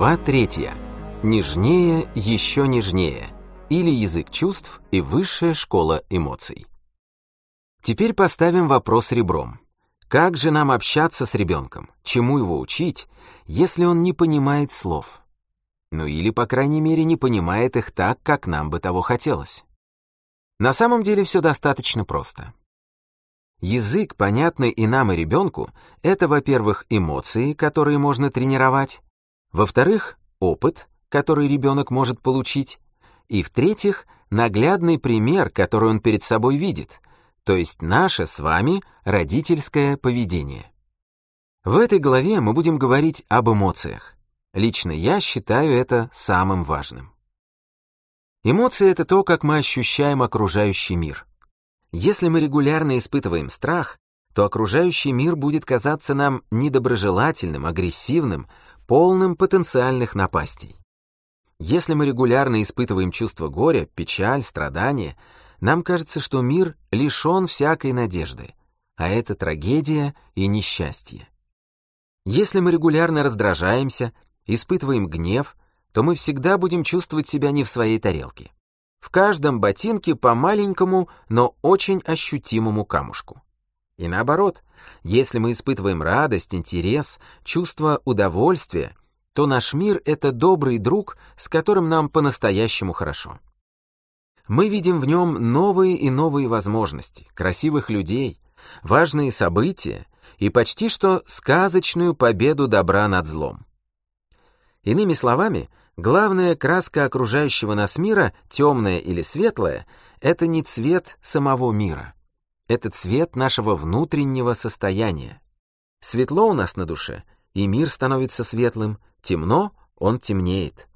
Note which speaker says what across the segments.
Speaker 1: Глава третья. Нежнее, еще нежнее. Или язык чувств и высшая школа эмоций. Теперь поставим вопрос ребром. Как же нам общаться с ребенком? Чему его учить, если он не понимает слов? Ну или, по крайней мере, не понимает их так, как нам бы того хотелось. На самом деле все достаточно просто. Язык, понятный и нам, и ребенку, это, во-первых, эмоции, которые можно тренировать, во-вторых, опыт, который ребенок может получить. И в-третьих, наглядный пример, который он перед собой видит, то есть наше с вами родительское поведение. В этой главе мы будем говорить об эмоциях. Лично я считаю это самым важным. Эмоции — это то, как мы ощущаем окружающий мир. Если мы регулярно испытываем страх, то окружающий мир будет казаться нам недоброжелательным, агрессивным, полным потенциальных напастей. Если мы регулярно испытываем чувство горя, печаль, страдания, нам кажется, что мир лишен всякой надежды, а это трагедия и несчастье. Если мы регулярно раздражаемся, испытываем гнев, то мы всегда будем чувствовать себя не в своей тарелке. В каждом ботинке по маленькому, но очень ощутимому камушку. И наоборот, если мы испытываем радость, интерес, чувство удовольствия, то наш мир — это добрый друг, с которым нам по-настоящему хорошо. Мы видим в нем новые и новые возможности, красивых людей, важные события и почти что сказочную победу добра над злом. Иными словами, главная краска окружающего нас мира, темная или светлая, это не цвет самого мира — это цвет нашего внутреннего состояния. Светло у нас на душе, и мир становится светлым, темно, он темнеет.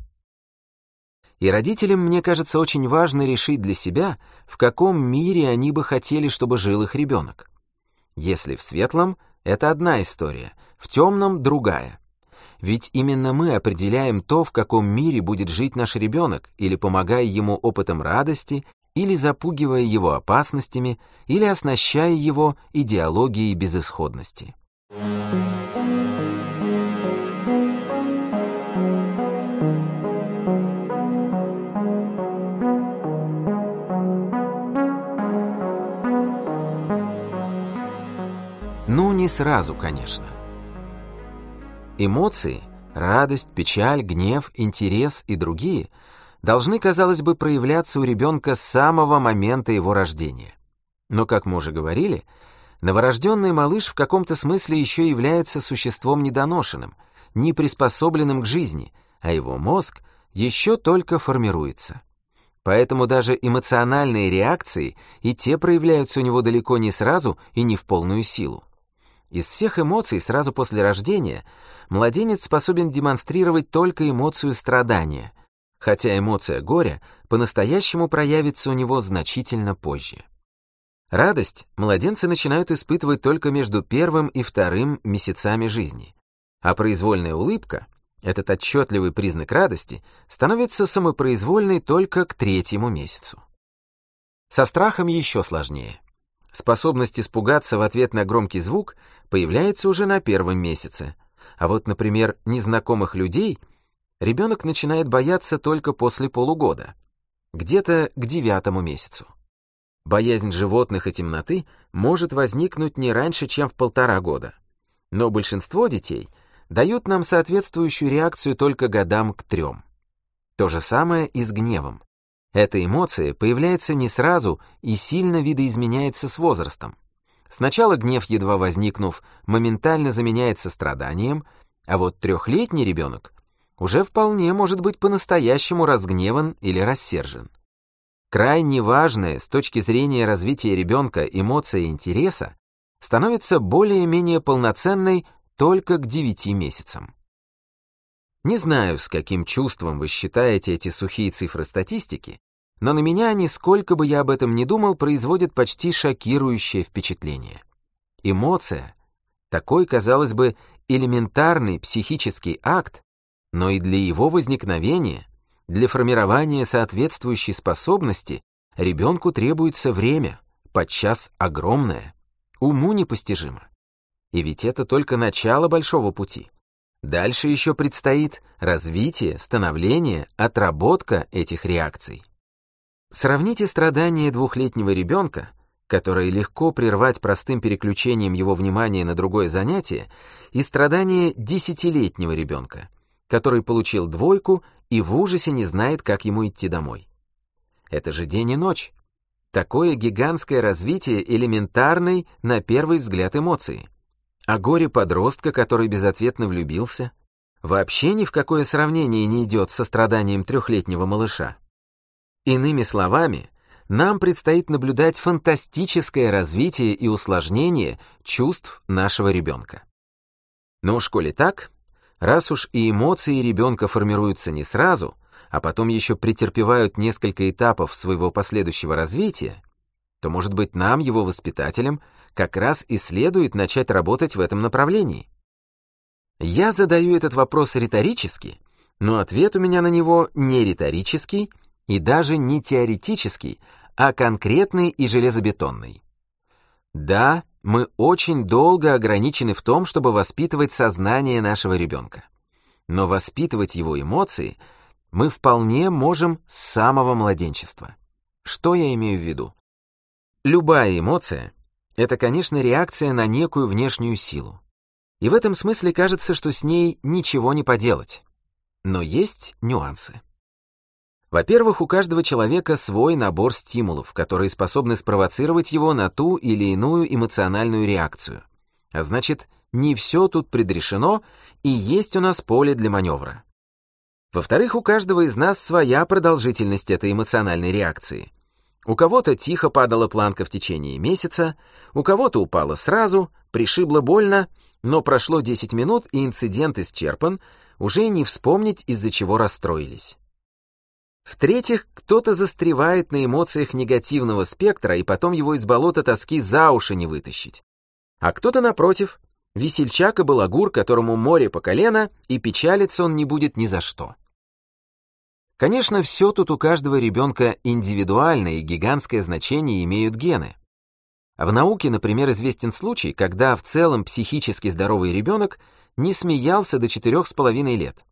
Speaker 1: И родителям, мне кажется, очень важно решить для себя, в каком мире они бы хотели, чтобы жил их ребенок. Если в светлом — это одна история, в темном — другая. Ведь именно мы определяем то, в каком мире будет жить наш ребенок, или помогая ему опытом радости или запугивая его опасностями, или оснащая его идеологией безысходности. Ну, не сразу, конечно. Эмоции — радость, печаль, гнев, интерес и другие — должны, казалось бы, проявляться у ребенка с самого момента его рождения. Но, как мы уже говорили, новорожденный малыш в каком-то смысле еще является существом недоношенным, не приспособленным к жизни, а его мозг еще только формируется. Поэтому даже эмоциональные реакции и те проявляются у него далеко не сразу и не в полную силу. Из всех эмоций сразу после рождения младенец способен демонстрировать только эмоцию страдания — хотя эмоция горя по-настоящему проявится у него значительно позже. Радость младенцы начинают испытывать только между первым и вторым месяцами жизни, а произвольная улыбка, этот отчетливый признак радости, становится самопроизвольной только к третьему месяцу. Со страхом еще сложнее. Способность испугаться в ответ на громкий звук появляется уже на первом месяце, а вот, например, незнакомых людей — ребенок начинает бояться только после полугода, где-то к девятому месяцу. Боязнь животных и темноты может возникнуть не раньше, чем в полтора года. Но большинство детей дают нам соответствующую реакцию только годам к трем. То же самое и с гневом. Эта эмоция появляется не сразу и сильно видоизменяется с возрастом. Сначала гнев, едва возникнув, моментально заменяется страданием, а вот трехлетний ребенок уже вполне может быть по-настоящему разгневан или рассержен. Крайне важная с точки зрения развития ребенка эмоция интереса становится более-менее полноценной только к 9 месяцам. Не знаю, с каким чувством вы считаете эти сухие цифры статистики, но на меня они, сколько бы я об этом ни думал, производят почти шокирующее впечатление. Эмоция — такой, казалось бы, элементарный психический акт, но и для его возникновения, для формирования соответствующей способности ребенку требуется время, подчас огромное, уму непостижимо. И ведь это только начало большого пути. Дальше еще предстоит развитие, становление, отработка этих реакций. Сравните страдания двухлетнего ребенка, которое легко прервать простым переключением его внимания на другое занятие, и страдания десятилетнего ребенка, который получил двойку и в ужасе не знает, как ему идти домой. Это же день и ночь. Такое гигантское развитие элементарной, на первый взгляд, эмоции. А горе подростка, который безответно влюбился, вообще ни в какое сравнение не идет со страданием трехлетнего малыша. Иными словами, нам предстоит наблюдать фантастическое развитие и усложнение чувств нашего ребенка. Но в школе так, раз уж и эмоции ребенка формируются не сразу, а потом еще претерпевают несколько этапов своего последующего развития, то, может быть, нам, его воспитателям, как раз и следует начать работать в этом направлении. Я задаю этот вопрос риторически, но ответ у меня на него не риторический и даже не теоретический, а конкретный и железобетонный. Да, мы очень долго ограничены в том, чтобы воспитывать сознание нашего ребенка. Но воспитывать его эмоции — мы вполне можем с самого младенчества. Что я имею в виду? Любая эмоция — это, конечно, реакция на некую внешнюю силу. И в этом смысле кажется, что с ней ничего не поделать. Но есть нюансы. Во-первых, у каждого человека свой набор стимулов, которые способны спровоцировать его на ту или иную эмоциональную реакцию. А значит, не все тут предрешено, и есть у нас поле для маневра. Во-вторых, у каждого из нас своя продолжительность этой эмоциональной реакции. У кого-то тихо падала планка в течение месяца, у кого-то упала сразу, пришибло больно, но прошло 10 минут, и инцидент исчерпан, уже не вспомнить, из-за чего расстроились. В-третьих, кто-то застревает на эмоциях негативного спектра, и потом его из болота тоски за уши не вытащить. А кто-то, напротив, весельчак и балагур, которому море по колено, и печалиться он не будет ни за что. Конечно, все тут у каждого ребенка индивидуально и гигантское значение имеют гены. В науке, например, известен случай, когда в целом психически здоровый ребенок не смеялся до 4,5 лет.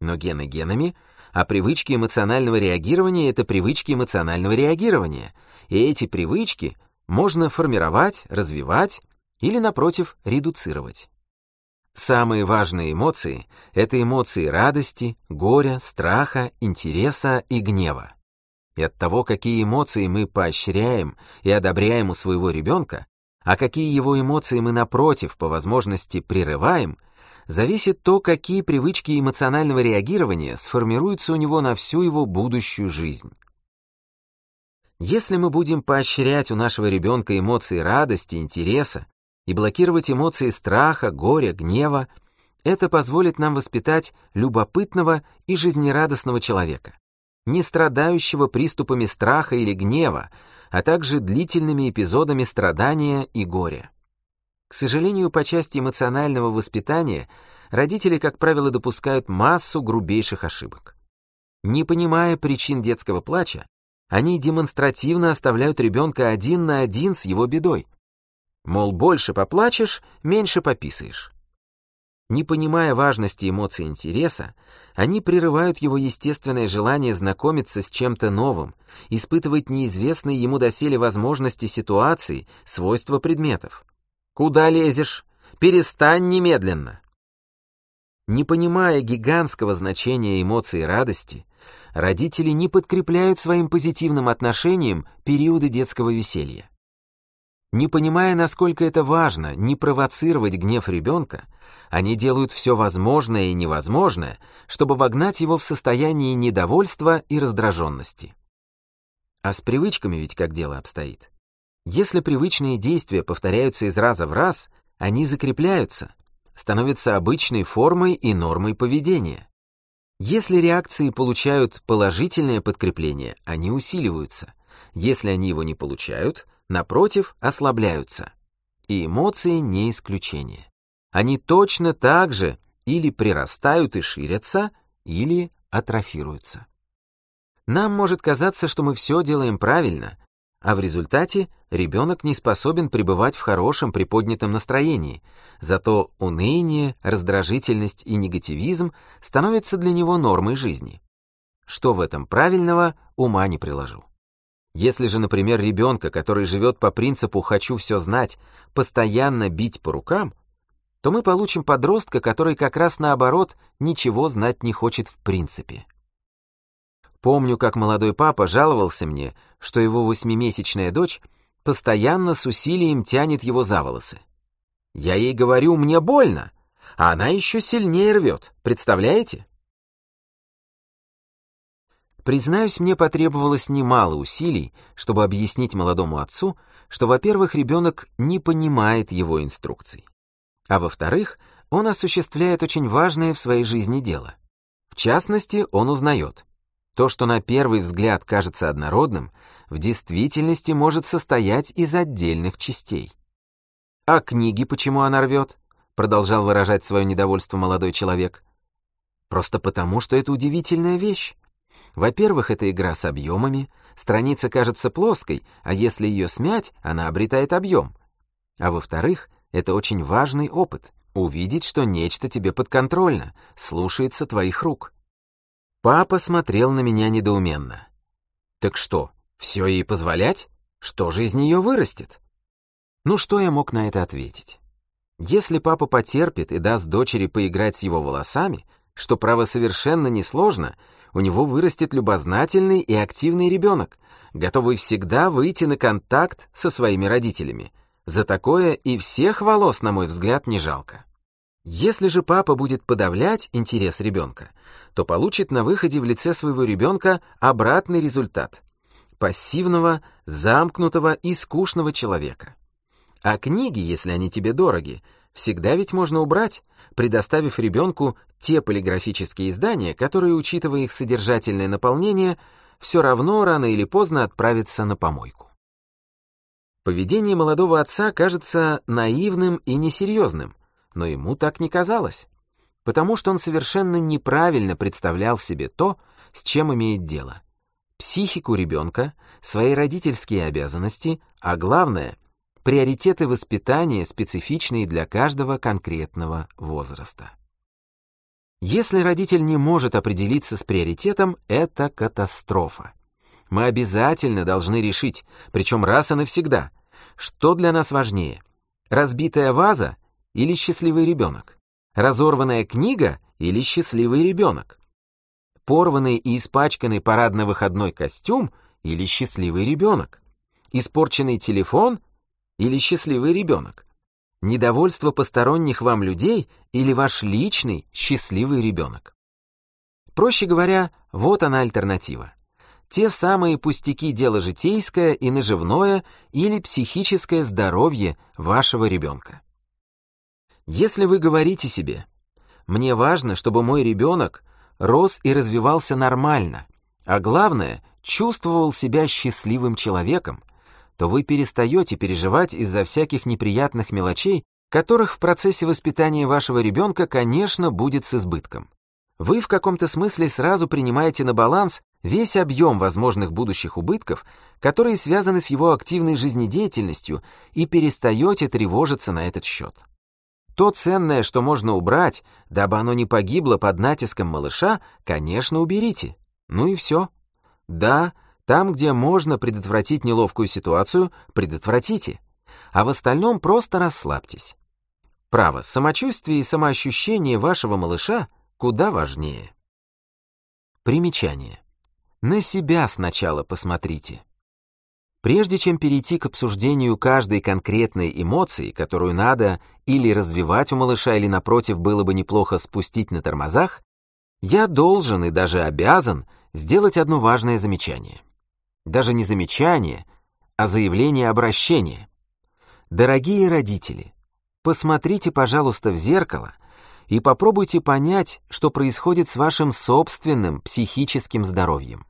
Speaker 1: Но гены генами, а привычки эмоционального реагирования — это привычки эмоционального реагирования, и эти привычки можно формировать, развивать или, напротив, редуцировать. Самые важные эмоции — это эмоции радости, горя, страха, интереса и гнева. И от того, какие эмоции мы поощряем и одобряем у своего ребенка, а какие его эмоции мы, напротив, по возможности прерываем, зависит то, какие привычки эмоционального реагирования сформируются у него на всю его будущую жизнь. Если мы будем поощрять у нашего ребенка эмоции радости, интереса, и блокировать эмоции страха, горя, гнева, это позволит нам воспитать любопытного и жизнерадостного человека, не страдающего приступами страха или гнева, а также длительными эпизодами страдания и горя. К сожалению, по части эмоционального воспитания родители, как правило, допускают массу грубейших ошибок. Не понимая причин детского плача, они демонстративно оставляют ребенка один на один с его бедой. Мол, больше поплачешь, меньше пописаешь. Не понимая важности эмоций интереса, они прерывают его естественное желание знакомиться с чем-то новым, испытывать неизвестные ему доселе возможности ситуаций, свойства предметов. «Куда лезешь? Перестань немедленно!» Не понимая гигантского значения эмоций радости, родители не подкрепляют своим позитивным отношением периоды детского веселья. Не понимая, насколько это важно, не провоцировать гнев ребенка, они делают все возможное и невозможное, чтобы вогнать его в состояние недовольства и раздраженности. А с привычками ведь как дело обстоит. Если привычные действия повторяются из раза в раз, они закрепляются, становятся обычной формой и нормой поведения. Если реакции получают положительное подкрепление, они усиливаются. Если они его не получают, напротив, ослабляются. И эмоции не исключение. Они точно так же или прирастают и ширятся, или атрофируются. Нам может казаться, что мы все делаем правильно, а в результате ребенок не способен пребывать в хорошем приподнятом настроении, зато уныние, раздражительность и негативизм становятся для него нормой жизни. Что в этом правильного, ума не приложу. Если же, например, ребенка, который живет по принципу «хочу все знать», постоянно бить по рукам, то мы получим подростка, который как раз наоборот ничего знать не хочет в принципе. Помню, как молодой папа жаловался мне, что его восьмимесячная дочь постоянно с усилием тянет его за волосы. Я ей говорю, мне больно, а она еще сильнее рвет, представляете? Признаюсь, мне потребовалось немало усилий, чтобы объяснить молодому отцу, что, во-первых, ребенок не понимает его инструкций, а во-вторых, он осуществляет очень важное в своей жизни дело. В частности, он узнает. То, что на первый взгляд кажется однородным, в действительности может состоять из отдельных частей. «А книги почему она рвет?» — продолжал выражать свое недовольство молодой человек. «Просто потому, что это удивительная вещь. Во-первых, это игра с объемами, страница кажется плоской, а если ее смять, она обретает объем. А во-вторых, это очень важный опыт — увидеть, что нечто тебе подконтрольно, слушается твоих рук. Папа смотрел на меня недоуменно. Так что, все ей позволять? Что же из нее вырастет? Ну что я мог на это ответить? Если папа потерпит и даст дочери поиграть с его волосами, что право совершенно несложно, у него вырастет любознательный и активный ребенок, готовый всегда выйти на контакт со своими родителями. За такое и всех волос, на мой взгляд, не жалко. Если же папа будет подавлять интерес ребенка, то получит на выходе в лице своего ребенка обратный результат — пассивного, замкнутого и скучного человека. А книги, если они тебе дороги, всегда ведь можно убрать, предоставив ребенку те полиграфические издания, которые, учитывая их содержательное наполнение, все равно рано или поздно отправятся на помойку. Поведение молодого отца кажется наивным и несерьезным, но ему так не казалось потому что он совершенно неправильно представлял себе то, с чем имеет дело. Психику ребенка, свои родительские обязанности, а главное — приоритеты воспитания, специфичные для каждого конкретного возраста. Если родитель не может определиться с приоритетом, это катастрофа. Мы обязательно должны решить, причем раз и навсегда, что для нас важнее — разбитая ваза или счастливый ребенок. Разорванная книга или счастливый ребенок? Порванный и испачканный парадно-выходной костюм или счастливый ребенок? Испорченный телефон или счастливый ребенок? Недовольство посторонних вам людей или ваш личный счастливый ребенок? Проще говоря, вот она альтернатива. Те самые пустяки дело житейское и наживное или психическое здоровье вашего ребенка. Если вы говорите себе, «Мне важно, чтобы мой ребенок рос и развивался нормально, а главное, чувствовал себя счастливым человеком», то вы перестаете переживать из-за всяких неприятных мелочей, которых в процессе воспитания вашего ребенка, конечно, будет с избытком. Вы в каком-то смысле сразу принимаете на баланс весь объем возможных будущих убытков, которые связаны с его активной жизнедеятельностью, и перестаете тревожиться на этот счет. То ценное, что можно убрать, дабы оно не погибло под натиском малыша, конечно, уберите. Ну и все. Да, там, где можно предотвратить неловкую ситуацию, предотвратите. А в остальном просто расслабьтесь. Право, самочувствие и самоощущение вашего малыша куда важнее. Примечание. На себя сначала посмотрите. Прежде чем перейти к обсуждению каждой конкретной эмоции, которую надо или развивать у малыша, или напротив было бы неплохо спустить на тормозах, я должен и даже обязан сделать одно важное замечание. Даже не замечание, а заявление обращения. Дорогие родители, посмотрите, пожалуйста, в зеркало и попробуйте понять, что происходит с вашим собственным психическим здоровьем.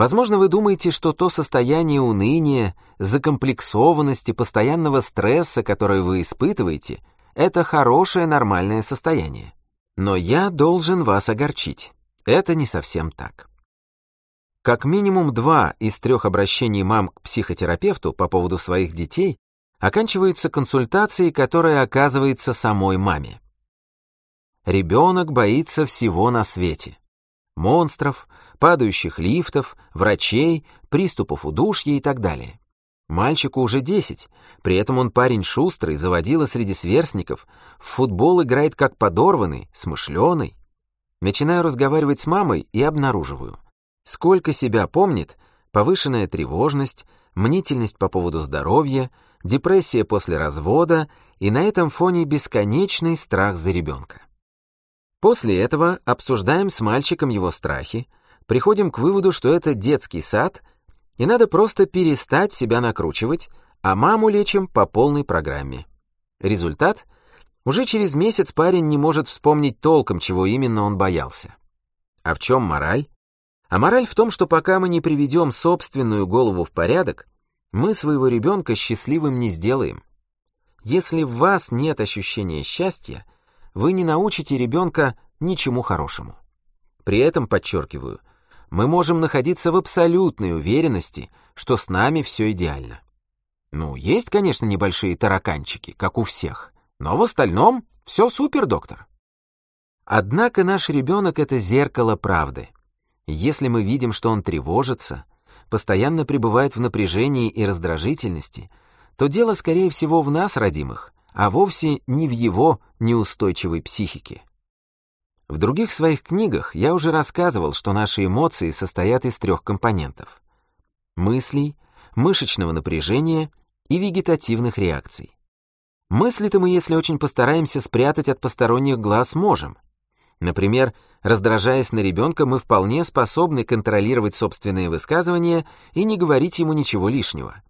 Speaker 1: Возможно, вы думаете, что то состояние уныния, закомплексованности, постоянного стресса, которое вы испытываете, это хорошее нормальное состояние. Но я должен вас огорчить. Это не совсем так. как минимум два из трех обращений мам к психотерапевту по поводу своих детей оканчиваются консультацией, которая оказывается самой маме. Ребенок боится всего на свете. Монстров, падающих лифтов, врачей, приступов удушья и так далее. Мальчику уже 10, при этом он парень шустрый, заводила среди сверстников, в футбол играет как подорванный, смышленый. Начинаю разговаривать с мамой и обнаруживаю. Сколько себя помнит, повышенная тревожность, мнительность по поводу здоровья, депрессия после развода и на этом фоне бесконечный страх за ребенка. После этого обсуждаем с мальчиком его страхи, приходим к выводу, что это детский сад, и надо просто перестать себя накручивать, а маму лечим по полной программе. Результат? Уже через месяц парень не может вспомнить толком, чего именно он боялся. А в чем мораль? А мораль в том, что пока мы не приведем собственную голову в порядок, мы своего ребенка счастливым не сделаем. Если в вас нет ощущения счастья, вы не научите ребенка ничему хорошему. При этом, подчеркиваю, мы можем находиться в абсолютной уверенности, что с нами все идеально. Ну, есть, конечно, небольшие тараканчики, как у всех, но в остальном все супер, доктор. Однако наш ребенок — это зеркало правды. Если мы видим, что он тревожится, постоянно пребывает в напряжении и раздражительности, то дело, скорее всего, в нас, родимых, а вовсе не в его неустойчивой психике. В других своих книгах я уже рассказывал, что наши эмоции состоят из трех компонентов — мыслей, мышечного напряжения и вегетативных реакций. Мысли-то мы, если очень постараемся спрятать от посторонних глаз, можем. Например, раздражаясь на ребенка, мы вполне способны контролировать собственные высказывания и не говорить ему ничего лишнего.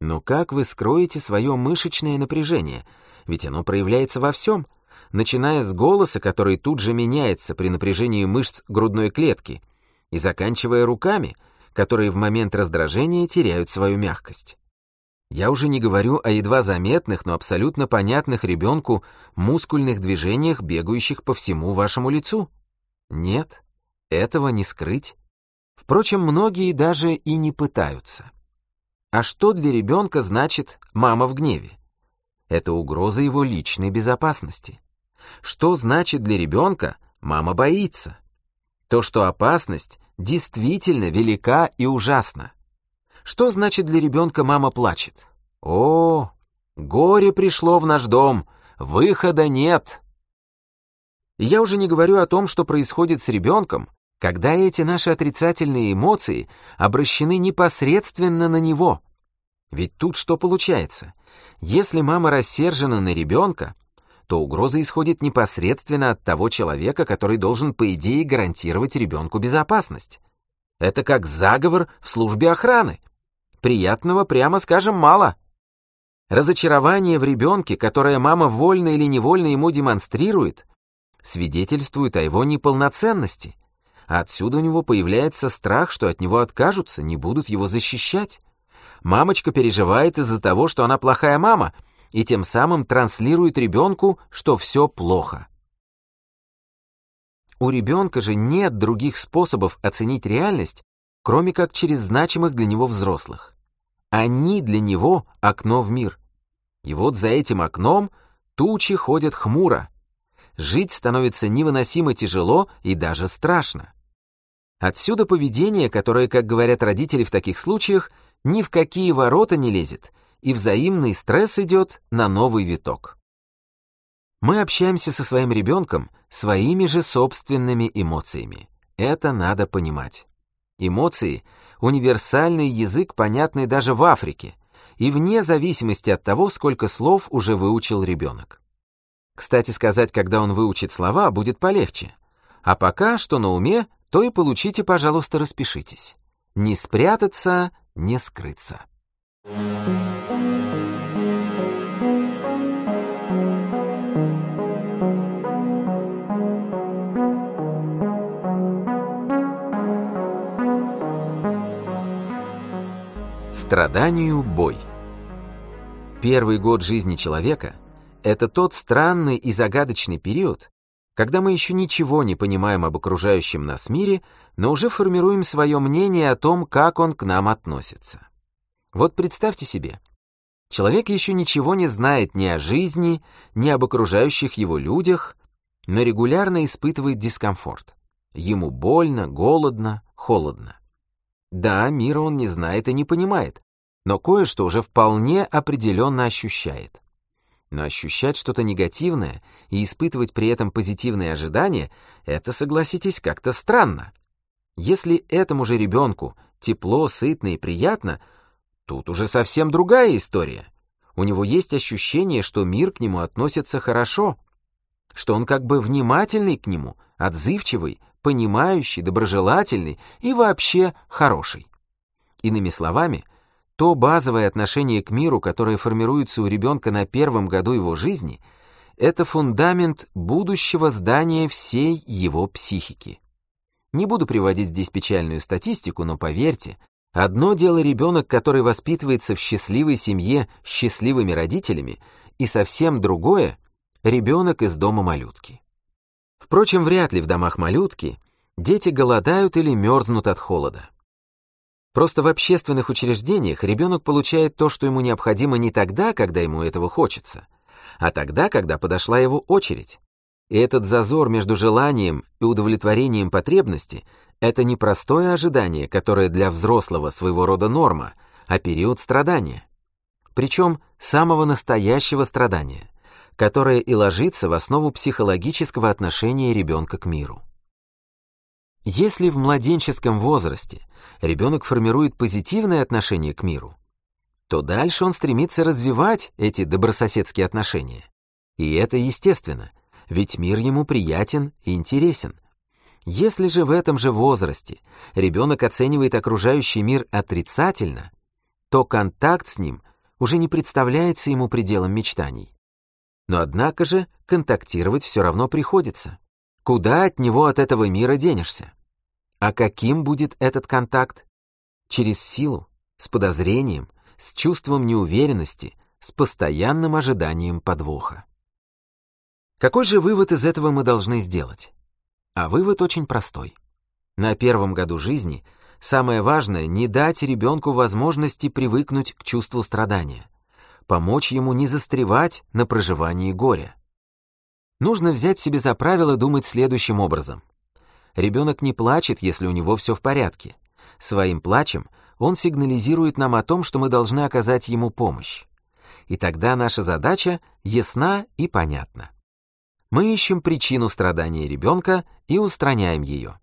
Speaker 1: Но как вы скроете свое мышечное напряжение? Ведь оно проявляется во всем, начиная с голоса, который тут же меняется при напряжении мышц грудной клетки, и заканчивая руками, которые в момент раздражения теряют свою мягкость. Я уже не говорю о едва заметных, но абсолютно понятных ребенку мускульных движениях, бегающих по всему вашему лицу. Нет, этого не скрыть. Впрочем, многие даже и не пытаются. А что для ребенка значит «мама в гневе»? Это угроза его личной безопасности. Что значит для ребенка «мама боится»? То, что опасность действительно велика и ужасна. Что значит для ребенка «мама плачет»? О, горе пришло в наш дом, выхода нет. Я уже не говорю о том, что происходит с ребенком, когда эти наши отрицательные эмоции обращены непосредственно на него. Ведь тут что получается? Если мама рассержена на ребенка, то угроза исходит непосредственно от того человека, который должен, по идее, гарантировать ребенку безопасность. Это как заговор в службе охраны. Приятного, прямо скажем, мало. Разочарование в ребенке, которое мама вольно или невольно ему демонстрирует, свидетельствует о его неполноценности. А отсюда у него появляется страх, что от него откажутся, не будут его защищать. Мамочка переживает из-за того, что она плохая мама, и тем самым транслирует ребенку, что все плохо. У ребенка же нет других способов оценить реальность, кроме как через значимых для него взрослых. Они для него окно в мир. И вот за этим окном тучи ходят хмуро. Жить становится невыносимо тяжело и даже страшно. Отсюда поведение, которое, как говорят родители в таких случаях, ни в какие ворота не лезет, и взаимный стресс идет на новый виток. Мы общаемся со своим ребенком своими же собственными эмоциями. Это надо понимать. Эмоции — универсальный язык, понятный даже в Африке, и вне зависимости от того, сколько слов уже выучил ребенок. Кстати сказать, когда он выучит слова, будет полегче. А пока что на уме, то и получите, пожалуйста, распишитесь. Не спрятаться, не скрыться. Страданию бой. Первый год жизни человека — это тот странный и загадочный период, когда мы еще ничего не понимаем об окружающем нас мире, но уже формируем свое мнение о том, как он к нам относится. Вот представьте себе, человек еще ничего не знает ни о жизни, ни об окружающих его людях, но регулярно испытывает дискомфорт. Ему больно, голодно, холодно. Да, мира он не знает и не понимает, но кое-что уже вполне определенно ощущает. Но ощущать что-то негативное и испытывать при этом позитивные ожидания — это, согласитесь, как-то странно. Если этому же ребенку тепло, сытно и приятно, тут уже совсем другая история. У него есть ощущение, что мир к нему относится хорошо, что он как бы внимательный к нему, отзывчивый, понимающий, доброжелательный и вообще хороший. Иными словами, то базовое отношение к миру, которое формируется у ребенка на первом году его жизни, это фундамент будущего здания всей его психики. Не буду приводить здесь печальную статистику, но поверьте, одно дело ребенок, который воспитывается в счастливой семье с счастливыми родителями, и совсем другое — ребенок из дома малютки. Впрочем, вряд ли в домах малютки дети голодают или мерзнут от холода. Просто в общественных учреждениях ребенок получает то, что ему необходимо не тогда, когда ему этого хочется, а тогда, когда подошла его очередь. И этот зазор между желанием и удовлетворением потребности — это не простое ожидание, которое для взрослого своего рода норма, а период страдания. Причем самого настоящего страдания — которое и ложится в основу психологического отношения ребенка к миру. Если в младенческом возрасте ребенок формирует позитивное отношение к миру, то дальше он стремится развивать эти добрососедские отношения. И это естественно, ведь мир ему приятен и интересен. Если же в этом же возрасте ребенок оценивает окружающий мир отрицательно, то контакт с ним уже не представляется ему пределом мечтаний. Но однако же контактировать все равно приходится. Куда от него от этого мира денешься? А каким будет этот контакт? Через силу, с подозрением, с чувством неуверенности, с постоянным ожиданием подвоха. Какой же вывод из этого мы должны сделать? А вывод очень простой. На первом году жизни самое важное — не дать ребенку возможности привыкнуть к чувству страдания — помочь ему не застревать на проживании горя. Нужно взять себе за правило думать следующим образом. Ребенок не плачет, если у него все в порядке. Своим плачем он сигнализирует нам о том, что мы должны оказать ему помощь. И тогда наша задача ясна и понятна. Мы ищем причину страдания ребенка и устраняем ее.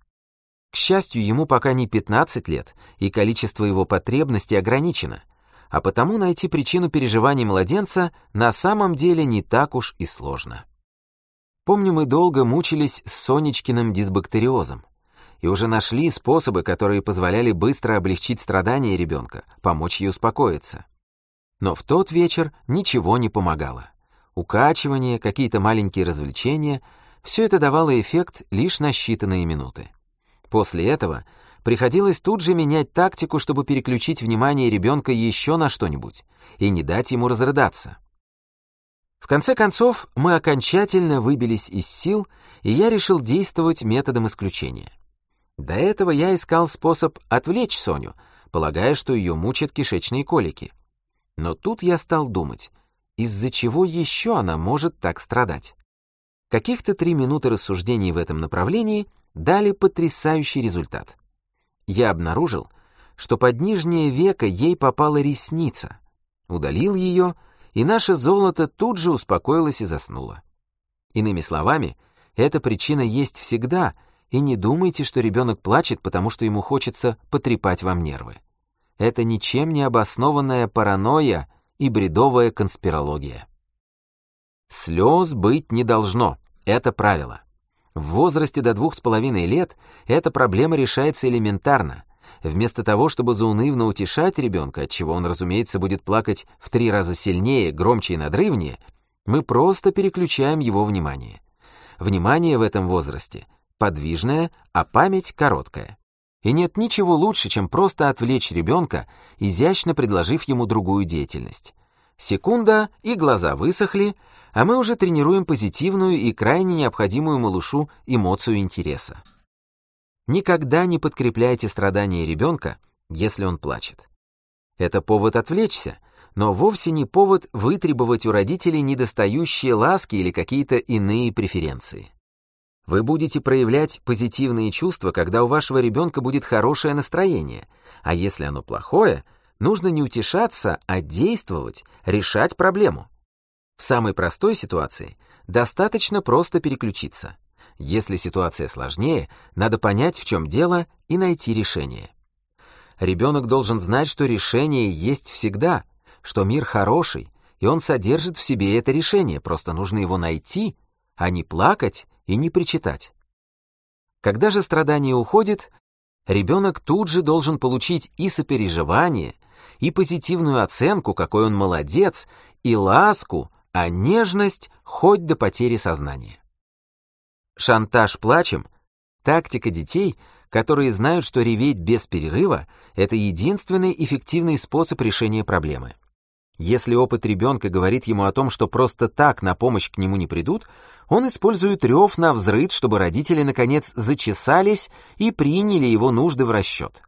Speaker 1: К счастью, ему пока не 15 лет, и количество его потребностей ограничено, а потому найти причину переживаний младенца на самом деле не так уж и сложно. Помню, мы долго мучились с Сонечкиным дисбактериозом и уже нашли способы, которые позволяли быстро облегчить страдания ребенка, помочь ей успокоиться. Но в тот вечер ничего не помогало. Укачивание, какие-то маленькие развлечения — все это давало эффект лишь на считанные минуты. После этого Приходилось тут же менять тактику, чтобы переключить внимание ребенка еще на что-нибудь и не дать ему разрыдаться. В конце концов, мы окончательно выбились из сил, и я решил действовать методом исключения. До этого я искал способ отвлечь Соню, полагая, что ее мучат кишечные колики. Но тут я стал думать, из-за чего еще она может так страдать. Каких-то три минуты рассуждений в этом направлении дали потрясающий результат я обнаружил, что под нижнее веко ей попала ресница. Удалил ее, и наше золото тут же успокоилось и заснуло. Иными словами, эта причина есть всегда, и не думайте, что ребенок плачет, потому что ему хочется потрепать вам нервы. Это ничем не обоснованная паранойя и бредовая конспирология. Слез быть не должно, это правило. В возрасте до двух с половиной лет эта проблема решается элементарно. Вместо того, чтобы заунывно утешать ребенка, от чего он, разумеется, будет плакать в три раза сильнее, громче и надрывнее, мы просто переключаем его внимание. Внимание в этом возрасте подвижное, а память короткая. И нет ничего лучше, чем просто отвлечь ребенка, изящно предложив ему другую деятельность. Секунда, и глаза высохли, а мы уже тренируем позитивную и крайне необходимую малышу эмоцию интереса. Никогда не подкрепляйте страдания ребенка, если он плачет. Это повод отвлечься, но вовсе не повод вытребовать у родителей недостающие ласки или какие-то иные преференции. Вы будете проявлять позитивные чувства, когда у вашего ребенка будет хорошее настроение, а если оно плохое, нужно не утешаться, а действовать, решать проблему. В самой простой ситуации достаточно просто переключиться. Если ситуация сложнее, надо понять, в чем дело, и найти решение. Ребенок должен знать, что решение есть всегда, что мир хороший, и он содержит в себе это решение, просто нужно его найти, а не плакать и не причитать. Когда же страдание уходит, ребенок тут же должен получить и сопереживание, и позитивную оценку, какой он молодец, и ласку, а нежность хоть до потери сознания. Шантаж плачем — тактика детей, которые знают, что реветь без перерыва — это единственный эффективный способ решения проблемы. Если опыт ребенка говорит ему о том, что просто так на помощь к нему не придут, он использует рев на взрыв, чтобы родители наконец зачесались и приняли его нужды в расчет.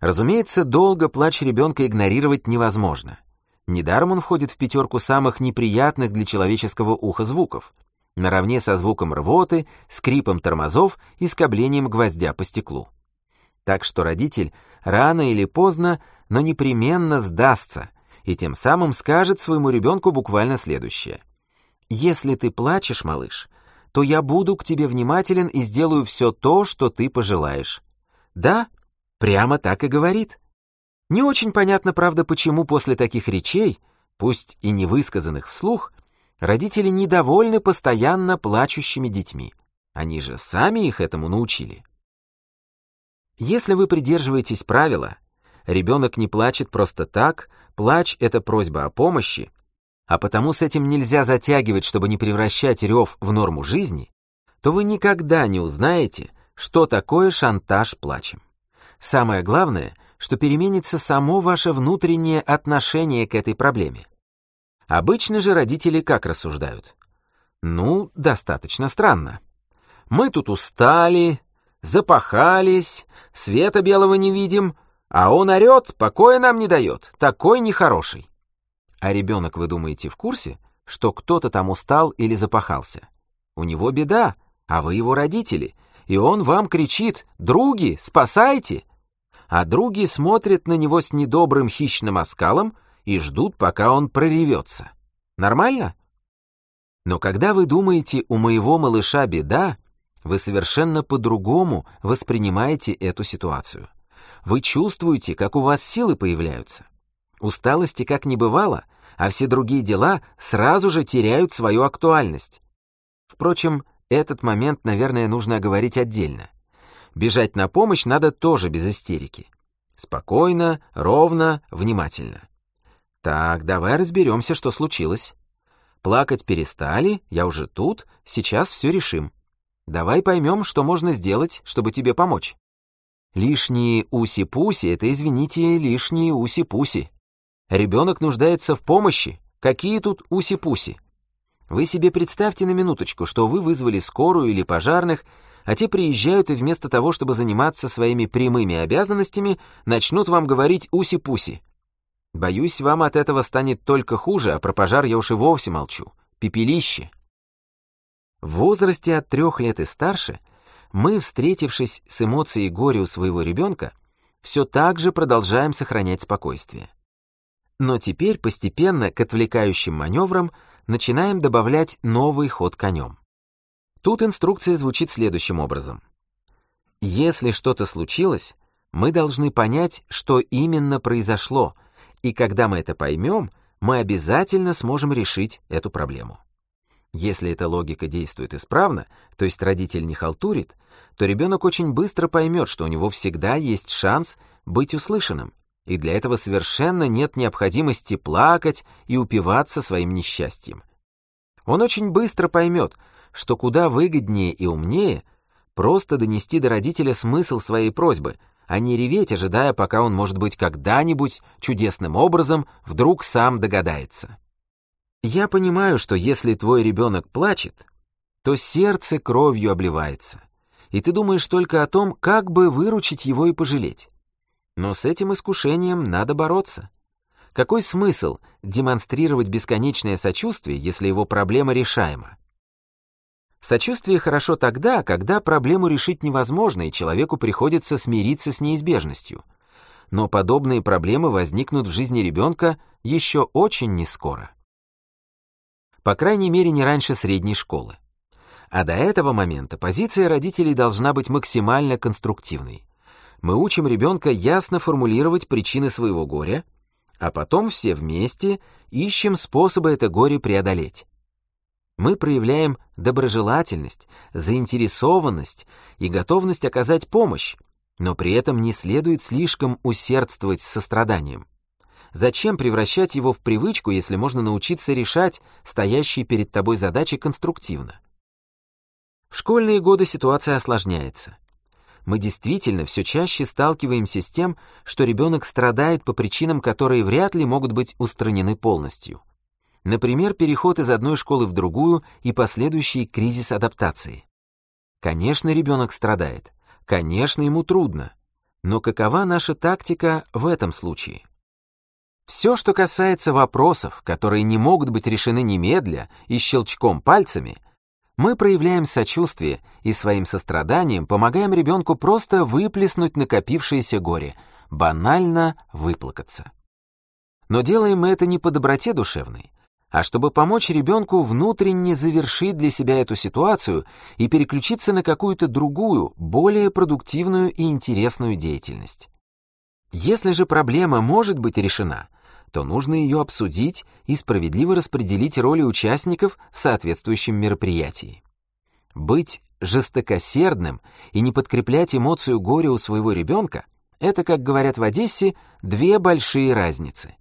Speaker 1: Разумеется, долго плач ребенка игнорировать невозможно. Недаром он входит в пятерку самых неприятных для человеческого уха звуков, наравне со звуком рвоты, скрипом тормозов и скоблением гвоздя по стеклу. Так что родитель рано или поздно, но непременно сдастся и тем самым скажет своему ребенку буквально следующее. «Если ты плачешь, малыш, то я буду к тебе внимателен и сделаю все то, что ты пожелаешь». Да, прямо так и говорит. Не очень понятно, правда, почему после таких речей, пусть и не высказанных вслух, родители недовольны постоянно плачущими детьми. Они же сами их этому научили. Если вы придерживаетесь правила, ребенок не плачет просто так, плач — это просьба о помощи, а потому с этим нельзя затягивать, чтобы не превращать рев в норму жизни, то вы никогда не узнаете, что такое шантаж плачем. Самое главное, что переменится само ваше внутреннее отношение к этой проблеме. Обычно же родители как рассуждают? Ну, достаточно странно. Мы тут устали, запахались, света белого не видим, а он орет, покоя нам не дает, такой нехороший. А ребенок, вы думаете, в курсе, что кто-то там устал или запахался? У него беда, а вы его родители, и он вам кричит «Други, спасайте!» а други смотрят на него с недобрым хищным оскалом и ждут, пока он проревется. Нормально? Но когда вы думаете, у моего малыша беда, вы совершенно по-другому воспринимаете эту ситуацию. Вы чувствуете, как у вас силы появляются. Усталости как не бывало, а все другие дела сразу же теряют свою актуальность. Впрочем, этот момент, наверное, нужно оговорить отдельно. Бежать на помощь надо тоже без истерики. Спокойно, ровно, внимательно. Так, давай разберемся, что случилось. Плакать перестали, я уже тут, сейчас все решим. Давай поймем, что можно сделать, чтобы тебе помочь. Лишние уси-пуси — это, извините, лишние уси-пуси. Ребенок нуждается в помощи. Какие тут уси-пуси? Вы себе представьте на минуточку, что вы вызвали скорую или пожарных, а те приезжают и вместо того, чтобы заниматься своими прямыми обязанностями, начнут вам говорить уси-пуси. Боюсь, вам от этого станет только хуже, а про пожар я уж и вовсе молчу. Пепелище. В возрасте от трех лет и старше мы, встретившись с эмоцией горя у своего ребенка, все так же продолжаем сохранять спокойствие. Но теперь постепенно к отвлекающим маневрам начинаем добавлять новый ход конем. Тут инструкция звучит следующим образом. Если что-то случилось, мы должны понять, что именно произошло, и когда мы это поймем, мы обязательно сможем решить эту проблему. Если эта логика действует исправно, то есть родитель не халтурит, то ребенок очень быстро поймет, что у него всегда есть шанс быть услышанным, и для этого совершенно нет необходимости плакать и упиваться своим несчастьем. Он очень быстро поймет, что куда выгоднее и умнее просто донести до родителя смысл своей просьбы, а не реветь, ожидая, пока он, может быть, когда-нибудь чудесным образом вдруг сам догадается. Я понимаю, что если твой ребенок плачет, то сердце кровью обливается, и ты думаешь только о том, как бы выручить его и пожалеть. Но с этим искушением надо бороться. Какой смысл демонстрировать бесконечное сочувствие, если его проблема решаема? Сочувствие хорошо тогда, когда проблему решить невозможно, и человеку приходится смириться с неизбежностью. Но подобные проблемы возникнут в жизни ребенка еще очень нескоро. По крайней мере, не раньше средней школы. А до этого момента позиция родителей должна быть максимально конструктивной. Мы учим ребенка ясно формулировать причины своего горя, а потом все вместе ищем способы это горе преодолеть. Мы проявляем доброжелательность, заинтересованность и готовность оказать помощь, но при этом не следует слишком усердствовать с состраданием. Зачем превращать его в привычку, если можно научиться решать стоящие перед тобой задачи конструктивно? В школьные годы ситуация осложняется. Мы действительно все чаще сталкиваемся с тем, что ребенок страдает по причинам, которые вряд ли могут быть устранены полностью. Например, переход из одной школы в другую и последующий кризис адаптации. Конечно, ребенок страдает. Конечно, ему трудно. Но какова наша тактика в этом случае? Все, что касается вопросов, которые не могут быть решены немедля и щелчком пальцами, мы проявляем сочувствие и своим состраданием помогаем ребенку просто выплеснуть накопившееся горе, банально выплакаться. Но делаем мы это не по доброте душевной, а чтобы помочь ребенку внутренне завершить для себя эту ситуацию и переключиться на какую-то другую, более продуктивную и интересную деятельность. Если же проблема может быть решена, то нужно ее обсудить и справедливо распределить роли участников в соответствующем мероприятии. Быть жестокосердным и не подкреплять эмоцию горя у своего ребенка — это, как говорят в Одессе, две большие разницы.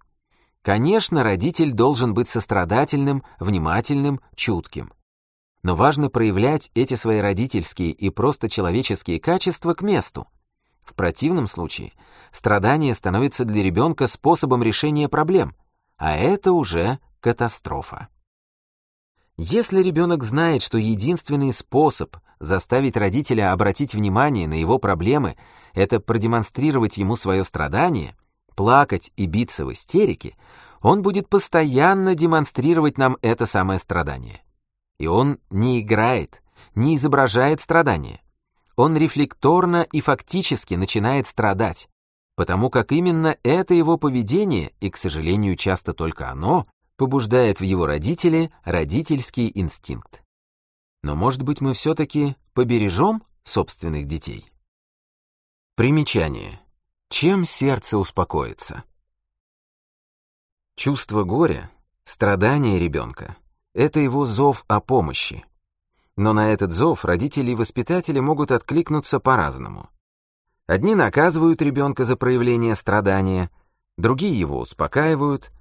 Speaker 1: Конечно, родитель должен быть сострадательным, внимательным, чутким. Но важно проявлять эти свои родительские и просто человеческие качества к месту. В противном случае страдание становится для ребенка способом решения проблем, а это уже катастрофа. Если ребенок знает, что единственный способ заставить родителя обратить внимание на его проблемы — это продемонстрировать ему свое страдание, плакать и биться в истерике, он будет постоянно демонстрировать нам это самое страдание. И он не играет, не изображает страдание. Он рефлекторно и фактически начинает страдать, потому как именно это его поведение, и, к сожалению, часто только оно, побуждает в его родителе родительский инстинкт. Но, может быть, мы все-таки побережем собственных детей? Примечание. Чем сердце успокоится? Чувство горя, страдания ребенка — это его зов о помощи. Но на этот зов родители и воспитатели могут откликнуться по-разному. Одни наказывают ребенка за проявление страдания, другие его успокаивают,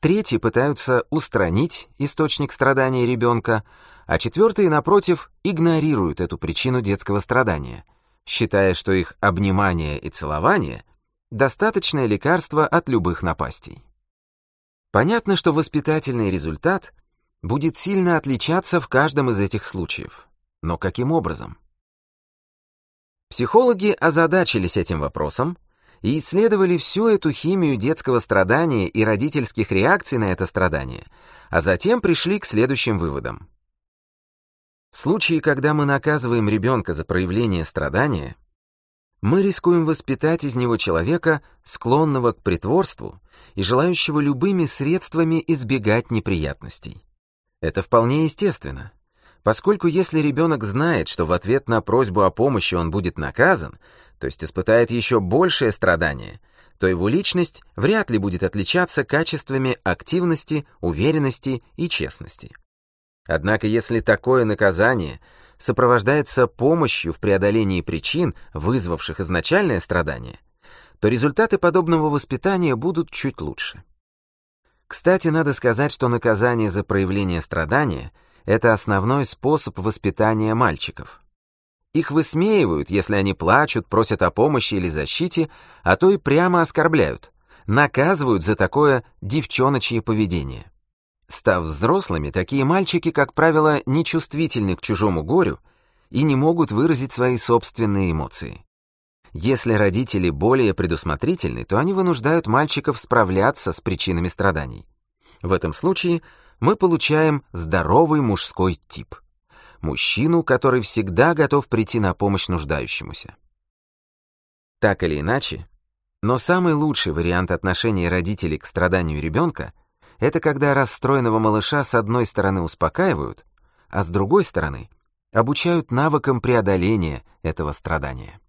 Speaker 1: третьи пытаются устранить источник страдания ребенка, а четвертые, напротив, игнорируют эту причину детского страдания — считая, что их обнимание и целование — достаточное лекарство от любых напастей. Понятно, что воспитательный результат будет сильно отличаться в каждом из этих случаев. Но каким образом? Психологи озадачились этим вопросом и исследовали всю эту химию детского страдания и родительских реакций на это страдание, а затем пришли к следующим выводам. В случае, когда мы наказываем ребенка за проявление страдания, мы рискуем воспитать из него человека, склонного к притворству и желающего любыми средствами избегать неприятностей. Это вполне естественно, поскольку если ребенок знает, что в ответ на просьбу о помощи он будет наказан, то есть испытает еще большее страдание, то его личность вряд ли будет отличаться качествами активности, уверенности и честности. Однако если такое наказание сопровождается помощью в преодолении причин, вызвавших изначальное страдание, то результаты подобного воспитания будут чуть лучше. Кстати, надо сказать, что наказание за проявление страдания — это основной способ воспитания мальчиков. Их высмеивают, если они плачут, просят о помощи или защите, а то и прямо оскорбляют, наказывают за такое девчоночье поведение. Став взрослыми, такие мальчики, как правило, нечувствительны к чужому горю и не могут выразить свои собственные эмоции. Если родители более предусмотрительны, то они вынуждают мальчиков справляться с причинами страданий. В этом случае мы получаем здоровый мужской тип. Мужчину, который всегда готов прийти на помощь нуждающемуся. Так или иначе, но самый лучший вариант отношения родителей к страданию ребенка — это когда расстроенного малыша с одной стороны успокаивают, а с другой стороны обучают навыкам преодоления этого страдания.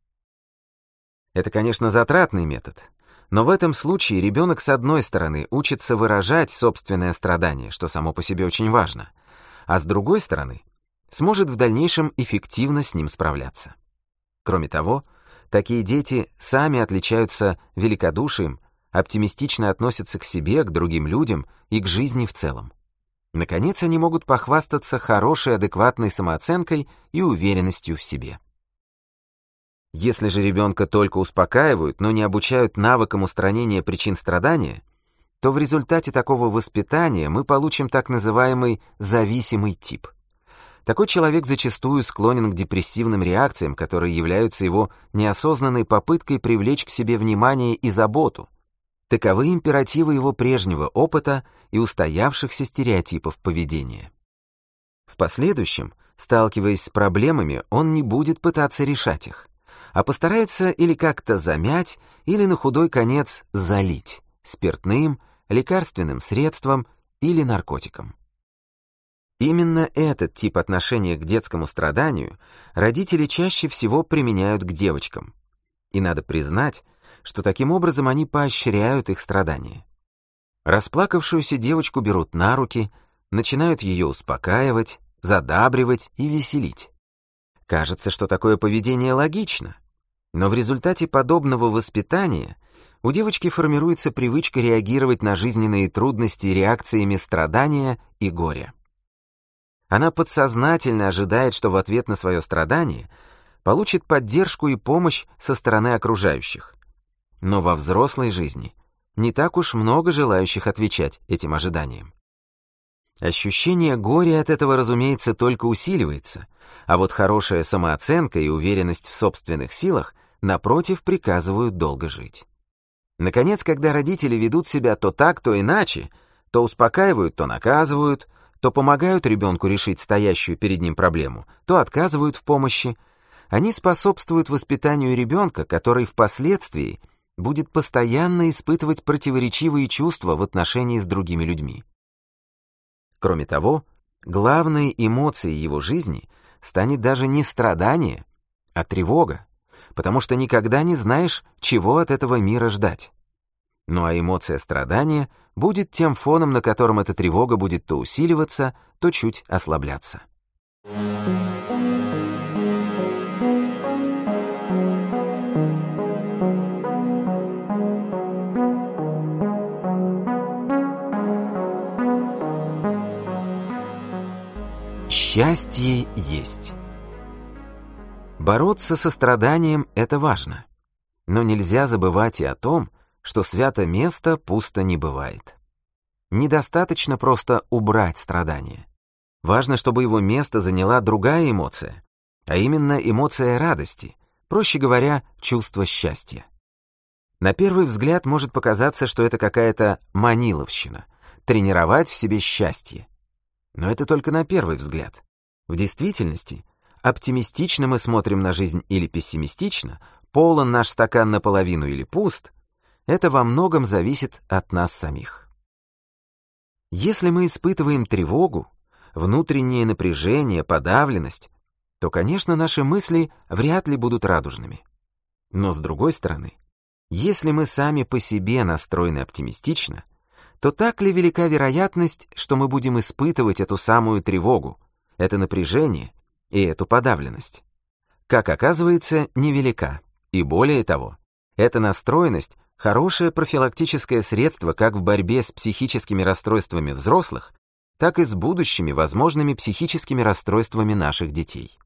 Speaker 1: Это, конечно, затратный метод, но в этом случае ребенок с одной стороны учится выражать собственное страдание, что само по себе очень важно, а с другой стороны сможет в дальнейшем эффективно с ним справляться. Кроме того, такие дети сами отличаются великодушием, оптимистично относятся к себе, к другим людям и к жизни в целом. Наконец, они могут похвастаться хорошей адекватной самооценкой и уверенностью в себе. Если же ребенка только успокаивают, но не обучают навыкам устранения причин страдания, то в результате такого воспитания мы получим так называемый зависимый тип. Такой человек зачастую склонен к депрессивным реакциям, которые являются его неосознанной попыткой привлечь к себе внимание и заботу. Таковы императивы его прежнего опыта и устоявшихся стереотипов поведения. В последующем, сталкиваясь с проблемами, он не будет пытаться решать их а постарается или как-то замять, или на худой конец залить спиртным, лекарственным средством или наркотиком. Именно этот тип отношения к детскому страданию родители чаще всего применяют к девочкам. И надо признать, что таким образом они поощряют их страдания. Расплакавшуюся девочку берут на руки, начинают ее успокаивать, задабривать и веселить. Кажется, что такое поведение логично, но в результате подобного воспитания у девочки формируется привычка реагировать на жизненные трудности реакциями страдания и горя. Она подсознательно ожидает, что в ответ на свое страдание получит поддержку и помощь со стороны окружающих. Но во взрослой жизни не так уж много желающих отвечать этим ожиданиям. Ощущение горя от этого, разумеется, только усиливается, а вот хорошая самооценка и уверенность в собственных силах, напротив, приказывают долго жить. Наконец, когда родители ведут себя то так, то иначе, то успокаивают, то наказывают, то помогают ребенку решить стоящую перед ним проблему, то отказывают в помощи, они способствуют воспитанию ребенка, который впоследствии будет постоянно испытывать противоречивые чувства в отношении с другими людьми. Кроме того, главной эмоцией его жизни станет даже не страдание, а тревога, потому что никогда не знаешь, чего от этого мира ждать. Ну а эмоция страдания будет тем фоном, на котором эта тревога будет то усиливаться, то чуть ослабляться. Счастье есть. Бороться со страданием — это важно. Но нельзя забывать и о том, что свято место пусто не бывает. Недостаточно просто убрать страдание. Важно, чтобы его место заняла другая эмоция, а именно эмоция радости, проще говоря, чувство счастья. На первый взгляд может показаться, что это какая-то маниловщина, тренировать в себе счастье. Но это только на первый взгляд. В действительности, оптимистично мы смотрим на жизнь или пессимистично, полон наш стакан наполовину или пуст, это во многом зависит от нас самих. Если мы испытываем тревогу, внутреннее напряжение, подавленность, то, конечно, наши мысли вряд ли будут радужными. Но с другой стороны, если мы сами по себе настроены оптимистично, то так ли велика вероятность, что мы будем испытывать эту самую тревогу, это напряжение и эту подавленность? Как оказывается, невелика. И более того, эта настроенность – хорошее профилактическое средство как в борьбе с психическими расстройствами взрослых, так и с будущими возможными психическими расстройствами наших детей.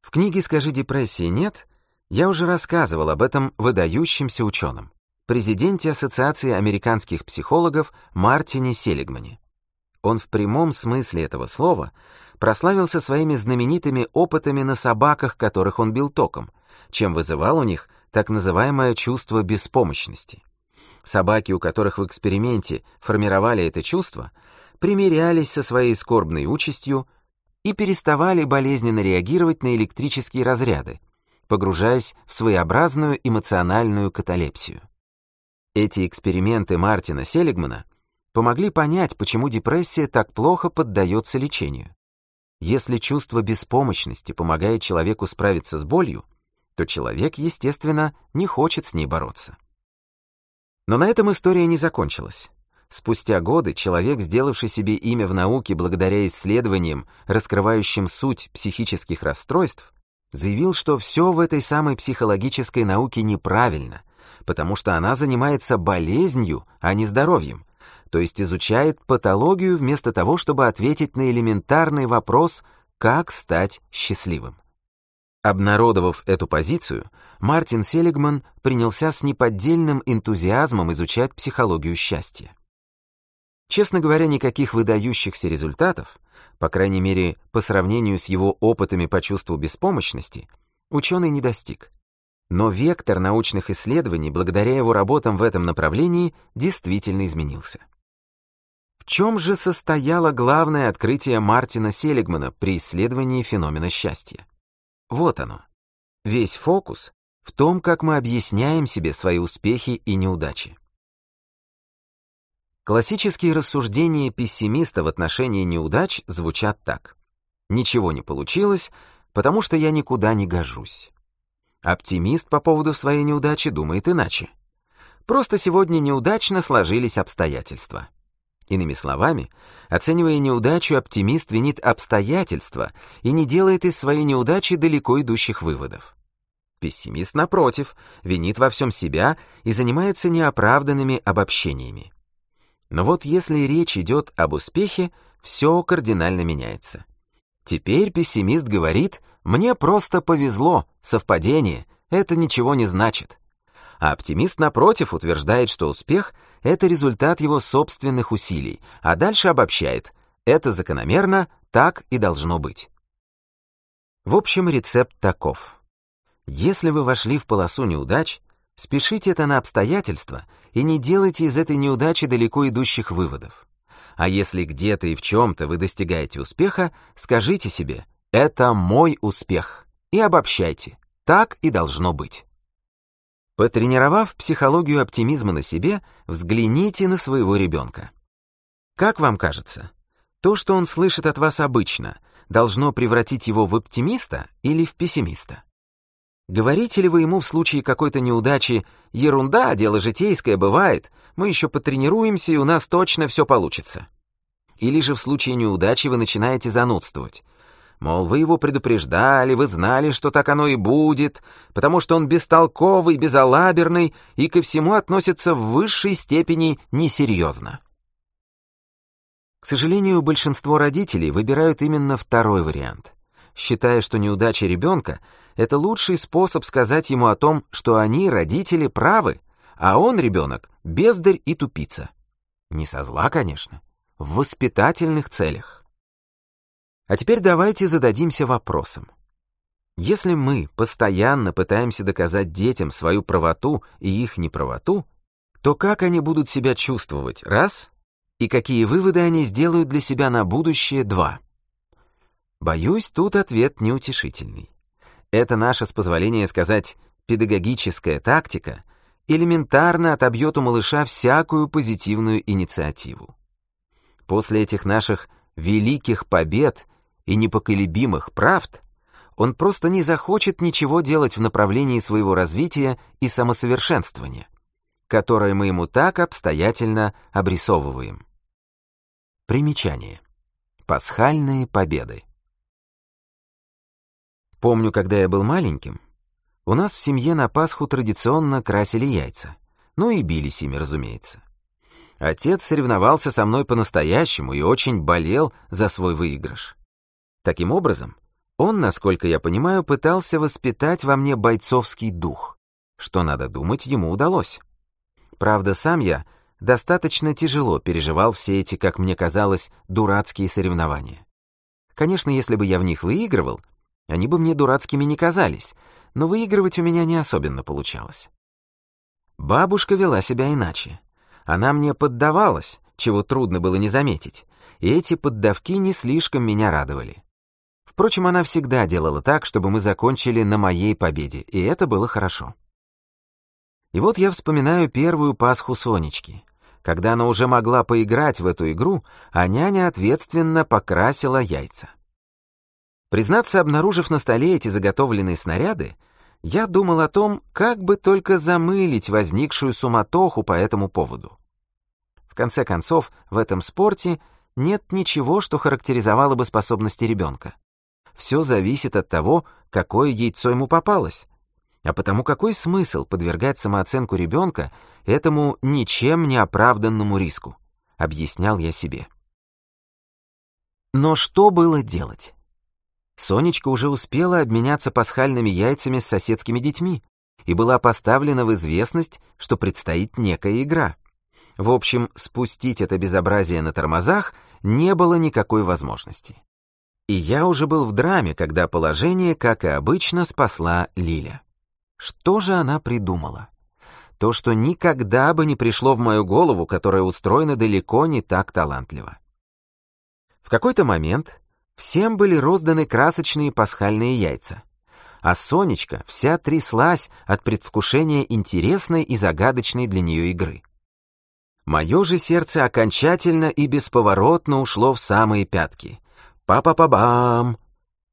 Speaker 1: В книге «Скажи депрессии нет» я уже рассказывал об этом выдающемся ученом, президенте Ассоциации американских психологов Мартине Селигмане. Он в прямом смысле этого слова прославился своими знаменитыми опытами на собаках, которых он бил током, чем вызывал у них так называемое чувство беспомощности. Собаки, у которых в эксперименте формировали это чувство, примирялись со своей скорбной участью и переставали болезненно реагировать на электрические разряды, погружаясь в своеобразную эмоциональную каталепсию. Эти эксперименты Мартина Селигмана помогли понять, почему депрессия так плохо поддается лечению. Если чувство беспомощности помогает человеку справиться с болью, то человек, естественно, не хочет с ней бороться. Но на этом история не закончилась. Спустя годы человек, сделавший себе имя в науке благодаря исследованиям, раскрывающим суть психических расстройств, заявил, что все в этой самой психологической науке неправильно, потому что она занимается болезнью, а не здоровьем, то есть изучает патологию вместо того, чтобы ответить на элементарный вопрос «как стать счастливым?». Обнародовав эту позицию, Мартин Селигман принялся с неподдельным энтузиазмом изучать психологию счастья. Честно говоря, никаких выдающихся результатов, по крайней мере, по сравнению с его опытами по чувству беспомощности, ученый не достиг. Но вектор научных исследований, благодаря его работам в этом направлении, действительно изменился. В чем же состояло главное открытие Мартина Селигмана при исследовании феномена счастья? Вот оно. Весь фокус в том, как мы объясняем себе свои успехи и неудачи. Классические рассуждения пессимиста в отношении неудач звучат так. «Ничего не получилось, потому что я никуда не гожусь». Оптимист по поводу своей неудачи думает иначе. Просто сегодня неудачно сложились обстоятельства. Иными словами, оценивая неудачу, оптимист винит обстоятельства и не делает из своей неудачи далеко идущих выводов. Пессимист, напротив, винит во всем себя и занимается неоправданными обобщениями. Но вот если речь идет об успехе, все кардинально меняется. Теперь пессимист говорит «мне просто повезло, совпадение, это ничего не значит». А оптимист, напротив, утверждает, что успех — это результат его собственных усилий, а дальше обобщает «это закономерно, так и должно быть». В общем, рецепт таков. Если вы вошли в полосу неудач, спешите это на обстоятельства и не делайте из этой неудачи далеко идущих выводов. А если где-то и в чем-то вы достигаете успеха, скажите себе «это мой успех» и обобщайте. Так и должно быть. Потренировав психологию оптимизма на себе, взгляните на своего ребенка. Как вам кажется, то, что он слышит от вас обычно, должно превратить его в оптимиста или в пессимиста? Говорите ли вы ему в случае какой-то неудачи «Ерунда, дело житейское, бывает, мы еще потренируемся, и у нас точно все получится»? Или же в случае неудачи вы начинаете занудствовать Мол, вы его предупреждали, вы знали, что так оно и будет, потому что он бестолковый, безалаберный и ко всему относится в высшей степени несерьезно. К сожалению, большинство родителей выбирают именно второй вариант, считая, что неудача ребенка — это лучший способ сказать ему о том, что они, родители, правы, а он, ребенок, бездарь и тупица. Не со зла, конечно, в воспитательных целях. А теперь давайте зададимся вопросом. Если мы постоянно пытаемся доказать детям свою правоту и их неправоту, то как они будут себя чувствовать, раз, и какие выводы они сделают для себя на будущее, два? Боюсь, тут ответ неутешительный. Это наша, с позволения сказать, педагогическая тактика элементарно отобьет у малыша всякую позитивную инициативу. После этих наших великих побед и непоколебимых правд, он просто не захочет ничего делать в направлении своего развития и самосовершенствования, которое мы ему так обстоятельно обрисовываем. Примечание. Пасхальные победы. Помню, когда я был маленьким, у нас в семье на Пасху традиционно красили яйца. Ну и бились ими, разумеется. Отец соревновался со мной по-настоящему и очень болел за свой выигрыш. Таким образом, Он, насколько я понимаю, пытался воспитать во мне бойцовский дух. Что, надо думать, ему удалось. Правда, сам я достаточно тяжело переживал все эти, как мне казалось, дурацкие соревнования. Конечно, если бы я в них выигрывал, они бы мне дурацкими не казались, но выигрывать у меня не особенно получалось. Бабушка вела себя иначе. Она мне поддавалась, чего трудно было не заметить, и эти поддавки не слишком меня радовали. Впрочем, она всегда делала так, чтобы мы закончили на моей победе, и это было хорошо. И вот я вспоминаю первую Пасху Сонечки, когда она уже могла поиграть в эту игру, а няня ответственно покрасила яйца. Признаться, обнаружив на столе эти заготовленные снаряды, я думал о том, как бы только замылить возникшую суматоху по этому поводу. В конце концов, в этом спорте нет ничего, что характеризовало бы способности ребенка. Все зависит от того, какое яйцо ему попалось. А потому какой смысл подвергать самооценку ребенка этому ничем не оправданному риску, объяснял я себе. Но что было делать? Сонечка уже успела обменяться пасхальными яйцами с соседскими детьми и была поставлена в известность, что предстоит некая игра. В общем, спустить это безобразие на тормозах не было никакой возможности. И я уже был в драме, когда положение, как и обычно, спасла Лиля. Что же она придумала? То, что никогда бы не пришло в мою голову, которая устроена далеко не так талантливо. В какой-то момент Всем были розданы красочные пасхальные яйца. А Сонечка вся тряслась от предвкушения интересной и загадочной для нее игры. Мое же сердце окончательно и бесповоротно ушло в самые пятки. Па-па-па-бам!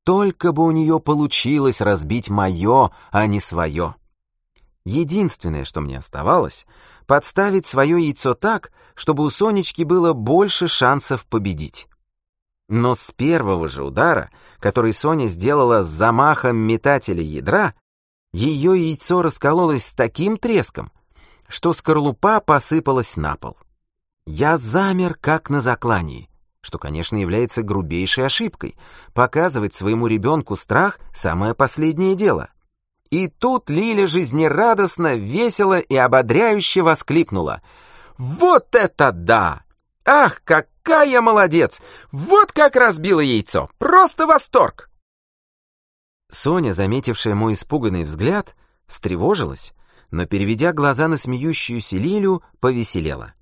Speaker 1: Только бы у нее получилось разбить мое, а не свое. Единственное, что мне оставалось, подставить свое яйцо так, чтобы у Сонечки было больше шансов победить. Но с первого же удара, который Соня сделала замахом метателя ядра, ее яйцо раскололось с таким треском, что скорлупа посыпалась на пол. Я замер, как на заклании, что, конечно, является грубейшей ошибкой. Показывать своему ребенку страх — самое последнее дело. И тут Лиля жизнерадостно, весело и ободряюще воскликнула. «Вот это да! Ах, какая молодец! Вот как разбила яйцо! Просто восторг!» Соня, заметившая мой испуганный взгляд, встревожилась, но, переведя глаза на смеющуюся Лилю, повеселела.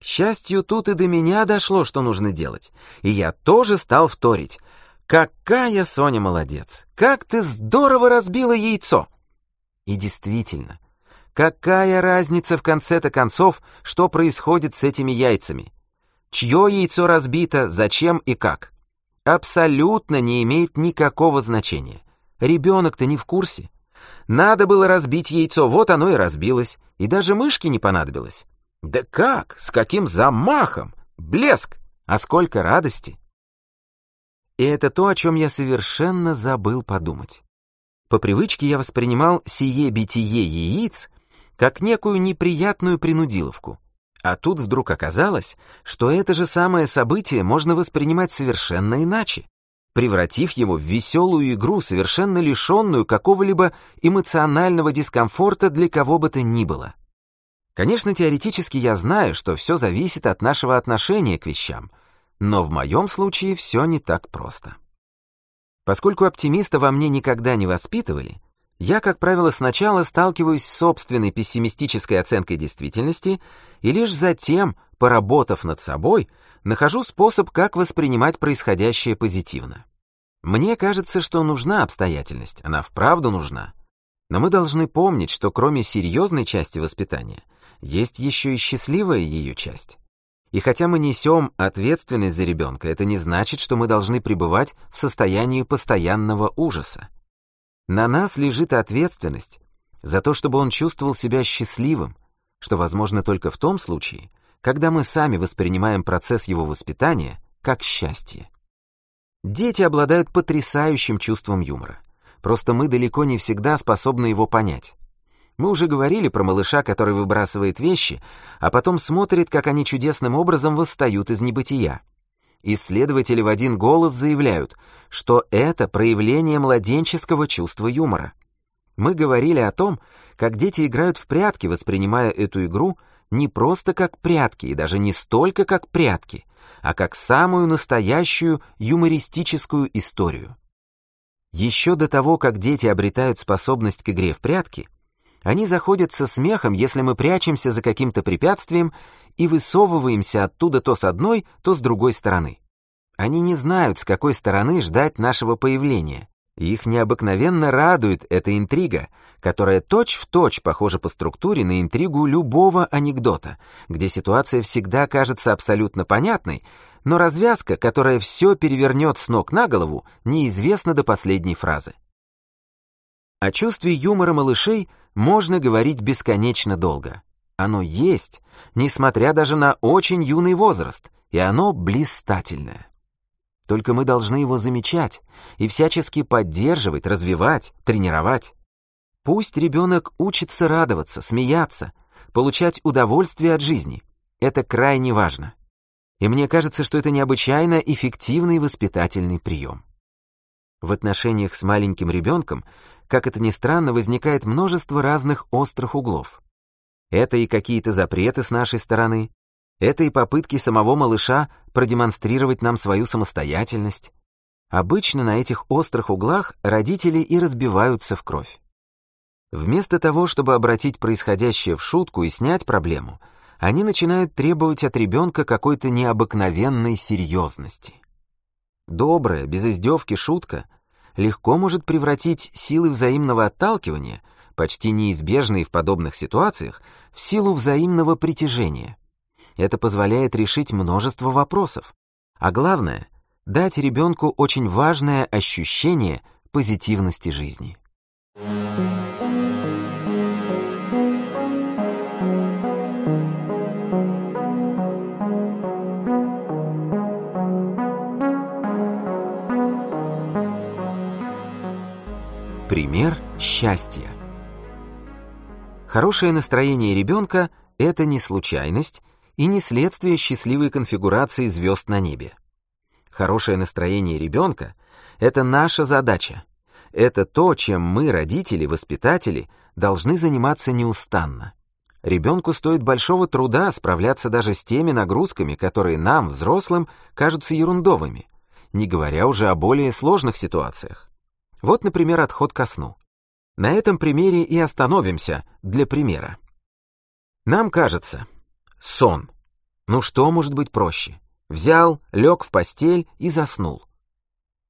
Speaker 1: К счастью, тут и до меня дошло, что нужно делать, и я тоже стал вторить. «Какая Соня молодец! Как ты здорово разбила яйцо!» И действительно, какая разница в конце-то концов, что происходит с этими яйцами? Чье яйцо разбито, зачем и как? Абсолютно не имеет никакого значения. Ребенок-то не в курсе. Надо было разбить яйцо, вот оно и разбилось. И даже мышки не понадобилось. Да как? С каким замахом? Блеск! А сколько радости! И это то, о чем я совершенно забыл подумать. По привычке я воспринимал сие битие яиц как некую неприятную принудиловку. А тут вдруг оказалось, что это же самое событие можно воспринимать совершенно иначе, превратив его в веселую игру, совершенно лишенную какого-либо эмоционального дискомфорта для кого бы то ни было. Конечно, теоретически я знаю, что все зависит от нашего отношения к вещам, но в моем случае все не так просто. Поскольку оптимиста во мне никогда не воспитывали, я, как правило, сначала сталкиваюсь с собственной пессимистической оценкой действительности и лишь затем, поработав над собой, нахожу способ, как воспринимать происходящее позитивно. Мне кажется, что нужна обстоятельность, она вправду нужна. Но мы должны помнить, что кроме серьезной части воспитания, есть еще и счастливая ее часть. И хотя мы несем ответственность за ребенка, это не значит, что мы должны пребывать в состоянии постоянного ужаса. На нас лежит ответственность за то, чтобы он чувствовал себя счастливым, что возможно только в том случае, когда мы сами воспринимаем процесс его воспитания как счастье. Дети обладают потрясающим чувством юмора. Просто мы далеко не всегда способны его понять. Мы уже говорили про малыша, который выбрасывает вещи, а потом смотрит, как они чудесным образом восстают из небытия. Исследователи в один голос заявляют, что это проявление младенческого чувства юмора. Мы говорили о том, как дети играют в прятки, воспринимая эту игру не просто как прятки и даже не столько как прятки, а как самую настоящую юмористическую историю. Еще до того, как дети обретают способность к игре в прятки, они заходят со смехом, если мы прячемся за каким-то препятствием и высовываемся оттуда то с одной, то с другой стороны. Они не знают, с какой стороны ждать нашего появления. Их необыкновенно радует эта интрига, которая точь-в-точь точь похожа по структуре на интригу любого анекдота, где ситуация всегда кажется абсолютно понятной, но развязка, которая все перевернет с ног на голову, неизвестна до последней фразы. О чувстве юмора малышей можно говорить бесконечно долго. Оно есть, несмотря даже на очень юный возраст, и оно блистательное. Только мы должны его замечать и всячески поддерживать, развивать, тренировать. Пусть ребенок учится радоваться, смеяться, получать удовольствие от жизни. Это крайне важно. И мне кажется, что это необычайно эффективный воспитательный прием. В отношениях с маленьким ребенком, как это ни странно, возникает множество разных острых углов. Это и какие-то запреты с нашей стороны, это и попытки самого малыша продемонстрировать нам свою самостоятельность. Обычно на этих острых углах родители и разбиваются в кровь. Вместо того, чтобы обратить происходящее в шутку и снять проблему, они начинают требовать от ребенка какой-то необыкновенной серьезности. Добрая, без издевки шутка легко может превратить силы взаимного отталкивания, почти неизбежные в подобных ситуациях, в силу взаимного притяжения. Это позволяет решить множество вопросов. А главное — дать ребенку очень важное ощущение позитивности жизни. Пример счастья. Хорошее настроение ребенка — это не случайность и не следствие счастливой конфигурации звезд на небе. Хорошее настроение ребенка — это наша задача. Это то, чем мы, родители, воспитатели, должны заниматься неустанно. Ребенку стоит большого труда справляться даже с теми нагрузками, которые нам, взрослым, кажутся ерундовыми, не говоря уже о более сложных ситуациях. Вот, например, отход ко сну. На этом примере и остановимся для примера. Нам кажется, Сон. Ну что может быть проще? Взял, лег в постель и заснул.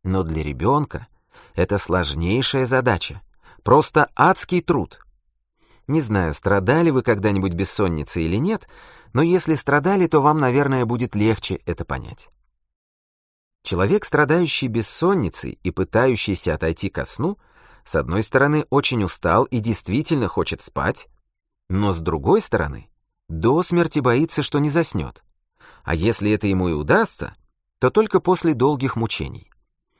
Speaker 1: Но для ребенка это сложнейшая задача. Просто адский труд. Не знаю, страдали вы когда-нибудь бессонницей или нет, но если страдали, то вам, наверное, будет легче это понять. Человек, страдающий бессонницей и пытающийся отойти ко сну, с одной стороны, очень устал и действительно хочет спать, но с другой стороны, до смерти боится, что не заснет. А если это ему и удастся, то только после долгих мучений.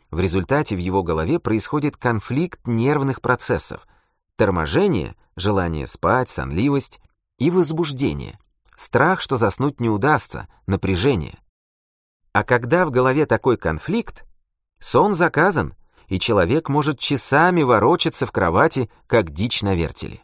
Speaker 1: В результате в его голове происходит конфликт нервных процессов, торможение, желание спать, сонливость и возбуждение, страх, что заснуть не удастся, напряжение. А когда в голове такой конфликт, сон заказан, и человек может часами ворочаться в кровати, как дичь на вертеле.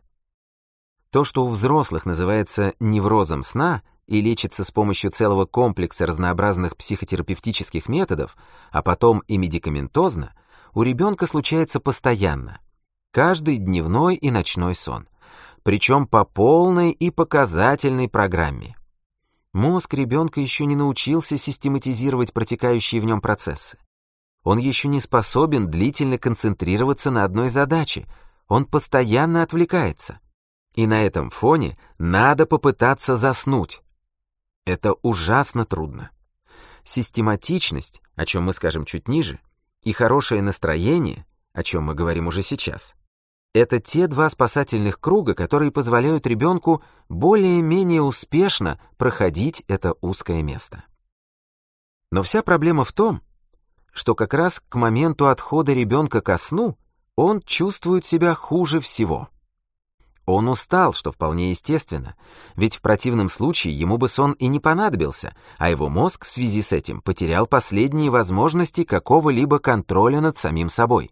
Speaker 1: То, что у взрослых называется неврозом сна и лечится с помощью целого комплекса разнообразных психотерапевтических методов, а потом и медикаментозно, у ребенка случается постоянно. Каждый дневной и ночной сон. Причем по полной и показательной программе. Мозг ребенка еще не научился систематизировать протекающие в нем процессы. Он еще не способен длительно концентрироваться на одной задаче, он постоянно отвлекается. И на этом фоне надо попытаться заснуть. Это ужасно трудно. Систематичность, о чем мы скажем чуть ниже, и хорошее настроение, о чем мы говорим уже сейчас, это те два спасательных круга, которые позволяют ребенку более-менее успешно проходить это узкое место. Но вся проблема в том, что как раз к моменту отхода ребенка ко сну он чувствует себя хуже всего. Он устал, что вполне естественно, ведь в противном случае ему бы сон и не понадобился, а его мозг в связи с этим потерял последние возможности какого-либо контроля над самим собой.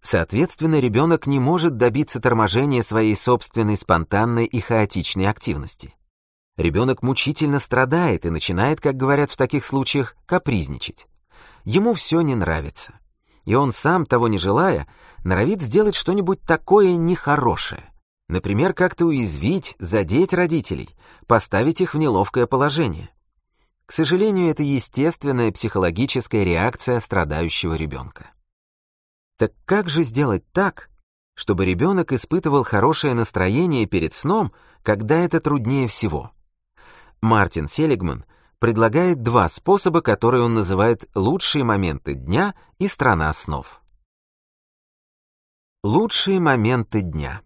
Speaker 1: Соответственно, ребенок не может добиться торможения своей собственной спонтанной и хаотичной активности. Ребенок мучительно страдает и начинает, как говорят в таких случаях, капризничать. Ему все не нравится. И он сам, того не желая, норовит сделать что-нибудь такое нехорошее. Например, как-то уязвить, задеть родителей, поставить их в неловкое положение. К сожалению, это естественная психологическая реакция страдающего ребенка. Так как же сделать так, чтобы ребенок испытывал хорошее настроение перед сном, когда это труднее всего? Мартин Селигман предлагает два способа, которые он называет «лучшие моменты дня» и «страна снов». Лучшие моменты дня.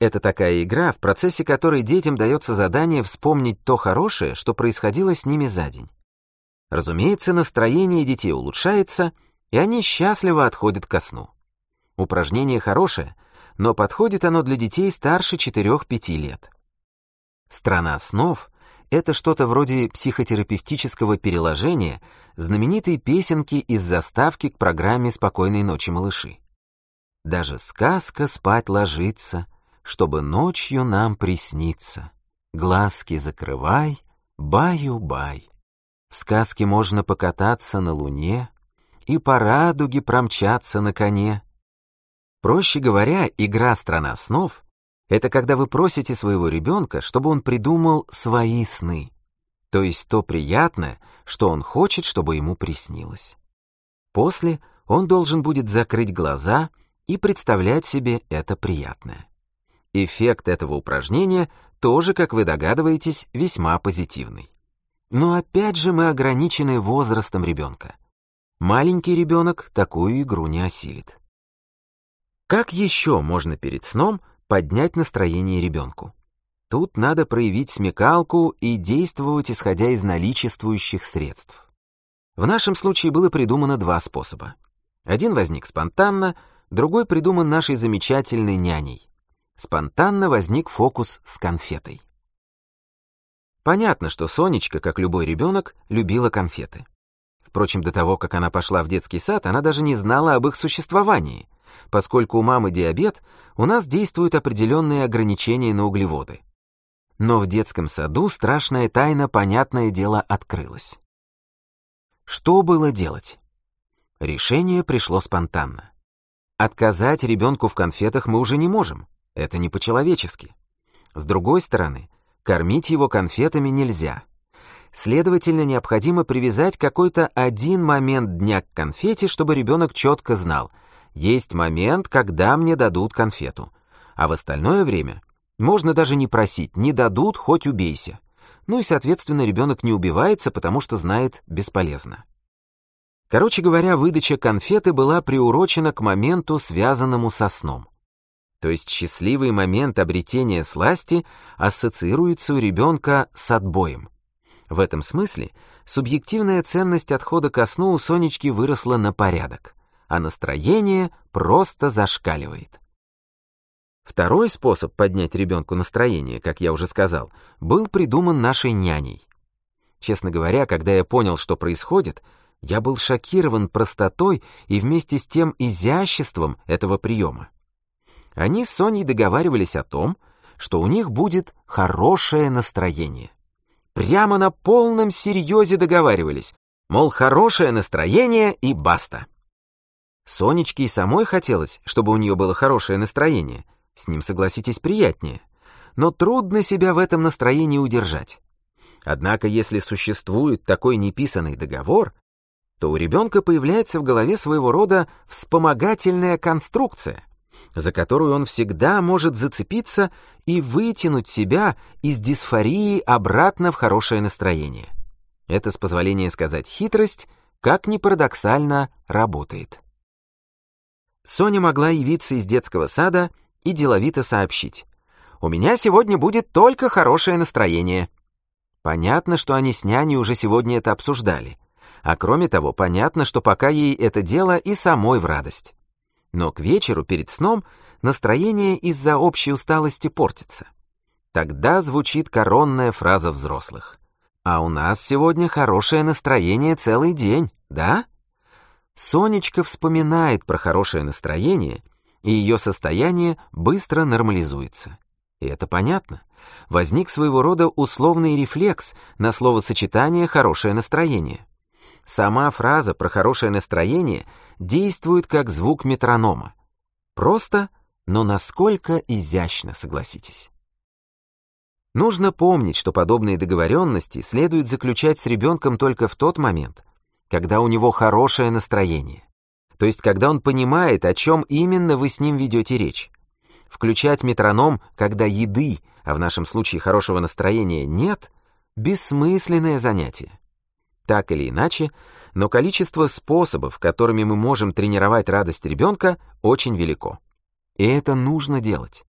Speaker 1: Это такая игра, в процессе которой детям дается задание вспомнить то хорошее, что происходило с ними за день. Разумеется, настроение детей улучшается, и они счастливо отходят ко сну. Упражнение хорошее, но подходит оно для детей старше 4-5 лет. Страна снов — это что-то вроде психотерапевтического переложения знаменитой песенки из заставки к программе «Спокойной ночи, малыши». Даже сказка спать ложится, чтобы ночью нам присниться. Глазки закрывай, баю-бай. В сказке можно покататься на луне, и по радуге промчаться на коне. Проще говоря, игра «Страна снов» — это когда вы просите своего ребенка, чтобы он придумал свои сны, то есть то приятное, что он хочет, чтобы ему приснилось. После он должен будет закрыть глаза и представлять себе это приятное. Эффект этого упражнения тоже, как вы догадываетесь, весьма позитивный. Но опять же мы ограничены возрастом ребенка. Маленький ребенок такую игру не осилит. Как еще можно перед сном поднять настроение ребенку? Тут надо проявить смекалку и действовать, исходя из наличествующих средств. В нашем случае было придумано два способа. Один возник спонтанно, другой придуман нашей замечательной няней. Спонтанно возник фокус с конфетой. Понятно, что Сонечка, как любой ребенок, любила конфеты. Впрочем, до того, как она пошла в детский сад, она даже не знала об их существовании. Поскольку у мамы диабет, у нас действуют определенные ограничения на углеводы. Но в детском саду страшная тайна, понятное дело, открылась. Что было делать? Решение пришло спонтанно. Отказать ребенку в конфетах мы уже не можем. Это не по-человечески. С другой стороны, кормить его конфетами нельзя. Следовательно, необходимо привязать какой-то один момент дня к конфете, чтобы ребенок четко знал, есть момент, когда мне дадут конфету. А в остальное время можно даже не просить, не дадут, хоть убейся. Ну и, соответственно, ребенок не убивается, потому что знает бесполезно. Короче говоря, выдача конфеты была приурочена к моменту, связанному со сном. То есть счастливый момент обретения сласти ассоциируется у ребенка с отбоем. В этом смысле субъективная ценность отхода ко сну у Сонечки выросла на порядок, а настроение просто зашкаливает. Второй способ поднять ребенку настроение, как я уже сказал, был придуман нашей няней. Честно говоря, когда я понял, что происходит, я был шокирован простотой и вместе с тем изяществом этого приема. Они с Соней договаривались о том, что у них будет хорошее настроение. Прямо на полном серьезе договаривались, мол, хорошее настроение и баста. Сонечке и самой хотелось, чтобы у нее было хорошее настроение. С ним, согласитесь, приятнее. Но трудно себя в этом настроении удержать. Однако, если существует такой неписанный договор, то у ребенка появляется в голове своего рода вспомогательная конструкция — за которую он всегда может зацепиться и вытянуть себя из дисфории обратно в хорошее настроение. Это, с позволения сказать хитрость, как ни парадоксально, работает. Соня могла явиться из детского сада и деловито сообщить. «У меня сегодня будет только хорошее настроение». Понятно, что они с няней уже сегодня это обсуждали. А кроме того, понятно, что пока ей это дело и самой в радость. Но к вечеру перед сном настроение из-за общей усталости портится. Тогда звучит коронная фраза взрослых. «А у нас сегодня хорошее настроение целый день, да?» Сонечка вспоминает про хорошее настроение, и ее состояние быстро нормализуется. И это понятно. Возник своего рода условный рефлекс на словосочетание «хорошее настроение». Сама фраза про хорошее настроение действует как звук метронома. Просто, но насколько изящно, согласитесь. Нужно помнить, что подобные договоренности следует заключать с ребенком только в тот момент, когда у него хорошее настроение. То есть, когда он понимает, о чем именно вы с ним ведете речь. Включать метроном, когда еды, а в нашем случае хорошего настроения нет, бессмысленное занятие. Так или иначе, но количество способов, которыми мы можем тренировать радость ребенка, очень велико. И это нужно делать.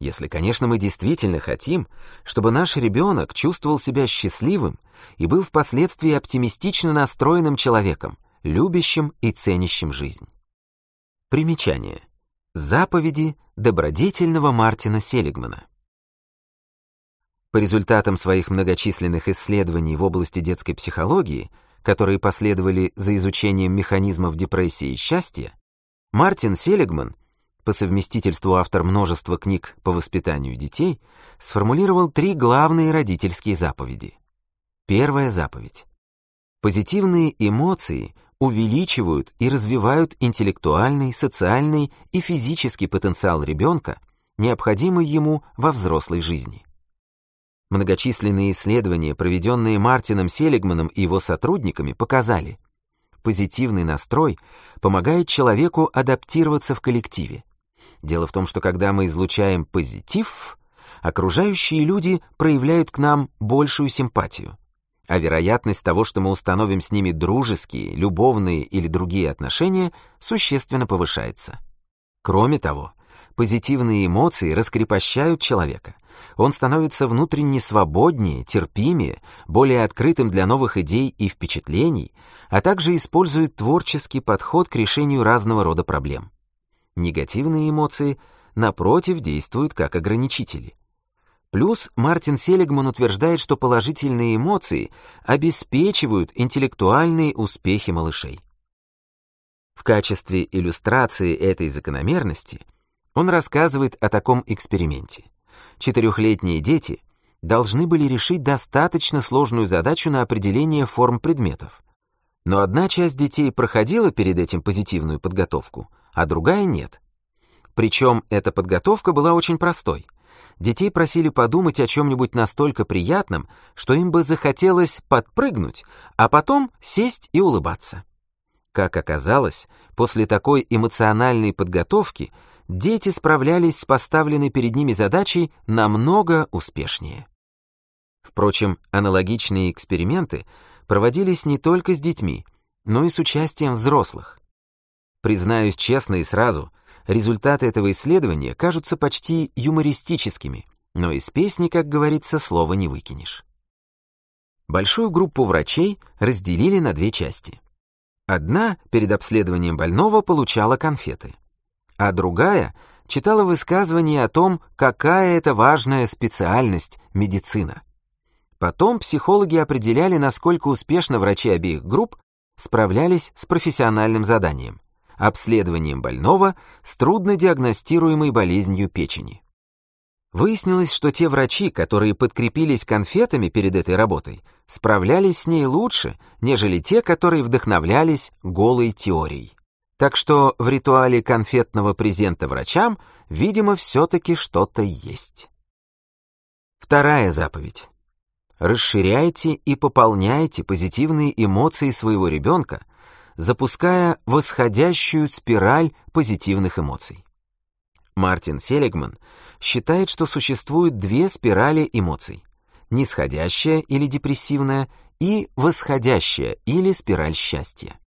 Speaker 1: Если, конечно, мы действительно хотим, чтобы наш ребенок чувствовал себя счастливым и был впоследствии оптимистично настроенным человеком, любящим и ценящим жизнь. Примечание. Заповеди добродетельного Мартина Селигмана. По результатам своих многочисленных исследований в области детской психологии, которые последовали за изучением механизмов депрессии и счастья, Мартин Селигман по совместительству автор множества книг по воспитанию детей, сформулировал три главные родительские заповеди. Первая заповедь. Позитивные эмоции увеличивают и развивают интеллектуальный, социальный и физический потенциал ребенка, необходимый ему во взрослой жизни. Многочисленные исследования, проведенные Мартином Селигманом и его сотрудниками, показали, позитивный настрой помогает человеку адаптироваться в коллективе, Дело в том, что когда мы излучаем позитив, окружающие люди проявляют к нам большую симпатию. А вероятность того, что мы установим с ними дружеские, любовные или другие отношения, существенно повышается. Кроме того, позитивные эмоции раскрепощают человека. Он становится внутренне свободнее, терпимее, более открытым для новых идей и впечатлений, а также использует творческий подход к решению разного рода проблем. Негативные эмоции, напротив, действуют как ограничители. Плюс Мартин Селигман утверждает, что положительные эмоции обеспечивают интеллектуальные успехи малышей. В качестве иллюстрации этой закономерности он рассказывает о таком эксперименте. Четырехлетние дети должны были решить достаточно сложную задачу на определение форм предметов. Но одна часть детей проходила перед этим позитивную подготовку, а другая нет. Причем эта подготовка была очень простой. Детей просили подумать о чем-нибудь настолько приятном, что им бы захотелось подпрыгнуть, а потом сесть и улыбаться. Как оказалось, после такой эмоциональной подготовки дети справлялись с поставленной перед ними задачей намного успешнее. Впрочем, аналогичные эксперименты проводились не только с детьми, но и с участием взрослых. Признаюсь честно и сразу, результаты этого исследования кажутся почти юмористическими, но из песни, как говорится, слова не выкинешь. Большую группу врачей разделили на две части. Одна перед обследованием больного получала конфеты, а другая читала высказывания о том, какая это важная специальность — медицина. Потом психологи определяли, насколько успешно врачи обеих групп справлялись с профессиональным заданием обследованием больного с труднодиагностируемой болезнью печени. Выяснилось, что те врачи, которые подкрепились конфетами перед этой работой, справлялись с ней лучше, нежели те, которые вдохновлялись голой теорией. Так что в ритуале конфетного презента врачам, видимо, все-таки что-то есть. Вторая заповедь. Расширяйте и пополняйте позитивные эмоции своего ребенка запуская восходящую спираль позитивных эмоций. Мартин Селигман считает, что существуют две спирали эмоций – нисходящая или депрессивная и восходящая или спираль счастья.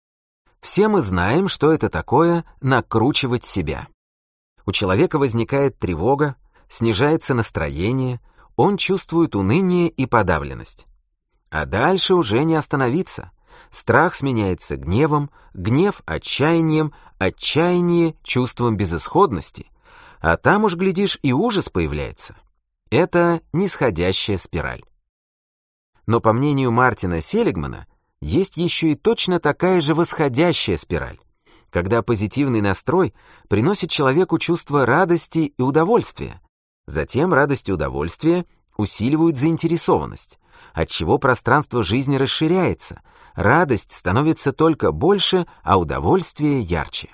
Speaker 1: Все мы знаем, что это такое накручивать себя. У человека возникает тревога, снижается настроение, он чувствует уныние и подавленность. А дальше уже не остановиться – Страх сменяется гневом, гнев — отчаянием, отчаяние — чувством безысходности, а там уж, глядишь, и ужас появляется. Это нисходящая спираль. Но по мнению Мартина Селигмана, есть еще и точно такая же восходящая спираль, когда позитивный настрой приносит человеку чувство радости и удовольствия. Затем радость и удовольствие усиливают заинтересованность, отчего пространство жизни расширяется, радость становится только больше, а удовольствие ярче.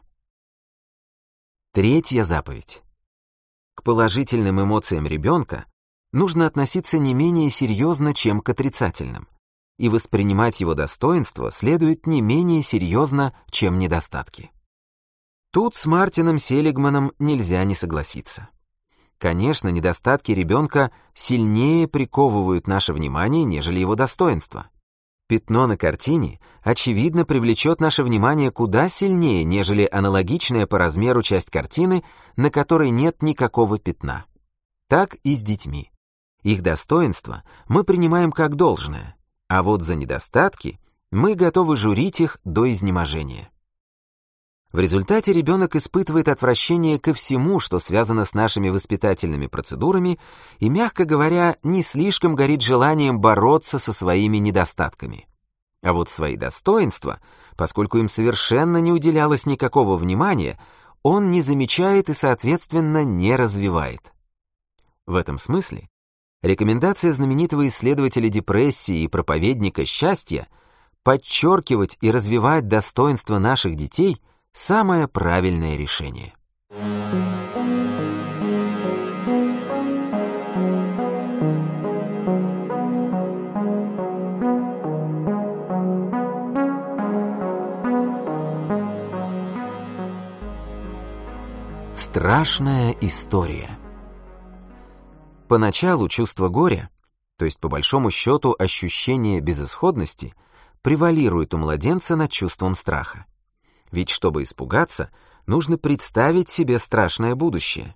Speaker 1: Третья заповедь. К положительным эмоциям ребенка нужно относиться не менее серьезно, чем к отрицательным, и воспринимать его достоинства следует не менее серьезно, чем недостатки. Тут с Мартином Селигманом нельзя не согласиться. Конечно, недостатки ребенка сильнее приковывают наше внимание, нежели его достоинства. Пятно на картине, очевидно, привлечет наше внимание куда сильнее, нежели аналогичная по размеру часть картины, на которой нет никакого пятна. Так и с детьми. Их достоинства мы принимаем как должное, а вот за недостатки мы готовы журить их до изнеможения. В результате ребенок испытывает отвращение ко всему, что связано с нашими воспитательными процедурами, и, мягко говоря, не слишком горит желанием бороться со своими недостатками. А вот свои достоинства, поскольку им совершенно не уделялось никакого внимания, он не замечает и, соответственно, не развивает. В этом смысле рекомендация знаменитого исследователя депрессии и проповедника счастья подчеркивать и развивать достоинства наших детей – самое правильное решение. Страшная история. Поначалу чувство горя, то есть по большому счету ощущение безысходности, превалирует у младенца над чувством страха. Ведь чтобы испугаться, нужно представить себе страшное будущее.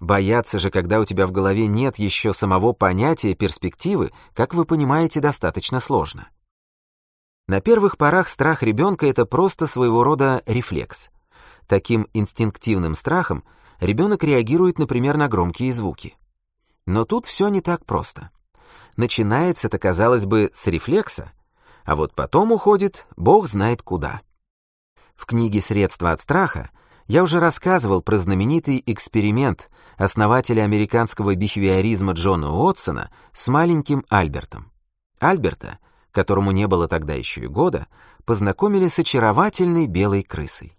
Speaker 1: Бояться же, когда у тебя в голове нет еще самого понятия перспективы, как вы понимаете, достаточно сложно. На первых порах страх ребенка — это просто своего рода рефлекс. Таким инстинктивным страхом ребенок реагирует, например, на громкие звуки. Но тут все не так просто. Начинается это, казалось бы, с рефлекса, а вот потом уходит бог знает куда. В книге «Средства от страха» я уже рассказывал про знаменитый эксперимент основателя американского бихевиоризма Джона Уотсона с маленьким Альбертом. Альберта, которому не было тогда еще и года, познакомили с очаровательной белой крысой.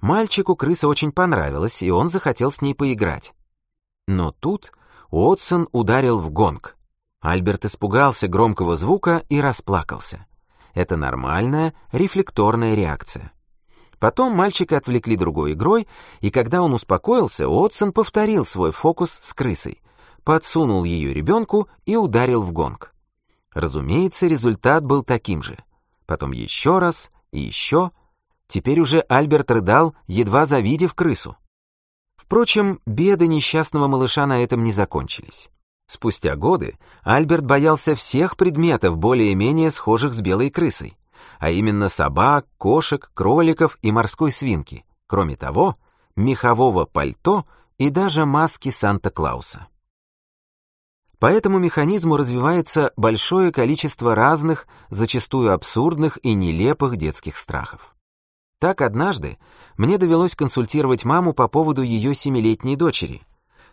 Speaker 1: Мальчику крыса очень понравилась, и он захотел с ней поиграть. Но тут Уотсон ударил в гонг. Альберт испугался громкого звука и расплакался. Это нормальная рефлекторная реакция. Потом мальчика отвлекли другой игрой, и когда он успокоился, Уотсон повторил свой фокус с крысой, подсунул ее ребенку и ударил в гонг. Разумеется, результат был таким же. Потом еще раз и еще. Теперь уже Альберт рыдал, едва завидев крысу. Впрочем, беды несчастного малыша на этом не закончились. Спустя годы Альберт боялся всех предметов, более-менее схожих с белой крысой а именно собак, кошек, кроликов и морской свинки. Кроме того, мехового пальто и даже маски Санта-Клауса. По этому механизму развивается большое количество разных, зачастую абсурдных и нелепых детских страхов. Так однажды мне довелось консультировать маму по поводу ее семилетней дочери,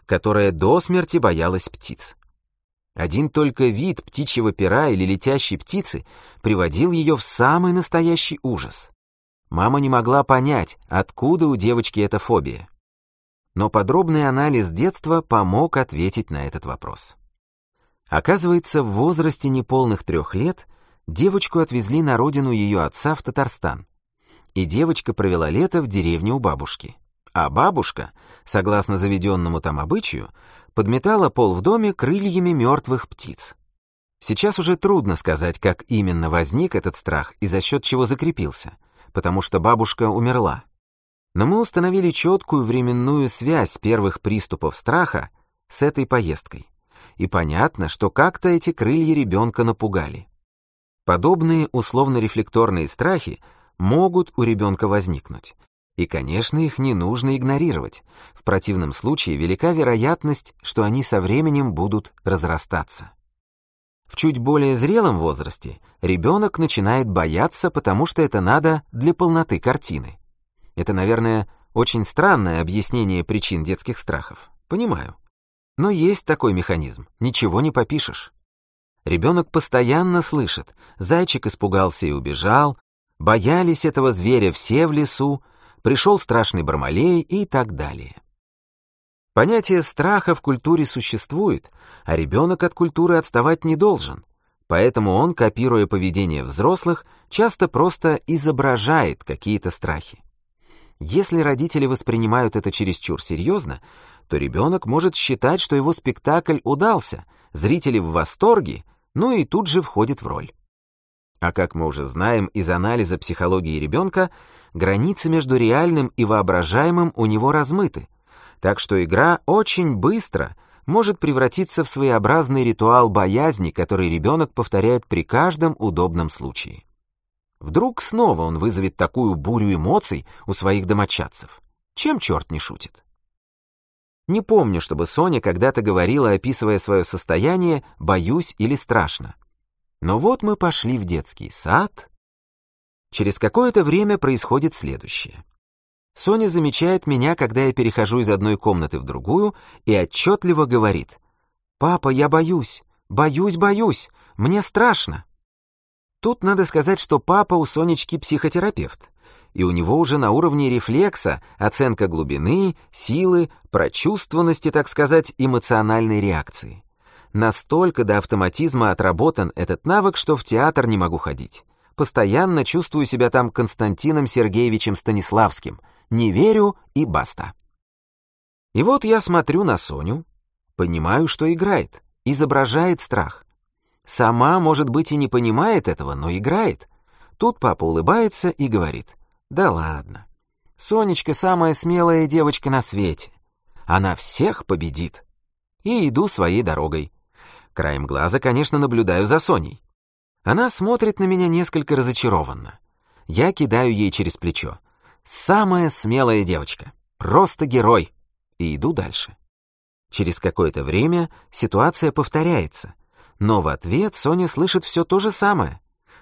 Speaker 1: которая до смерти боялась птиц. Один только вид птичьего пера или летящей птицы приводил ее в самый настоящий ужас. Мама не могла понять, откуда у девочки эта фобия. Но подробный анализ детства помог ответить на этот вопрос. Оказывается, в возрасте неполных трех лет девочку отвезли на родину ее отца в Татарстан. И девочка провела лето в деревне у бабушки. А бабушка, согласно заведенному там обычаю, подметала пол в доме крыльями мертвых птиц. Сейчас уже трудно сказать, как именно возник этот страх и за счет чего закрепился, потому что бабушка умерла. Но мы установили четкую временную связь первых приступов страха с этой поездкой. И понятно, что как-то эти крылья ребенка напугали. Подобные условно-рефлекторные страхи могут у ребенка возникнуть. И, конечно, их не нужно игнорировать. В противном случае велика вероятность, что они со временем будут разрастаться. В чуть более зрелом возрасте ребенок начинает бояться, потому что это надо для полноты картины. Это, наверное, очень странное объяснение причин детских страхов. Понимаю. Но есть такой механизм, ничего не попишешь. Ребенок постоянно слышит, зайчик испугался и убежал, боялись этого зверя все в лесу, пришел страшный Бармалей и так далее. Понятие страха в культуре существует, а ребенок от культуры отставать не должен, поэтому он, копируя поведение взрослых, часто просто изображает какие-то страхи. Если родители воспринимают это чересчур серьезно, то ребенок может считать, что его спектакль удался, зрители в восторге, ну и тут же входит в роль. А как мы уже знаем из анализа психологии ребенка, границы между реальным и воображаемым у него размыты, так что игра очень быстро может превратиться в своеобразный ритуал боязни, который ребенок повторяет при каждом удобном случае. Вдруг снова он вызовет такую бурю эмоций у своих домочадцев. Чем черт не шутит? Не помню, чтобы Соня когда-то говорила, описывая свое состояние, «боюсь» или «страшно». Но вот мы пошли в детский сад. Через какое-то время происходит следующее. Соня замечает меня, когда я перехожу из одной комнаты в другую, и отчетливо говорит, «Папа, я боюсь, боюсь, боюсь, мне страшно». Тут надо сказать, что папа у Сонечки психотерапевт, и у него уже на уровне рефлекса оценка глубины, силы, прочувствованности, так сказать, эмоциональной реакции. Настолько до автоматизма отработан этот навык, что в театр не могу ходить. Постоянно чувствую себя там Константином Сергеевичем Станиславским. Не верю и баста. И вот я смотрю на Соню, понимаю, что играет, изображает страх. Сама, может быть, и не понимает этого, но играет. Тут папа улыбается и говорит, да ладно, Сонечка самая смелая девочка на свете. Она всех победит. И иду своей дорогой. Краем глаза, конечно, наблюдаю за Соней. Она смотрит на меня несколько разочарованно. Я кидаю ей через плечо. Самая смелая девочка. Просто герой. И иду дальше. Через какое-то время ситуация повторяется. Но в ответ Соня слышит все то же самое.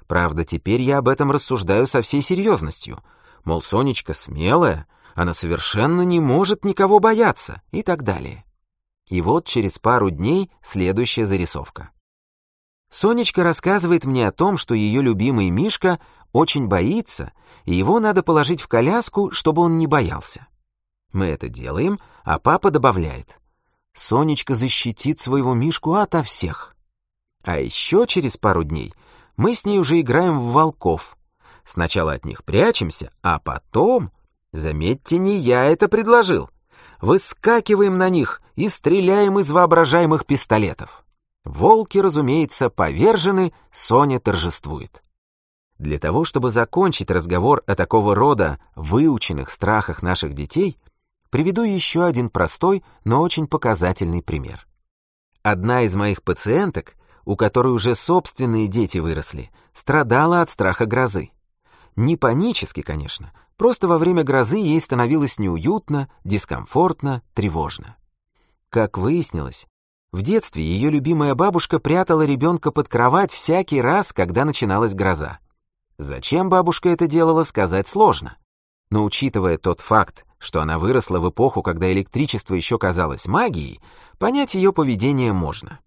Speaker 1: Правда, теперь я об этом рассуждаю со всей серьезностью. Мол, Сонечка смелая, она совершенно не может никого бояться и так далее. И вот через пару дней следующая зарисовка. Сонечка рассказывает мне о том, что ее любимый Мишка очень боится, и его надо положить в коляску, чтобы он не боялся. Мы это делаем, а папа добавляет. Сонечка защитит своего Мишку ото всех. А еще через пару дней мы с ней уже играем в волков. Сначала от них прячемся, а потом... Заметьте, не я это предложил выскакиваем на них и стреляем из воображаемых пистолетов. Волки, разумеется, повержены, Соня торжествует. Для того, чтобы закончить разговор о такого рода выученных страхах наших детей, приведу еще один простой, но очень показательный пример. Одна из моих пациенток, у которой уже собственные дети выросли, страдала от страха грозы. Не панически, конечно, Просто во время грозы ей становилось неуютно, дискомфортно, тревожно. Как выяснилось, в детстве ее любимая бабушка прятала ребенка под кровать всякий раз, когда начиналась гроза. Зачем бабушка это делала, сказать сложно. Но учитывая тот факт, что она выросла в эпоху, когда электричество еще казалось магией, понять ее поведение можно.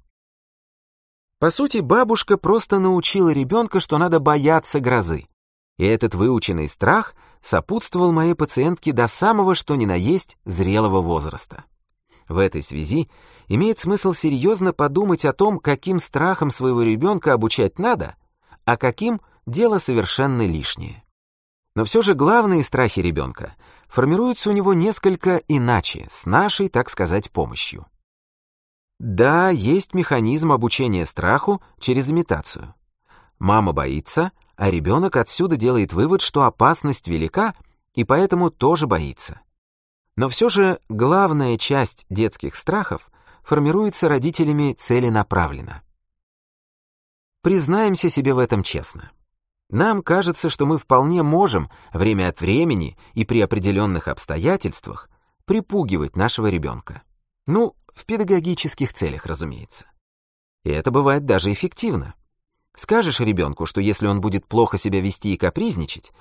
Speaker 1: По сути, бабушка просто научила ребенка, что надо бояться грозы. И этот выученный страх сопутствовал моей пациентке до самого что ни на есть зрелого возраста. В этой связи имеет смысл серьезно подумать о том, каким страхом своего ребенка обучать надо, а каким дело совершенно лишнее. Но все же главные страхи ребенка формируются у него несколько иначе, с нашей, так сказать, помощью. Да, есть механизм обучения страху через имитацию. Мама боится, а ребенок отсюда делает вывод, что опасность велика и поэтому тоже боится. Но все же главная часть детских страхов формируется родителями целенаправленно. Признаемся себе в этом честно. Нам кажется, что мы вполне можем время от времени и при определенных обстоятельствах припугивать нашего ребенка. Ну, в педагогических целях, разумеется. И это бывает даже эффективно. Скажешь ребенку, что если он будет плохо себя вести и капризничать,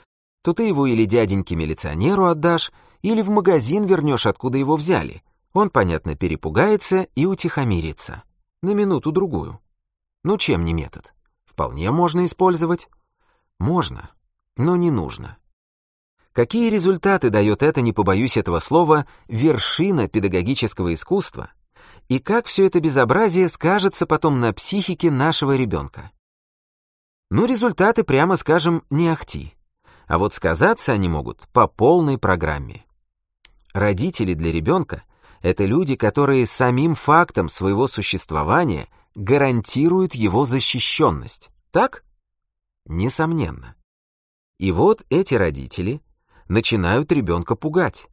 Speaker 1: то ты его или дяденьке-милиционеру отдашь, или в магазин вернешь, откуда его взяли. Он, понятно, перепугается и утихомирится. На минуту-другую. Ну чем не метод? Вполне можно использовать. Можно, но не нужно. Какие результаты дает это, не побоюсь этого слова, вершина педагогического искусства? И как все это безобразие скажется потом на психике нашего ребенка? Ну, результаты, прямо скажем, не ахти. А вот сказаться они могут по полной программе. Родители для ребенка — это люди, которые самим фактом своего существования гарантируют его защищенность. Так? Несомненно. И вот эти родители начинают ребенка пугать.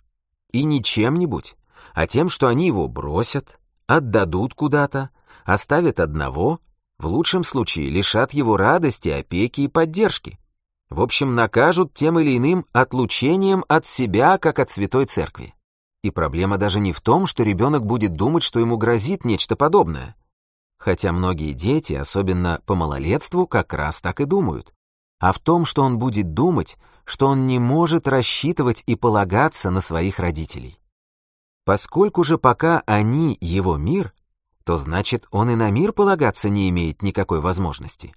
Speaker 1: И не чем-нибудь, а тем, что они его бросят, отдадут куда-то, оставят одного, в лучшем случае лишат его радости, опеки и поддержки. В общем, накажут тем или иным отлучением от себя, как от святой церкви. И проблема даже не в том, что ребенок будет думать, что ему грозит нечто подобное. Хотя многие дети, особенно по малолетству, как раз так и думают. А в том, что он будет думать, что он не может рассчитывать и полагаться на своих родителей. Поскольку же пока они его мир, то значит он и на мир полагаться не имеет никакой возможности.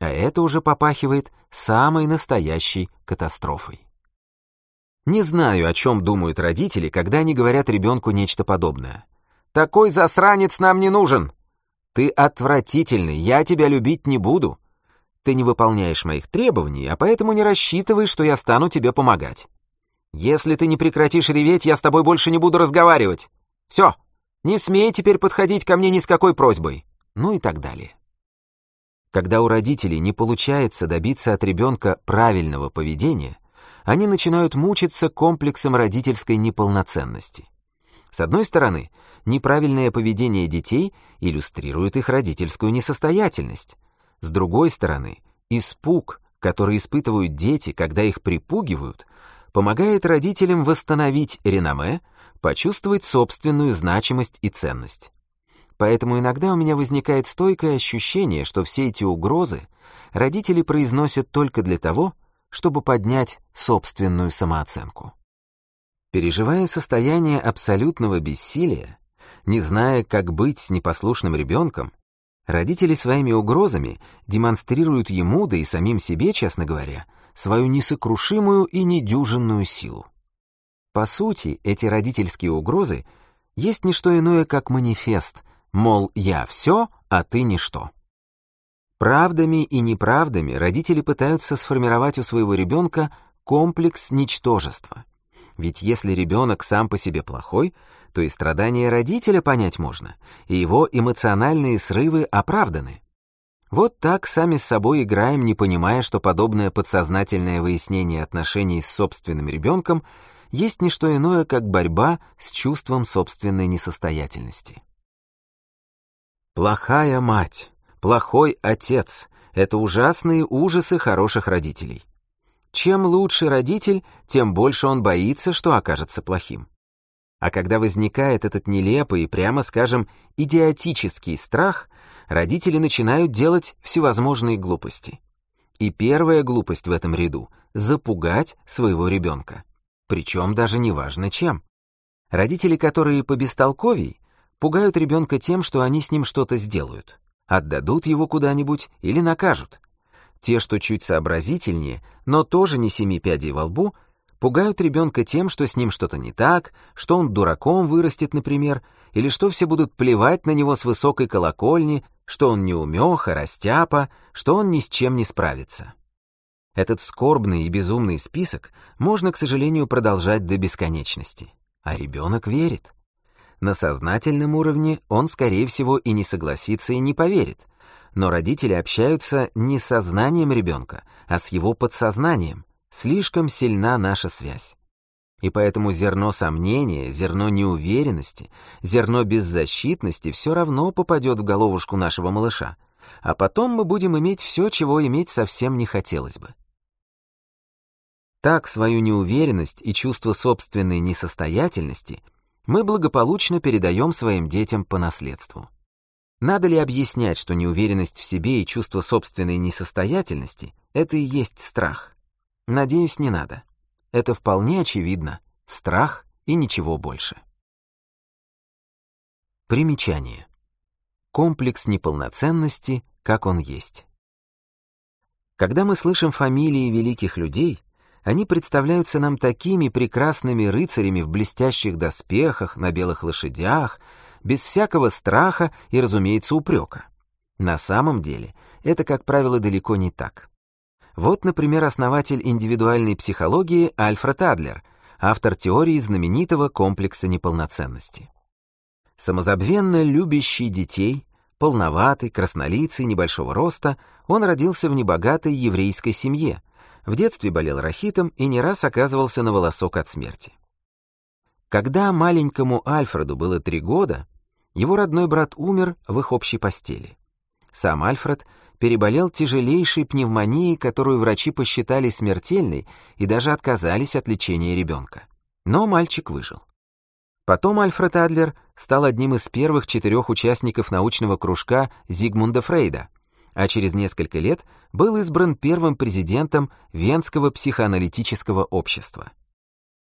Speaker 1: А это уже попахивает самой настоящей катастрофой. Не знаю, о чем думают родители, когда они говорят ребенку нечто подобное. «Такой засранец нам не нужен!» «Ты отвратительный, я тебя любить не буду!» «Ты не выполняешь моих требований, а поэтому не рассчитывай, что я стану тебе помогать!» «Если ты не прекратишь реветь, я с тобой больше не буду разговаривать!» «Все! Не смей теперь подходить ко мне ни с какой просьбой!» Ну и так далее. Когда у родителей не получается добиться от ребенка правильного поведения, они начинают мучиться комплексом родительской неполноценности. С одной стороны, неправильное поведение детей иллюстрирует их родительскую несостоятельность. С другой стороны, испуг, который испытывают дети, когда их припугивают, помогает родителям восстановить реноме, почувствовать собственную значимость и ценность. Поэтому иногда у меня возникает стойкое ощущение, что все эти угрозы родители произносят только для того, чтобы поднять собственную самооценку. Переживая состояние абсолютного бессилия, не зная, как быть с непослушным ребенком, родители своими угрозами демонстрируют ему, да и самим себе, честно говоря, свою несокрушимую и недюжинную силу. По сути, эти родительские угрозы есть не что иное, как манифест, мол, я все, а ты ничто. Правдами и неправдами родители пытаются сформировать у своего ребенка комплекс ничтожества. Ведь если ребенок сам по себе плохой, то и страдания родителя понять можно, и его эмоциональные срывы оправданы. Вот так сами с собой играем, не понимая, что подобное подсознательное выяснение отношений с собственным ребенком есть не что иное, как борьба с чувством собственной несостоятельности. Плохая мать, плохой отец — это ужасные ужасы хороших родителей. Чем лучше родитель, тем больше он боится, что окажется плохим. А когда возникает этот нелепый и, прямо скажем, идиотический страх, родители начинают делать всевозможные глупости. И первая глупость в этом ряду — запугать своего ребенка. Причем даже неважно чем. Родители, которые побестолковей, пугают ребенка тем, что они с ним что-то сделают. Отдадут его куда-нибудь или накажут. Те, что чуть сообразительнее, но тоже не семи пядей во лбу, пугают ребенка тем, что с ним что-то не так, что он дураком вырастет, например, или что все будут плевать на него с высокой колокольни, что он неумеха, растяпа, что он ни с чем не справится. Этот скорбный и безумный список можно, к сожалению, продолжать до бесконечности. А ребенок верит. На сознательном уровне он, скорее всего, и не согласится, и не поверит. Но родители общаются не с сознанием ребенка, а с его подсознанием. Слишком сильна наша связь. И поэтому зерно сомнения, зерно неуверенности, зерно беззащитности все равно попадет в головушку нашего малыша. а потом мы будем иметь все, чего иметь совсем не хотелось бы. Так свою неуверенность и чувство собственной несостоятельности мы благополучно передаем своим детям по наследству. Надо ли объяснять, что неуверенность в себе и чувство собственной несостоятельности — это и есть страх? Надеюсь, не надо. Это вполне очевидно. Страх и ничего больше. Примечание. Комплекс неполноценности, как он есть. Когда мы слышим фамилии великих людей, они представляются нам такими прекрасными рыцарями в блестящих доспехах, на белых лошадях, без всякого страха и, разумеется, упрека. На самом деле, это, как правило, далеко не так. Вот, например, основатель индивидуальной психологии Альфред Адлер, автор теории знаменитого комплекса неполноценности. Самозабвенно любящий детей, полноватый, краснолицый, небольшого роста, он родился в небогатой еврейской семье, в детстве болел рахитом и не раз оказывался на волосок от смерти. Когда маленькому Альфреду было три года, его родной брат умер в их общей постели. Сам Альфред переболел тяжелейшей пневмонией, которую врачи посчитали смертельной и даже отказались от лечения ребенка. Но мальчик выжил. Потом Альфред Адлер стал одним из первых четырех участников научного кружка Зигмунда Фрейда, а через несколько лет был избран первым президентом Венского психоаналитического общества.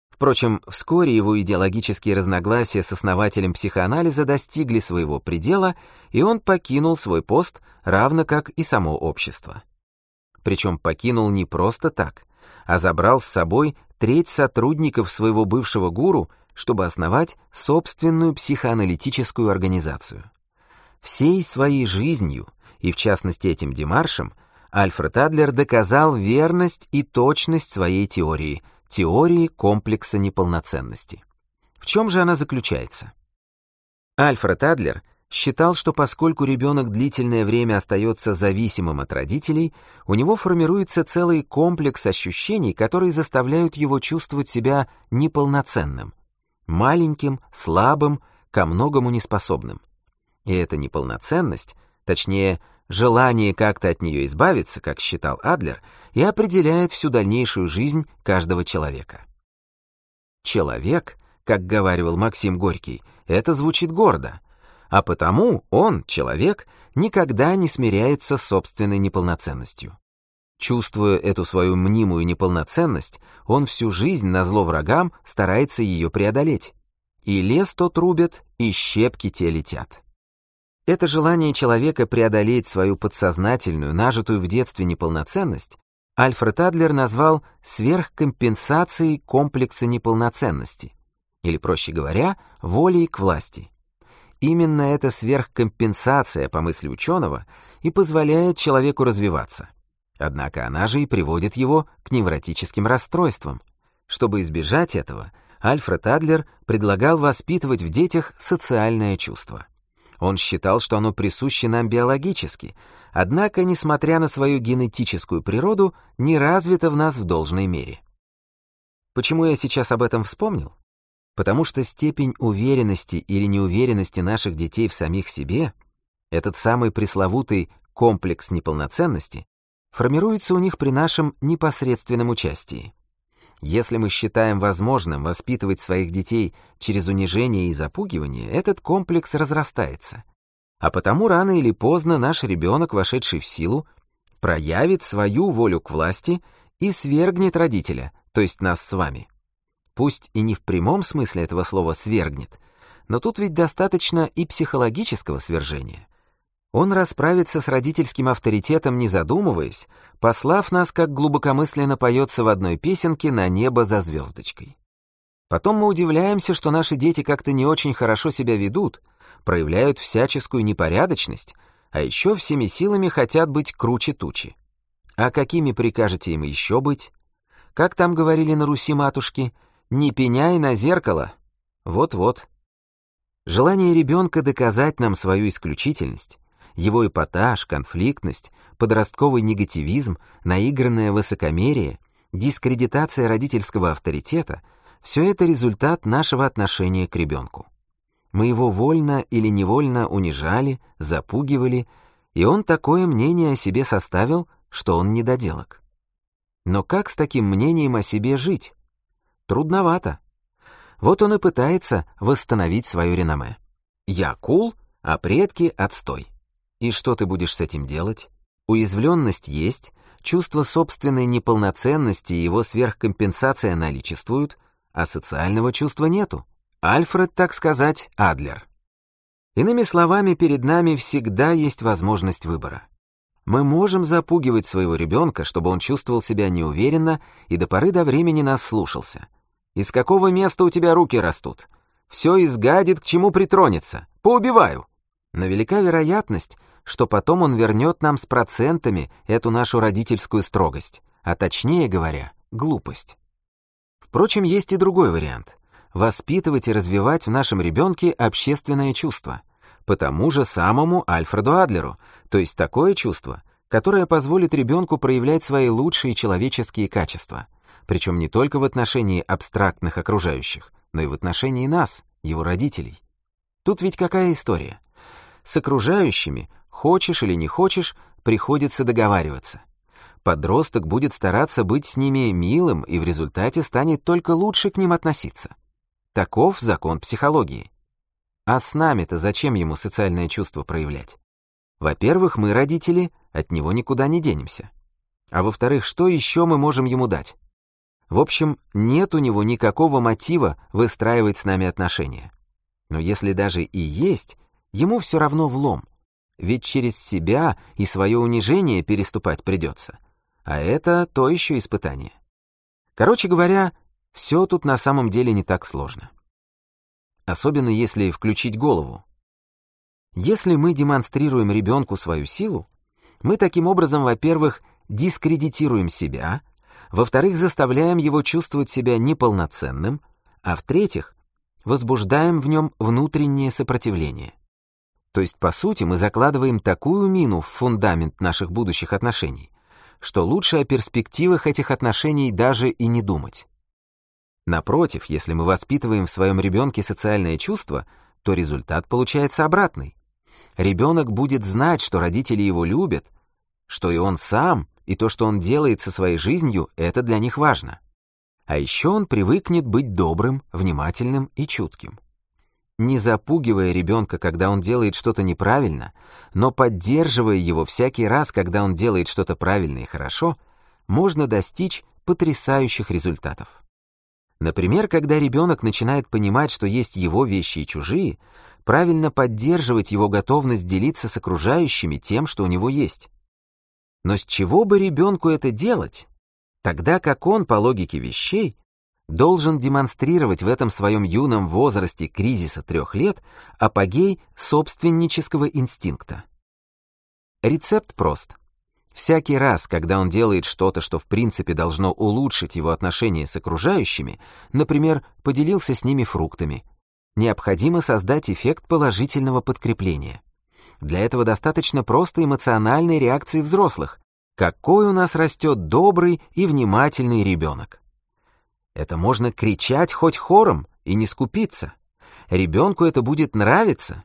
Speaker 1: Впрочем, вскоре его идеологические разногласия с основателем психоанализа достигли своего предела, и он покинул свой пост, равно как и само общество. Причем покинул не просто так, а забрал с собой треть сотрудников своего бывшего гуру, чтобы основать собственную психоаналитическую организацию. Всей своей жизнью, и в частности этим демаршем, Альфред Адлер доказал верность и точность своей теории – теории комплекса неполноценности. В чем же она заключается? Альфред Адлер считал, что поскольку ребенок длительное время остается зависимым от родителей, у него формируется целый комплекс ощущений, которые заставляют его чувствовать себя неполноценным, маленьким, слабым, ко многому неспособным. И эта неполноценность, точнее, желание как-то от нее избавиться, как считал Адлер, и определяет всю дальнейшую жизнь каждого человека. Человек, как говаривал Максим Горький, это звучит гордо, а потому он, человек, никогда не смиряется с собственной неполноценностью. Чувствуя эту свою мнимую неполноценность, он всю жизнь на зло врагам старается ее преодолеть. И лес тот рубят, и щепки те летят. Это желание человека преодолеть свою подсознательную, нажитую в детстве неполноценность, Альфред Адлер назвал сверхкомпенсацией комплекса неполноценности, или, проще говоря, волей к власти. Именно эта сверхкомпенсация, по мысли ученого, и позволяет человеку развиваться. Однако она же и приводит его к невротическим расстройствам. Чтобы избежать этого, Альфред Адлер предлагал воспитывать в детях социальное чувство. Он считал, что оно присуще нам биологически, однако, несмотря на свою генетическую природу, не развито в нас в должной мере. Почему я сейчас об этом вспомнил? Потому что степень уверенности или неуверенности наших детей в самих себе, этот самый пресловутый комплекс неполноценности, формируется у них при нашем непосредственном участии. Если мы считаем возможным воспитывать своих детей через унижение и запугивание, этот комплекс разрастается. А потому рано или поздно наш ребенок, вошедший в силу, проявит свою волю к власти и свергнет родителя, то есть нас с вами. Пусть и не в прямом смысле этого слова «свергнет», но тут ведь достаточно и психологического свержения. Он расправится с родительским авторитетом, не задумываясь, послав нас, как глубокомысленно поется в одной песенке, на небо за звездочкой. Потом мы удивляемся, что наши дети как-то не очень хорошо себя ведут, проявляют всяческую непорядочность, а еще всеми силами хотят быть круче тучи. А какими прикажете им еще быть? Как там говорили на Руси матушки, не пеняй на зеркало. Вот-вот. Желание ребенка доказать нам свою исключительность, его эпатаж, конфликтность, подростковый негативизм, наигранное высокомерие, дискредитация родительского авторитета — все это результат нашего отношения к ребенку. Мы его вольно или невольно унижали, запугивали и он такое мнение о себе составил, что он недоделок. Но как с таким мнением о себе жить? Трудновато. Вот он и пытается восстановить свое реноме. Я кул, а предки — отстой. И что ты будешь с этим делать? Уязвленность есть, чувство собственной неполноценности и его сверхкомпенсация наличествуют, а социального чувства нету. Альфред, так сказать, Адлер. Иными словами, перед нами всегда есть возможность выбора. Мы можем запугивать своего ребенка, чтобы он чувствовал себя неуверенно и до поры до времени нас слушался. Из какого места у тебя руки растут? Все изгадит, к чему притронется. Поубиваю. Но велика вероятность, что потом он вернет нам с процентами эту нашу родительскую строгость, а точнее говоря, глупость. Впрочем, есть и другой вариант — воспитывать и развивать в нашем ребенке общественное чувство, по тому же самому Альфреду Адлеру, то есть такое чувство, которое позволит ребенку проявлять свои лучшие человеческие качества, причем не только в отношении абстрактных окружающих, но и в отношении нас, его родителей. Тут ведь какая история? С окружающими Хочешь или не хочешь, приходится договариваться. Подросток будет стараться быть с ними милым и в результате станет только лучше к ним относиться. Таков закон психологии. А с нами-то зачем ему социальное чувство проявлять? Во-первых, мы, родители, от него никуда не денемся. А во-вторых, что еще мы можем ему дать? В общем, нет у него никакого мотива выстраивать с нами отношения. Но если даже и есть, ему все равно влом — ведь через себя и свое унижение переступать придется. А это то еще испытание. Короче говоря, все тут на самом деле не так сложно. Особенно если включить голову. Если мы демонстрируем ребенку свою силу, мы таким образом, во-первых, дискредитируем себя, во-вторых, заставляем его чувствовать себя неполноценным, а в-третьих, возбуждаем в нем внутреннее сопротивление. То есть, по сути, мы закладываем такую мину в фундамент наших будущих отношений, что лучше о перспективах этих отношений даже и не думать. Напротив, если мы воспитываем в своем ребенке социальное чувство, то результат получается обратный. Ребенок будет знать, что родители его любят, что и он сам, и то, что он делает со своей жизнью, это для них важно. А еще он привыкнет быть добрым, внимательным и чутким не запугивая ребенка, когда он делает что-то неправильно, но поддерживая его всякий раз, когда он делает что-то правильно и хорошо, можно достичь потрясающих результатов. Например, когда ребенок начинает понимать, что есть его вещи и чужие, правильно поддерживать его готовность делиться с окружающими тем, что у него есть. Но с чего бы ребенку это делать, тогда как он, по логике вещей, должен демонстрировать в этом своем юном возрасте кризиса трех лет апогей собственнического инстинкта. Рецепт прост. Всякий раз, когда он делает что-то, что в принципе должно улучшить его отношения с окружающими, например, поделился с ними фруктами, необходимо создать эффект положительного подкрепления. Для этого достаточно просто эмоциональной реакции взрослых. Какой у нас растет добрый и внимательный ребенок. Это можно кричать хоть хором и не скупиться. Ребенку это будет нравиться,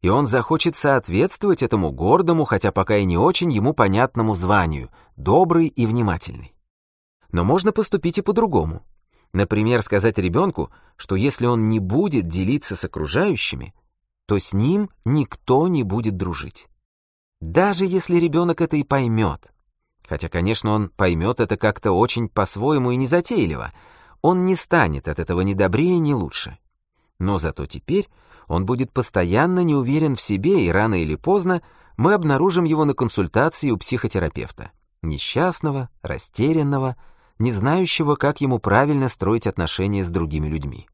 Speaker 1: и он захочет соответствовать этому гордому, хотя пока и не очень ему понятному званию, добрый и внимательный. Но можно поступить и по-другому. Например, сказать ребенку, что если он не будет делиться с окружающими, то с ним никто не будет дружить. Даже если ребенок это и поймет. Хотя, конечно, он поймет это как-то очень по-своему и незатейливо, он не станет от этого ни добрее, ни лучше. Но зато теперь он будет постоянно не уверен в себе, и рано или поздно мы обнаружим его на консультации у психотерапевта. Несчастного, растерянного, не знающего, как ему правильно строить отношения с другими людьми.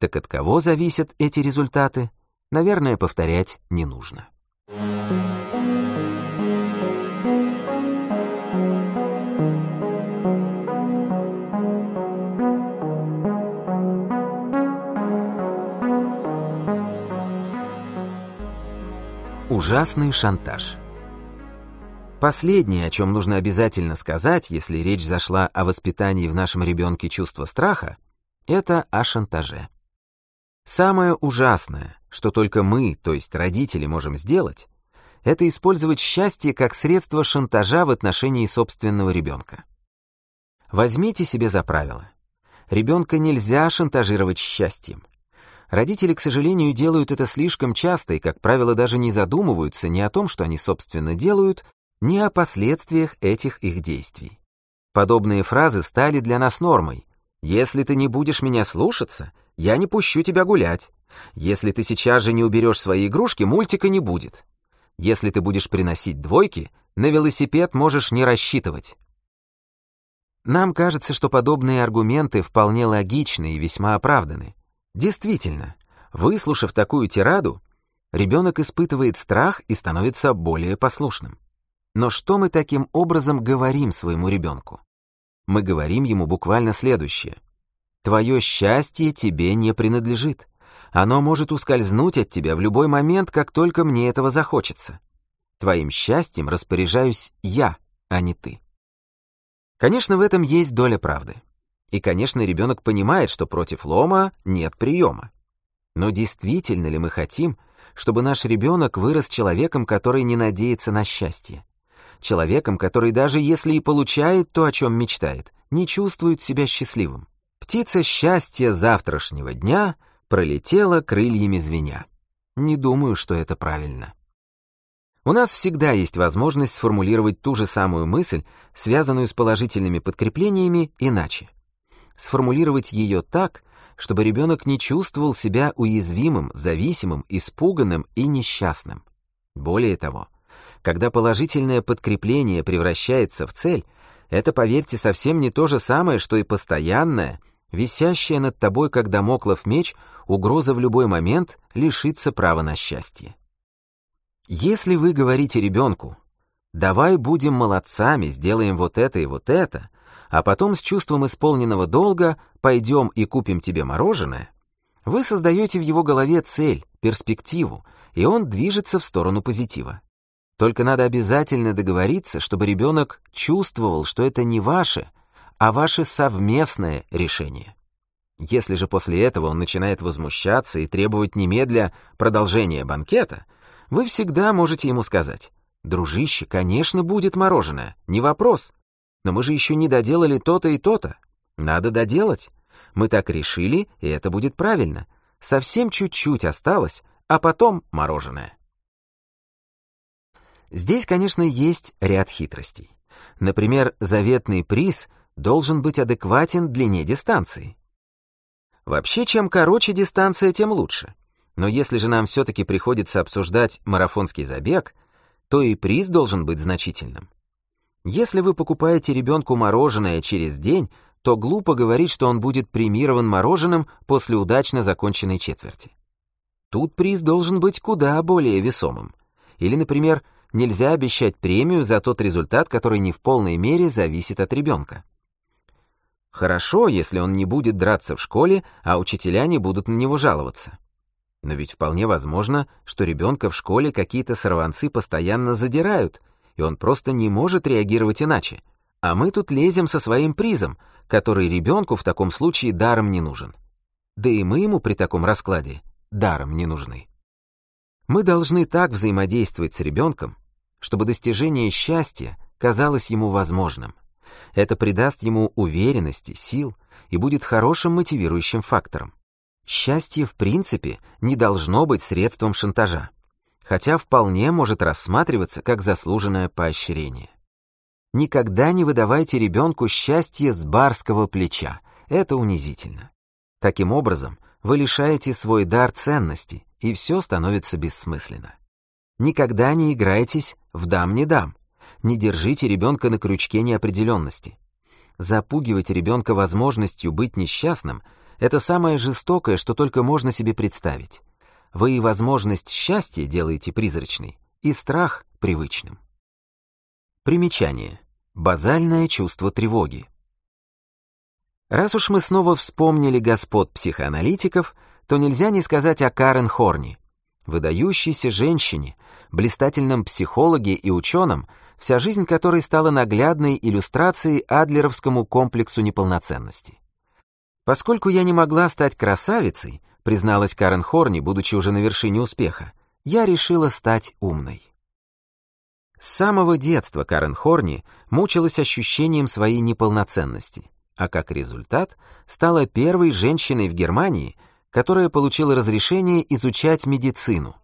Speaker 1: Так от кого зависят эти результаты, наверное, повторять не нужно. Ужасный шантаж. Последнее, о чем нужно обязательно сказать, если речь зашла о воспитании в нашем ребенке чувства страха, это о шантаже. Самое ужасное, что только мы, то есть родители, можем сделать, это использовать счастье как средство шантажа в отношении собственного ребенка. Возьмите себе за правило. Ребенка нельзя шантажировать счастьем. Родители, к сожалению, делают это слишком часто и, как правило, даже не задумываются ни о том, что они, собственно, делают, ни о последствиях этих их действий. Подобные фразы стали для нас нормой. «Если ты не будешь меня слушаться, я не пущу тебя гулять. Если ты сейчас же не уберешь свои игрушки, мультика не будет. Если ты будешь приносить двойки, на велосипед можешь не рассчитывать». Нам кажется, что подобные аргументы вполне логичны и весьма оправданы. Действительно, выслушав такую тираду, ребенок испытывает страх и становится более послушным. Но что мы таким образом говорим своему ребенку? Мы говорим ему буквально следующее. Твое счастье тебе не принадлежит. Оно может ускользнуть от тебя в любой момент, как только мне этого захочется. Твоим счастьем распоряжаюсь я, а не ты. Конечно, в этом есть доля правды. И, конечно, ребенок понимает, что против лома нет приема. Но действительно ли мы хотим, чтобы наш ребенок вырос человеком, который не надеется на счастье? Человеком, который даже если и получает то, о чем мечтает, не чувствует себя счастливым. Птица счастья завтрашнего дня пролетела крыльями звеня. Не думаю, что это правильно. У нас всегда есть возможность сформулировать ту же самую мысль, связанную с положительными подкреплениями, иначе сформулировать ее так, чтобы ребенок не чувствовал себя уязвимым, зависимым, испуганным и несчастным. Более того, когда положительное подкрепление превращается в цель, это, поверьте, совсем не то же самое, что и постоянное, висящее над тобой, как домоклов меч, угроза в любой момент лишиться права на счастье. Если вы говорите ребенку «давай будем молодцами, сделаем вот это и вот это», а потом с чувством исполненного долга «пойдем и купим тебе мороженое», вы создаете в его голове цель, перспективу, и он движется в сторону позитива. Только надо обязательно договориться, чтобы ребенок чувствовал, что это не ваше, а ваше совместное решение. Если же после этого он начинает возмущаться и требовать немедля продолжения банкета, вы всегда можете ему сказать, «Дружище, конечно, будет мороженое, не вопрос, но мы же еще не доделали то-то и то-то. Надо доделать. Мы так решили, и это будет правильно. Совсем чуть-чуть осталось, а потом мороженое. Здесь, конечно, есть ряд хитростей. Например, заветный приз должен быть адекватен длине дистанции. Вообще, чем короче дистанция, тем лучше. Но если же нам все-таки приходится обсуждать марафонский забег, то и приз должен быть значительным. Если вы покупаете ребенку мороженое через день, то глупо говорить, что он будет премирован мороженым после удачно законченной четверти. Тут приз должен быть куда более весомым. Или, например, нельзя обещать премию за тот результат, который не в полной мере зависит от ребенка. Хорошо, если он не будет драться в школе, а учителя не будут на него жаловаться. Но ведь вполне возможно, что ребенка в школе какие-то сорванцы постоянно задирают, и он просто не может реагировать иначе. А мы тут лезем со своим призом, который ребенку в таком случае даром не нужен. Да и мы ему при таком раскладе даром не нужны. Мы должны так взаимодействовать с ребенком, чтобы достижение счастья казалось ему возможным. Это придаст ему уверенности, сил и будет хорошим мотивирующим фактором. Счастье в принципе не должно быть средством шантажа хотя вполне может рассматриваться как заслуженное поощрение. Никогда не выдавайте ребенку счастье с барского плеча, это унизительно. Таким образом, вы лишаете свой дар ценности, и все становится бессмысленно. Никогда не играйтесь в «дам-не дам», не держите ребенка на крючке неопределенности. Запугивать ребенка возможностью быть несчастным — это самое жестокое, что только можно себе представить. Вы и возможность счастья делаете призрачной, и страх привычным. Примечание. Базальное чувство тревоги. Раз уж мы снова вспомнили господ психоаналитиков, то нельзя не сказать о Карен Хорни, выдающейся женщине, блистательном психологе и ученом, вся жизнь которой стала наглядной иллюстрацией адлеровскому комплексу неполноценности. Поскольку я не могла стать красавицей, призналась Карен Хорни, будучи уже на вершине успеха, я решила стать умной. С самого детства Карен Хорни мучилась ощущением своей неполноценности, а как результат стала первой женщиной в Германии, которая получила разрешение изучать медицину.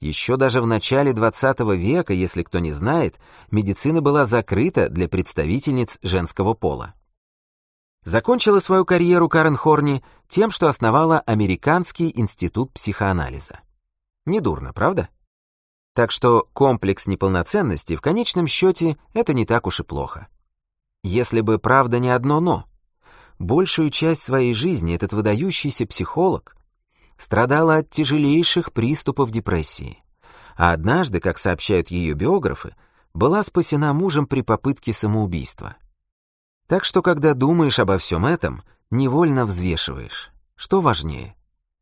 Speaker 1: Еще даже в начале 20 века, если кто не знает, медицина была закрыта для представительниц женского пола. Закончила свою карьеру Карен Хорни тем, что основала Американский институт психоанализа. Недурно, правда? Так что комплекс неполноценности в конечном счете это не так уж и плохо. Если бы правда не одно «но». Большую часть своей жизни этот выдающийся психолог страдала от тяжелейших приступов депрессии, а однажды, как сообщают ее биографы, была спасена мужем при попытке самоубийства. Так что, когда думаешь обо всем этом, невольно взвешиваешь, что важнее,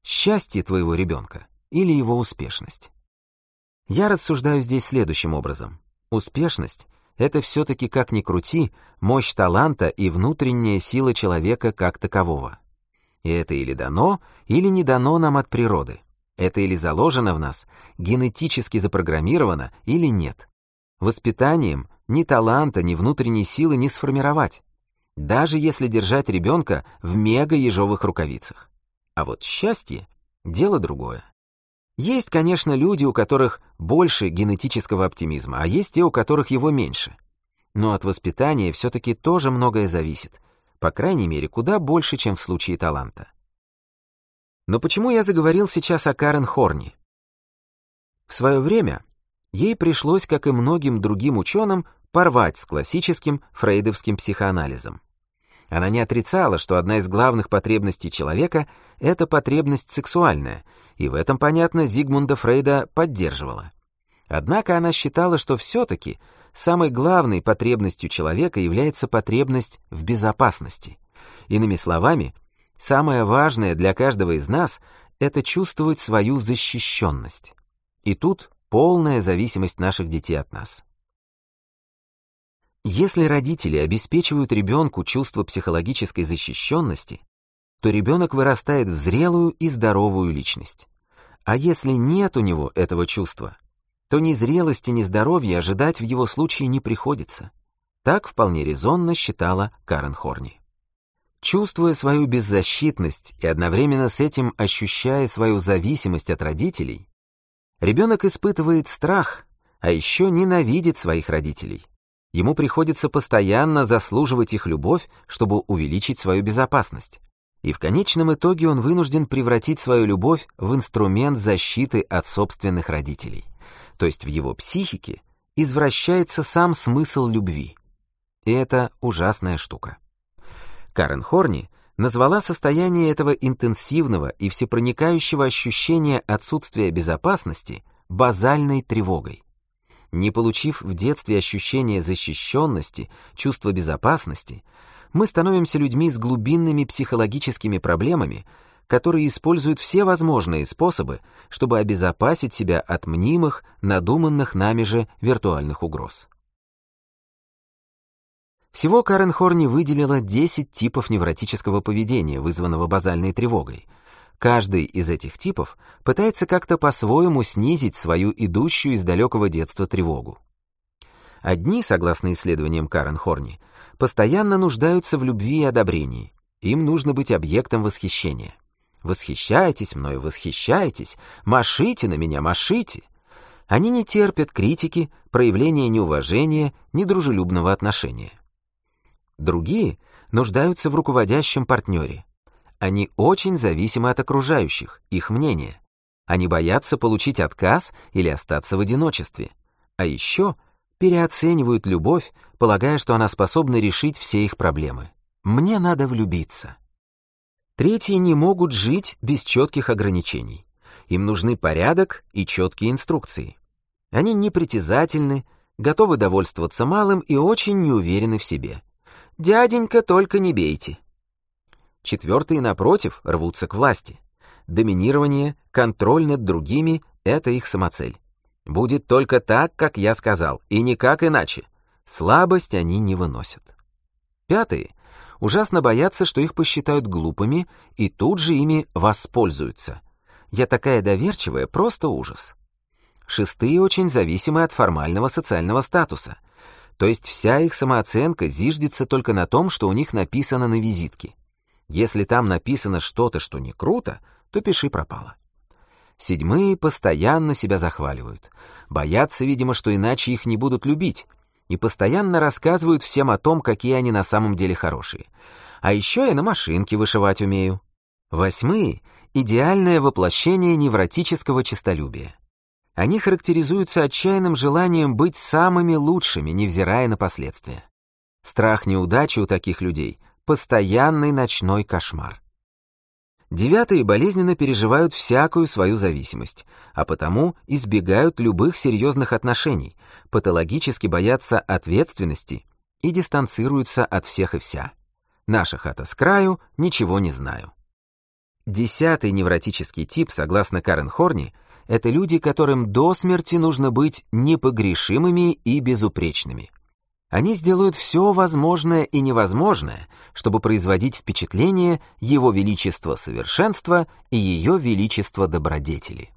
Speaker 1: счастье твоего ребенка или его успешность. Я рассуждаю здесь следующим образом. Успешность — это все-таки, как ни крути, мощь таланта и внутренняя сила человека как такового. И это или дано, или не дано нам от природы. Это или заложено в нас, генетически запрограммировано, или нет. Воспитанием ни таланта, ни внутренней силы не сформировать, даже если держать ребенка в мега-ежовых рукавицах. А вот счастье — дело другое. Есть, конечно, люди, у которых больше генетического оптимизма, а есть те, у которых его меньше. Но от воспитания все-таки тоже многое зависит, по крайней мере, куда больше, чем в случае таланта. Но почему я заговорил сейчас о Карен Хорни? В свое время ей пришлось, как и многим другим ученым, порвать с классическим фрейдовским психоанализом. Она не отрицала, что одна из главных потребностей человека — это потребность сексуальная, и в этом, понятно, Зигмунда Фрейда поддерживала. Однако она считала, что все-таки самой главной потребностью человека является потребность в безопасности. Иными словами, самое важное для каждого из нас — это чувствовать свою защищенность. И тут полная зависимость наших детей от нас. Если родители обеспечивают ребенку чувство психологической защищенности, то ребенок вырастает в зрелую и здоровую личность. А если нет у него этого чувства, то ни зрелости, ни здоровья ожидать в его случае не приходится. Так вполне резонно считала Карен Хорни. Чувствуя свою беззащитность и одновременно с этим ощущая свою зависимость от родителей, ребенок испытывает страх, а еще ненавидит своих родителей. Ему приходится постоянно заслуживать их любовь, чтобы увеличить свою безопасность. И в конечном итоге он вынужден превратить свою любовь в инструмент защиты от собственных родителей то есть в его психике, извращается сам смысл любви. И это ужасная штука. Карен Хорни назвала состояние этого интенсивного и всепроникающего ощущения отсутствия безопасности базальной тревогой. Не получив в детстве ощущения защищенности, чувства безопасности, мы становимся людьми с глубинными психологическими проблемами, которые используют все возможные способы, чтобы обезопасить себя от мнимых, надуманных нами же виртуальных угроз. Всего Карен Хорни выделила 10 типов невротического поведения, вызванного базальной тревогой. Каждый из этих типов пытается как-то по-своему снизить свою идущую из далекого детства тревогу. Одни, согласно исследованиям Карен Хорни, постоянно нуждаются в любви и одобрении. Им нужно быть объектом восхищения. Восхищайтесь мною, восхищайтесь, машите на меня, машите. Они не терпят критики, проявления неуважения, недружелюбного отношения. Другие нуждаются в руководящем партнере. Они очень зависимы от окружающих, их мнения. Они боятся получить отказ или остаться в одиночестве. А еще переоценивают любовь, полагая, что она способна решить все их проблемы. Мне надо влюбиться. Третьи не могут жить без четких ограничений. Им нужны порядок и четкие инструкции. Они непритязательны, готовы довольствоваться малым и очень неуверены в себе. «Дяденька, только не бейте». Четвертые, напротив, рвутся к власти. Доминирование, контроль над другими — это их самоцель. Будет только так, как я сказал, и никак иначе. Слабость они не выносят. Пятые ужасно боятся, что их посчитают глупыми и тут же ими воспользуются. Я такая доверчивая, просто ужас. шестые очень зависимы от формального социального статуса. То есть вся их самооценка зиждется только на том, что у них написано на визитке. Если там написано что-то, что не круто, то пиши пропало. Седьмые постоянно себя захваливают. Боятся, видимо, что иначе их не будут любить. И постоянно рассказывают всем о том, какие они на самом деле хорошие. А еще я на машинке вышивать умею. Восьмые — идеальное воплощение невротического честолюбия. Они характеризуются отчаянным желанием быть самыми лучшими, невзирая на последствия. Страх неудачи у таких людей — постоянный ночной кошмар. Девятые болезненно переживают всякую свою зависимость, а потому избегают любых серьезных отношений, патологически боятся ответственности и дистанцируются от всех и вся. Наша хата с краю, ничего не знаю. Десятый невротический тип, согласно Карен Хорни, это люди, которым до смерти нужно быть непогрешимыми и безупречными. Они сделают все возможное и невозможное, чтобы производить впечатление Его Величества совершенства и Ее Величества добродетели.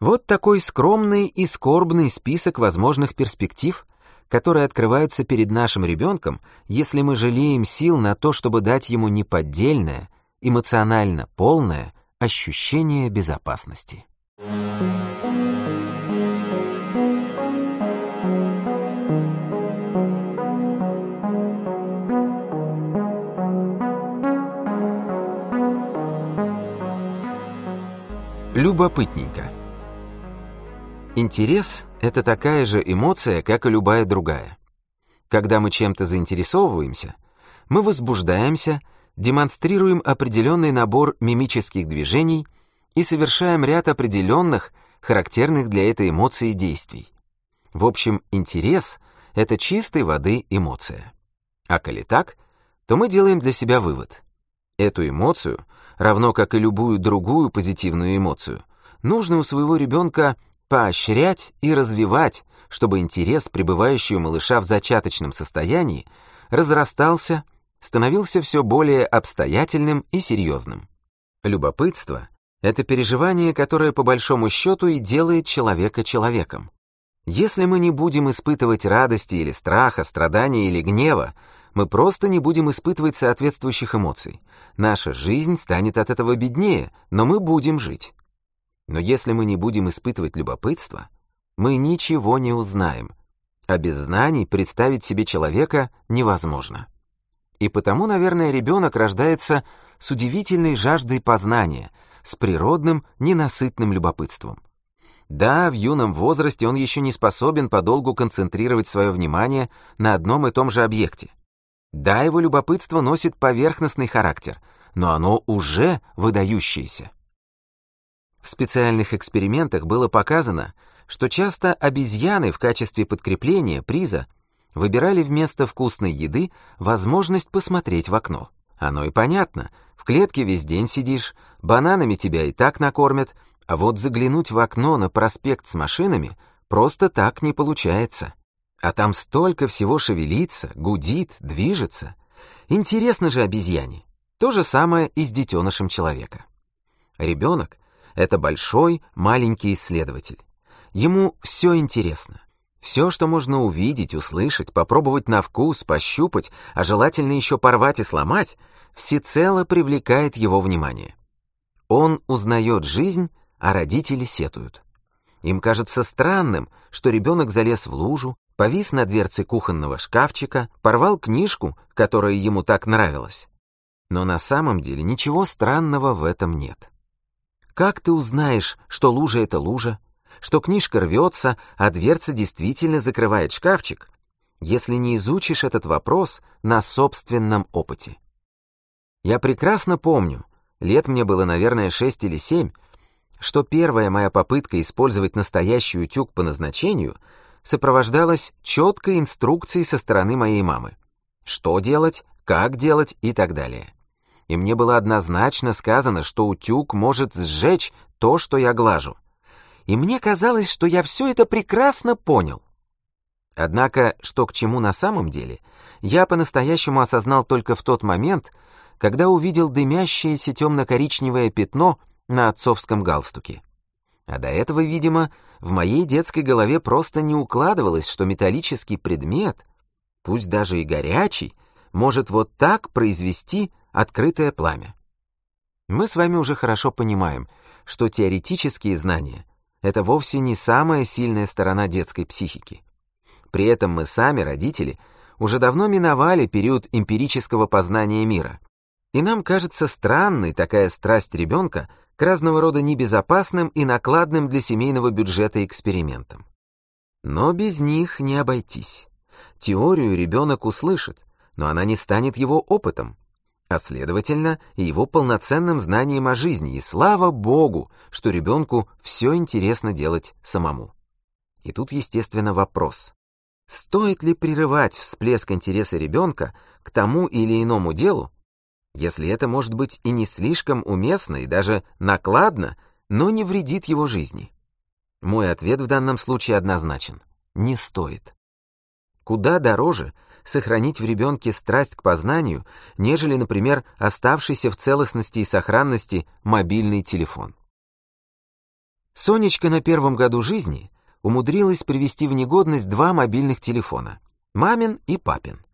Speaker 1: Вот такой скромный и скорбный список возможных перспектив, которые открываются перед нашим ребенком, если мы жалеем сил на то, чтобы дать ему неподдельное, эмоционально полное ощущение безопасности. Любопытненько. Интерес — это такая же эмоция, как и любая другая. Когда мы чем-то заинтересовываемся, мы возбуждаемся, демонстрируем определенный набор мимических движений и совершаем ряд определенных, характерных для этой эмоции действий. В общем, интерес — это чистой воды эмоция. А коли так, то мы делаем для себя вывод. Эту эмоцию равно как и любую другую позитивную эмоцию, нужно у своего ребенка поощрять и развивать, чтобы интерес, пребывающий у малыша в зачаточном состоянии, разрастался, становился все более обстоятельным и серьезным. Любопытство — это переживание, которое по большому счету и делает человека человеком. Если мы не будем испытывать радости или страха, страдания или гнева, мы просто не будем испытывать соответствующих эмоций. Наша жизнь станет от этого беднее, но мы будем жить. Но если мы не будем испытывать любопытство, мы ничего не узнаем, а без знаний представить себе человека невозможно. И потому, наверное, ребенок рождается с удивительной жаждой познания, с природным, ненасытным любопытством. Да, в юном возрасте он еще не способен подолгу концентрировать свое внимание на одном и том же объекте. Да, его любопытство носит поверхностный характер, но оно уже выдающееся. В специальных экспериментах было показано, что часто обезьяны в качестве подкрепления, приза, выбирали вместо вкусной еды возможность посмотреть в окно. Оно и понятно, в клетке весь день сидишь, бананами тебя и так накормят, а вот заглянуть в окно на проспект с машинами просто так не получается. А там столько всего шевелится, гудит, движется. Интересно же обезьяне. То же самое и с детенышем человека. Ребенок — это большой, маленький исследователь. Ему все интересно. Все, что можно увидеть, услышать, попробовать на вкус, пощупать, а желательно еще порвать и сломать, всецело привлекает его внимание. Он узнает жизнь, а родители сетуют. Им кажется странным, что ребенок залез в лужу, повис на дверце кухонного шкафчика, порвал книжку, которая ему так нравилась. Но на самом деле ничего странного в этом нет. Как ты узнаешь, что лужа — это лужа, что книжка рвется, а дверца действительно закрывает шкафчик, если не изучишь этот вопрос на собственном опыте? Я прекрасно помню, лет мне было, наверное, шесть или семь, что первая моя попытка использовать настоящий утюг по назначению — сопровождалась четкой инструкцией со стороны моей мамы. Что делать, как делать и так далее. И мне было однозначно сказано, что утюг может сжечь то, что я глажу. И мне казалось, что я все это прекрасно понял. Однако, что к чему на самом деле, я по-настоящему осознал только в тот момент, когда увидел дымящееся темно-коричневое пятно на отцовском галстуке. А до этого, видимо, в моей детской голове просто не укладывалось, что металлический предмет, пусть даже и горячий, может вот так произвести открытое пламя. Мы с вами уже хорошо понимаем, что теоретические знания — это вовсе не самая сильная сторона детской психики. При этом мы сами, родители, уже давно миновали период эмпирического познания мира. И нам кажется странной такая страсть ребенка разного рода небезопасным и накладным для семейного бюджета экспериментам. Но без них не обойтись. Теорию ребенок услышит, но она не станет его опытом, а следовательно, его полноценным знанием о жизни, и слава богу, что ребенку все интересно делать самому. И тут, естественно, вопрос. Стоит ли прерывать всплеск интереса ребенка к тому или иному делу, если это может быть и не слишком уместно, и даже накладно, но не вредит его жизни? Мой ответ в данном случае однозначен. Не стоит. Куда дороже сохранить в ребенке страсть к познанию, нежели, например, оставшийся в целостности и сохранности мобильный телефон. Сонечка на первом году жизни умудрилась привести в негодность два мобильных телефона — мамин и папин.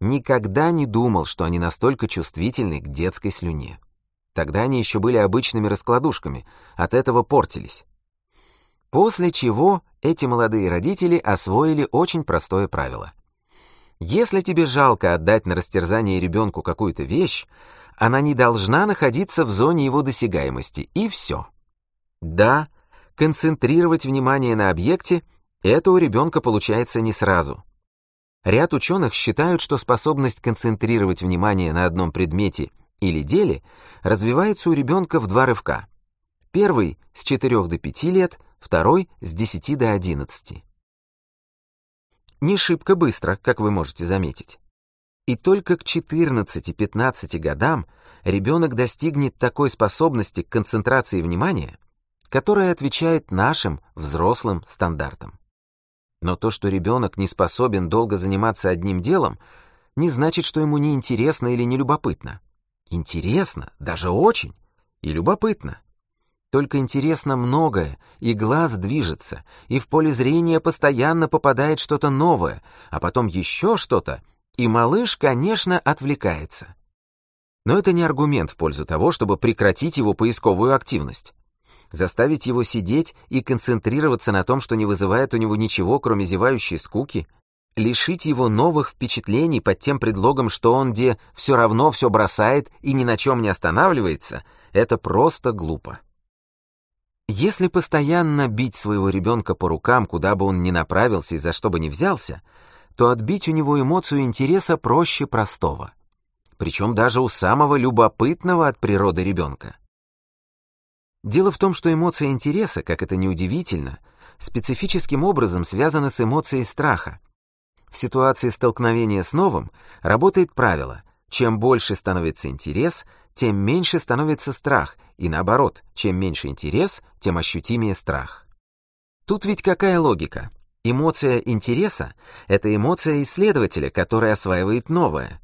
Speaker 1: Никогда не думал, что они настолько чувствительны к детской слюне. Тогда они еще были обычными раскладушками, от этого портились. После чего эти молодые родители освоили очень простое правило. Если тебе жалко отдать на растерзание ребенку какую-то вещь, она не должна находиться в зоне его досягаемости, и все. Да, концентрировать внимание на объекте — это у ребенка получается не сразу. Ряд ученых считают, что способность концентрировать внимание на одном предмете или деле развивается у ребенка в два рывка. Первый — с 4 до 5 лет, второй — с 10 до 11 не шибко быстро, как вы можете заметить. И только к 14-15 годам ребенок достигнет такой способности к концентрации внимания, которая отвечает нашим взрослым стандартам. Но то, что ребенок не способен долго заниматься одним делом, не значит, что ему не интересно или не любопытно. Интересно, даже очень, и любопытно. Только интересно многое, и глаз движется, и в поле зрения постоянно попадает что-то новое, а потом еще что-то, и малыш, конечно, отвлекается. Но это не аргумент в пользу того, чтобы прекратить его поисковую активность. Заставить его сидеть и концентрироваться на том, что не вызывает у него ничего, кроме зевающей скуки, лишить его новых впечатлений под тем предлогом, что он где все равно все бросает и ни на чем не останавливается, это просто глупо. Если постоянно бить своего ребенка по рукам, куда бы он ни направился и за что бы ни взялся, то отбить у него эмоцию интереса проще простого. Причем даже у самого любопытного от природы ребенка. Дело в том, что эмоция интереса, как это неудивительно, специфическим образом связана с эмоцией страха. В ситуации столкновения с новым работает правило «чем больше становится интерес, тем меньше становится страх, и наоборот, чем меньше интерес, тем ощутимее страх. Тут ведь какая логика? Эмоция интереса — это эмоция исследователя, который осваивает новое.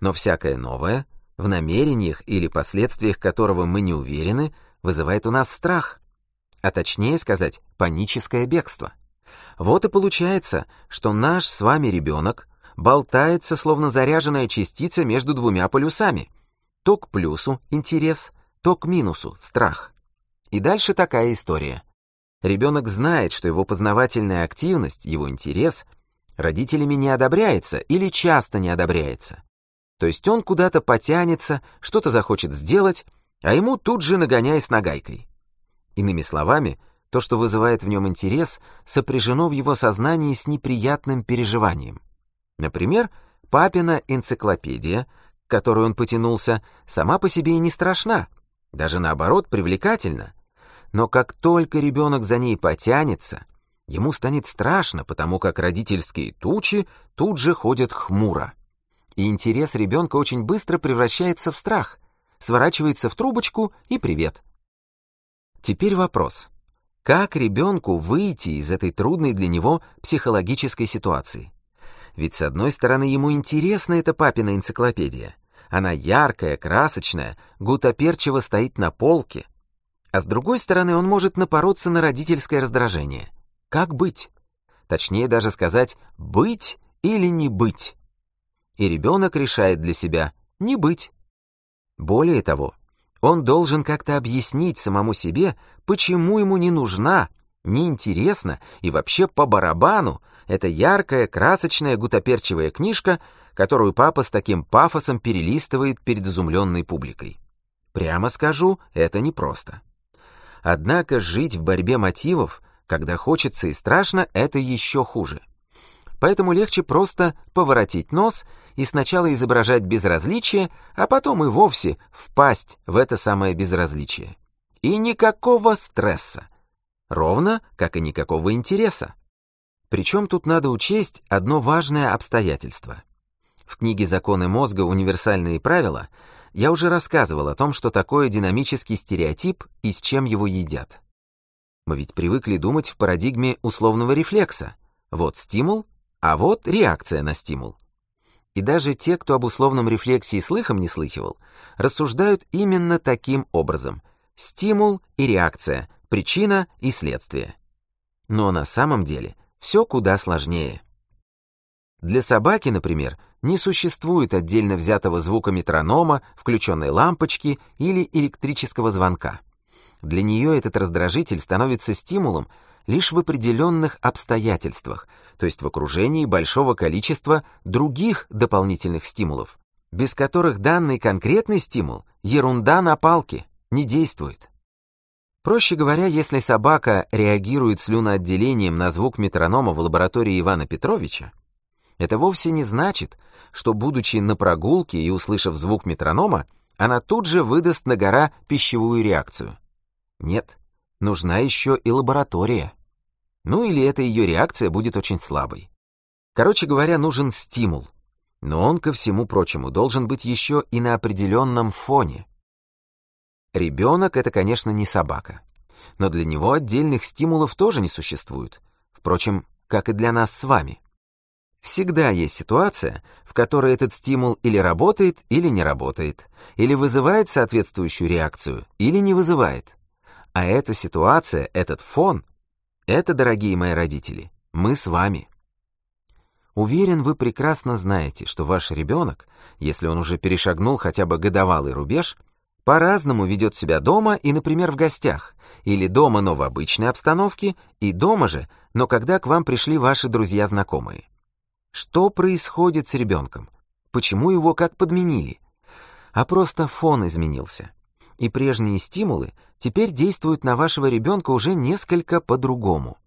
Speaker 1: Но всякое новое, в намерениях или последствиях которого мы не уверены, вызывает у нас страх. А точнее сказать, паническое бегство. Вот и получается, что наш с вами ребенок болтается, словно заряженная частица между двумя полюсами — то к плюсу интерес, то к минусу страх. И дальше такая история. Ребенок знает, что его познавательная активность, его интерес родителями не одобряется или часто не одобряется. То есть он куда-то потянется, что-то захочет сделать, а ему тут же нагоняй с нагайкой. Иными словами, то, что вызывает в нем интерес, сопряжено в его сознании с неприятным переживанием. Например, папина энциклопедия — к которой он потянулся, сама по себе и не страшна, даже наоборот привлекательна. Но как только ребенок за ней потянется, ему станет страшно, потому как родительские тучи тут же ходят хмуро. И интерес ребенка очень быстро превращается в страх, сворачивается в трубочку и привет. Теперь вопрос. Как ребенку выйти из этой трудной для него психологической ситуации? Ведь с одной стороны ему интересна эта папина энциклопедия. Она яркая, красочная, гутоперчиво стоит на полке. А с другой стороны, он может напороться на родительское раздражение. Как быть? Точнее даже сказать «быть» или «не быть». И ребенок решает для себя «не быть». Более того, он должен как-то объяснить самому себе, почему ему не нужна, неинтересна и вообще по барабану эта яркая, красочная, гутоперчивая книжка, которую папа с таким пафосом перелистывает перед изумленной публикой. Прямо скажу, это непросто. Однако жить в борьбе мотивов, когда хочется и страшно, это еще хуже. Поэтому легче просто поворотить нос и сначала изображать безразличие, а потом и вовсе впасть в это самое безразличие. И никакого стресса. Ровно, как и никакого интереса. Причем тут надо учесть одно важное обстоятельство. В книге «Законы мозга. Универсальные правила» я уже рассказывал о том, что такое динамический стереотип и с чем его едят. Мы ведь привыкли думать в парадигме условного рефлекса. Вот стимул, а вот реакция на стимул. И даже те, кто об условном рефлексе и слыхом не слыхивал, рассуждают именно таким образом. Стимул и реакция, причина и следствие. Но на самом деле все куда сложнее. Для собаки, например, не существует отдельно взятого звука метронома, включенной лампочки или электрического звонка. Для нее этот раздражитель становится стимулом лишь в определенных обстоятельствах, то есть в окружении большого количества других дополнительных стимулов, без которых данный конкретный стимул — ерунда на палке, не действует. Проще говоря, если собака реагирует слюноотделением на звук метронома в лаборатории Ивана Петровича, это вовсе не значит, что, будучи на прогулке и услышав звук метронома, она тут же выдаст на гора пищевую реакцию. Нет, нужна еще и лаборатория. Ну или эта ее реакция будет очень слабой. Короче говоря, нужен стимул. Но он, ко всему прочему, должен быть еще и на определенном фоне. Ребенок — это, конечно, не собака. Но для него отдельных стимулов тоже не существует. Впрочем, как и для нас с вами. Всегда есть ситуация, в которой этот стимул или работает, или не работает, или вызывает соответствующую реакцию, или не вызывает. А эта ситуация, этот фон это, дорогие мои родители, мы с вами. Уверен, вы прекрасно знаете, что ваш ребенок, если он уже перешагнул хотя бы годовалый рубеж, по-разному ведет себя дома и, например, в гостях, или дома, но в обычной обстановке, и дома же, но когда к вам пришли ваши друзья-знакомые. Что происходит с ребенком? Почему его как подменили? А просто фон изменился и прежние стимулы теперь действуют на вашего ребенка уже несколько по-другому.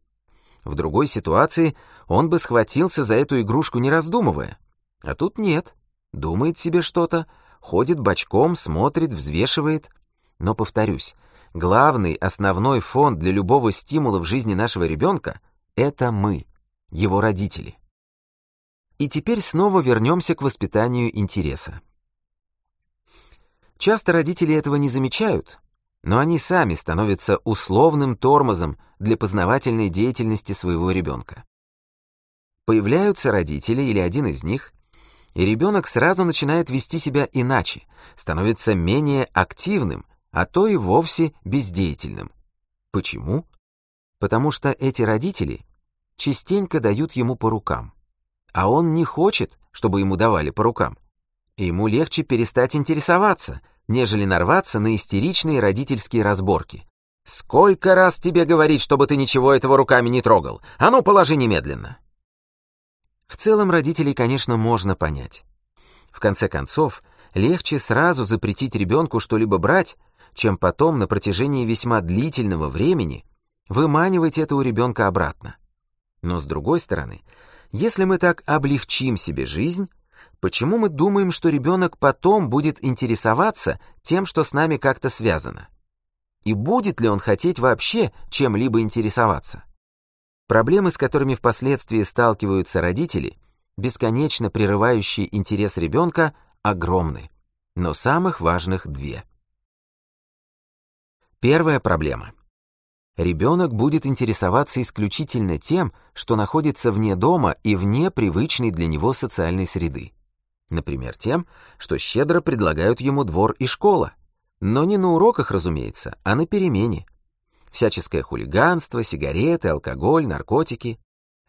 Speaker 1: В другой ситуации он бы схватился за эту игрушку не раздумывая. А тут нет. Думает себе что-то, ходит бочком, смотрит, взвешивает. Но, повторюсь, главный основной фон для любого стимула в жизни нашего ребенка — это мы, его родители. И теперь снова вернемся к воспитанию интереса. Часто родители этого не замечают, но они сами становятся условным тормозом для познавательной деятельности своего ребенка. Появляются родители или один из них, и ребенок сразу начинает вести себя иначе, становится менее активным, а то и вовсе бездеятельным. Почему? Потому что эти родители частенько дают ему по рукам, а он не хочет, чтобы ему давали по рукам ему легче перестать интересоваться, нежели нарваться на истеричные родительские разборки. «Сколько раз тебе говорить, чтобы ты ничего этого руками не трогал? А ну, положи немедленно!» В целом родителей, конечно, можно понять. В конце концов, легче сразу запретить ребенку что-либо брать, чем потом на протяжении весьма длительного времени выманивать это у ребенка обратно. Но с другой стороны, если мы так облегчим себе жизнь, Почему мы думаем, что ребенок потом будет интересоваться тем, что с нами как-то связано? И будет ли он хотеть вообще чем-либо интересоваться? Проблемы, с которыми впоследствии сталкиваются родители, бесконечно прерывающие интерес ребенка, огромны, но самых важных две. Первая проблема. Ребенок будет интересоваться исключительно тем, что находится вне дома и вне привычной для него социальной среды. Например, тем, что щедро предлагают ему двор и школа, Но не на уроках, разумеется, а на перемене. Всяческое хулиганство, сигареты, алкоголь, наркотики.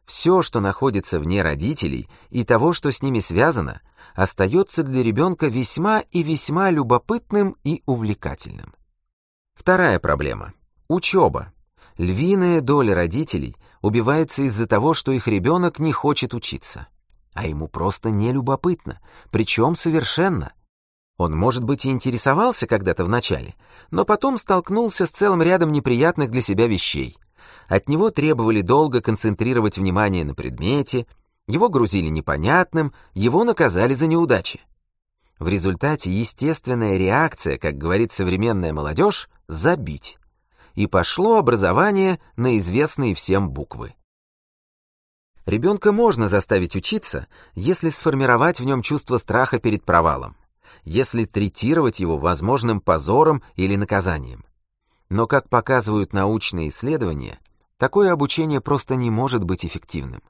Speaker 1: Все, что находится вне родителей и того, что с ними связано, остается для ребенка весьма и весьма любопытным и увлекательным. Вторая проблема – учеба. Львиная доля родителей убивается из-за того, что их ребенок не хочет учиться. А ему просто не любопытно, причем совершенно. Он, может быть, и интересовался когда-то вначале, но потом столкнулся с целым рядом неприятных для себя вещей. От него требовали долго концентрировать внимание на предмете, его грузили непонятным, его наказали за неудачи. В результате естественная реакция, как говорит современная молодежь, забить. И пошло образование на известные всем буквы. Ребенка можно заставить учиться, если сформировать в нем чувство страха перед провалом если третировать его возможным позором или наказанием. Но, как показывают научные исследования, такое обучение просто не может быть эффективным.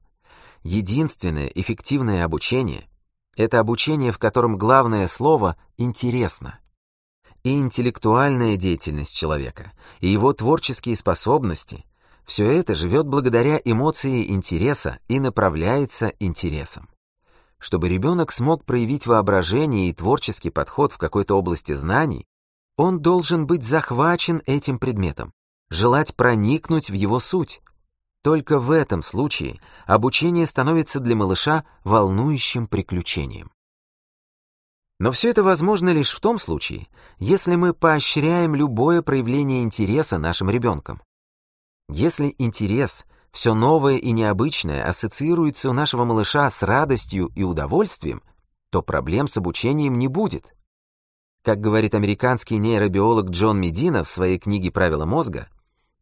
Speaker 1: Единственное эффективное обучение — это обучение, в котором главное слово «интересно». И интеллектуальная деятельность человека, и его творческие способности — все это живет благодаря эмоции интереса и направляется интересом. Чтобы ребенок смог проявить воображение и творческий подход в какой-то области знаний, он должен быть захвачен этим предметом, желать проникнуть в его суть. Только в этом случае обучение становится для малыша волнующим приключением. Но все это возможно лишь в том случае, если мы поощряем любое проявление интереса нашим ребенком. Если интерес — все новое и необычное ассоциируется у нашего малыша с радостью и удовольствием, то проблем с обучением не будет. Как говорит американский нейробиолог Джон Медина в своей книге «Правила мозга»,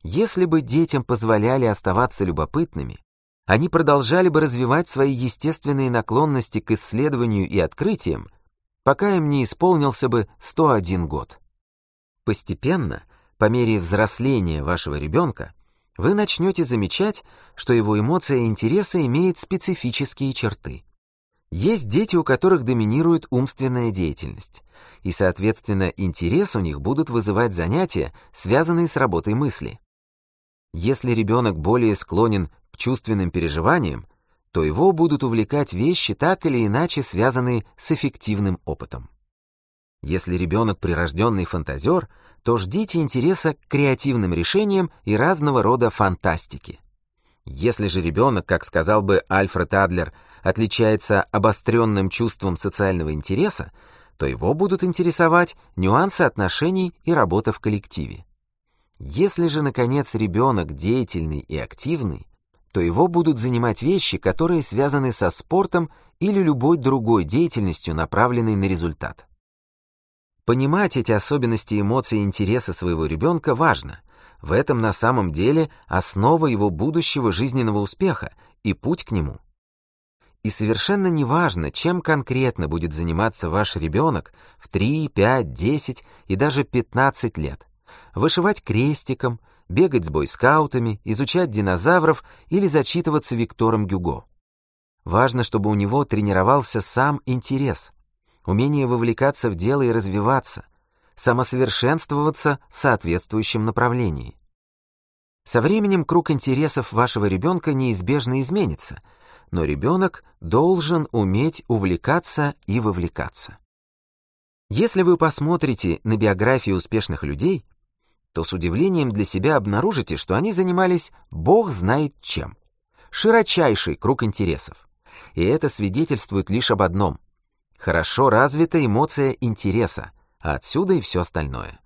Speaker 1: если бы детям позволяли оставаться любопытными, они продолжали бы развивать свои естественные наклонности к исследованию и открытиям, пока им не исполнился бы 101 год. Постепенно, по мере взросления вашего ребенка, вы начнете замечать, что его эмоция и интересы имеют специфические черты. Есть дети, у которых доминирует умственная деятельность, и, соответственно, интерес у них будут вызывать занятия, связанные с работой мысли. Если ребенок более склонен к чувственным переживаниям, то его будут увлекать вещи, так или иначе связанные с эффективным опытом. Если ребенок прирожденный фантазер — то ждите интереса к креативным решениям и разного рода фантастики. Если же ребенок, как сказал бы Альфред Адлер, отличается обостренным чувством социального интереса, то его будут интересовать нюансы отношений и работа в коллективе. Если же, наконец, ребенок деятельный и активный, то его будут занимать вещи, которые связаны со спортом или любой другой деятельностью, направленной на результат. Понимать эти особенности эмоций и интереса своего ребенка важно. В этом на самом деле основа его будущего жизненного успеха и путь к нему. И совершенно не важно, чем конкретно будет заниматься ваш ребенок в 3, 5, 10 и даже 15 лет. Вышивать крестиком, бегать с бойскаутами, изучать динозавров или зачитываться Виктором Гюго. Важно, чтобы у него тренировался сам интерес умение вовлекаться в дело и развиваться, самосовершенствоваться в соответствующем направлении. Со временем круг интересов вашего ребенка неизбежно изменится, но ребенок должен уметь увлекаться и вовлекаться. Если вы посмотрите на биографии успешных людей, то с удивлением для себя обнаружите, что они занимались бог знает чем. Широчайший круг интересов. И это свидетельствует лишь об одном. Хорошо развита эмоция интереса, а отсюда и все остальное.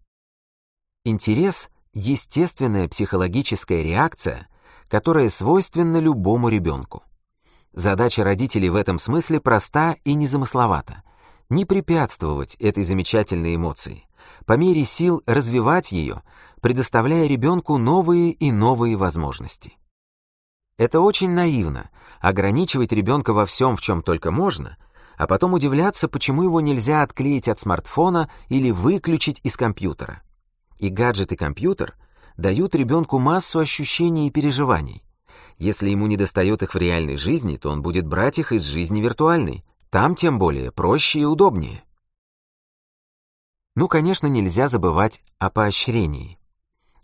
Speaker 1: Интерес — естественная психологическая реакция, которая свойственна любому ребенку. Задача родителей в этом смысле проста и незамысловата. Не препятствовать этой замечательной эмоции, по мере сил развивать ее, предоставляя ребенку новые и новые возможности. Это очень наивно — ограничивать ребенка во всем, в чем только можно — а потом удивляться, почему его нельзя отклеить от смартфона или выключить из компьютера. И гаджет и компьютер дают ребенку массу ощущений и переживаний. Если ему недостает их в реальной жизни, то он будет брать их из жизни виртуальной. Там тем более проще и удобнее. Ну, конечно, нельзя забывать о поощрении.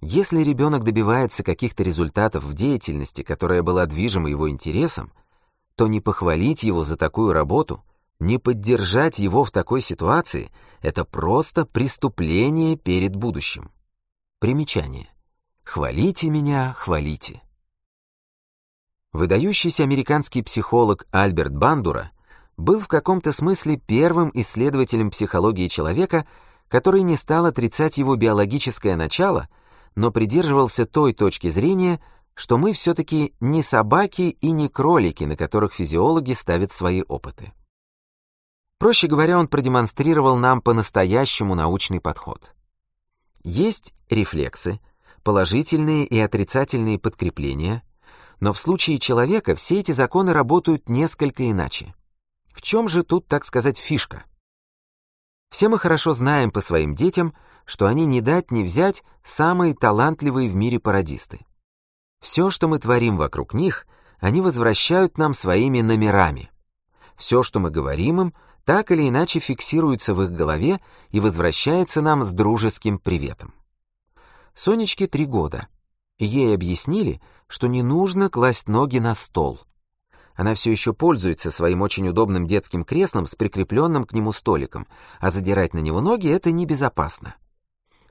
Speaker 1: Если ребенок добивается каких-то результатов в деятельности, которая была движима его интересом, то не похвалить его за такую работу, не поддержать его в такой ситуации — это просто преступление перед будущим. Примечание. Хвалите меня, хвалите. Выдающийся американский психолог Альберт Бандура был в каком-то смысле первым исследователем психологии человека, который не стал отрицать его биологическое начало, но придерживался той точки зрения, что мы все-таки не собаки и не кролики, на которых физиологи ставят свои опыты. Проще говоря, он продемонстрировал нам по-настоящему научный подход. Есть рефлексы, положительные и отрицательные подкрепления, но в случае человека все эти законы работают несколько иначе. В чем же тут, так сказать, фишка? Все мы хорошо знаем по своим детям, что они не дать не взять самые талантливые в мире пародисты. Все, что мы творим вокруг них, они возвращают нам своими номерами. Все, что мы говорим им, так или иначе фиксируется в их голове и возвращается нам с дружеским приветом. Сонечке три года. Ей объяснили, что не нужно класть ноги на стол. Она все еще пользуется своим очень удобным детским креслом с прикрепленным к нему столиком, а задирать на него ноги — это небезопасно.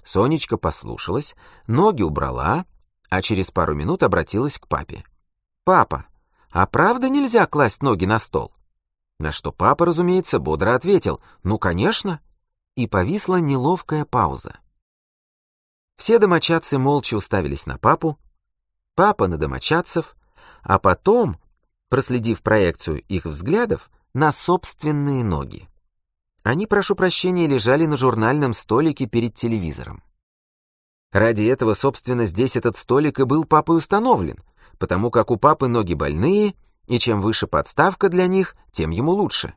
Speaker 1: Сонечка послушалась, ноги убрала, а через пару минут обратилась к папе. «Папа, а правда нельзя класть ноги на стол?» На что папа, разумеется, бодро ответил «Ну, конечно!» И повисла неловкая пауза. Все домочадцы молча уставились на папу, папа на домочадцев, а потом проследив проекцию их взглядов на собственные ноги. Они, прошу прощения, лежали на журнальном столике перед телевизором. Ради этого, собственно, здесь этот столик и был папой установлен, потому как у папы ноги больные, и чем выше подставка для них, тем ему лучше.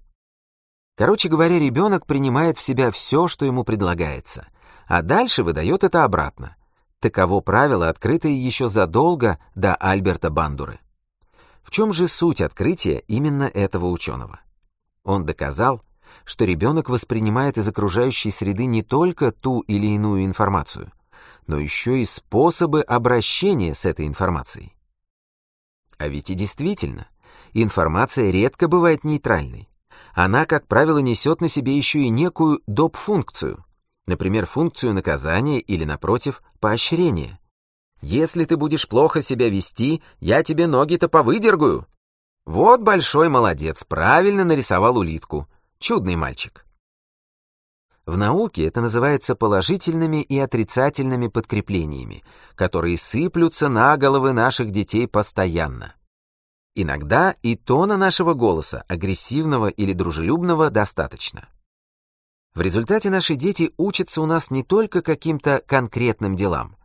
Speaker 1: Короче говоря, ребенок принимает в себя все, что ему предлагается, а дальше выдает это обратно. Таково правило, открытое еще задолго до Альберта Бандуры. В чем же суть открытия именно этого ученого? Он доказал, что ребенок воспринимает из окружающей среды не только ту или иную информацию, но еще и способы обращения с этой информацией. А ведь и действительно, информация редко бывает нейтральной. Она, как правило, несет на себе еще и некую доп-функцию, например, функцию наказания или, напротив, поощрения. Если ты будешь плохо себя вести, я тебе ноги-то повыдергаю. Вот большой молодец, правильно нарисовал улитку. Чудный мальчик. В науке это называется положительными и отрицательными подкреплениями, которые сыплются на головы наших детей постоянно. Иногда и тона нашего голоса, агрессивного или дружелюбного, достаточно. В результате наши дети учатся у нас не только каким-то конкретным делам,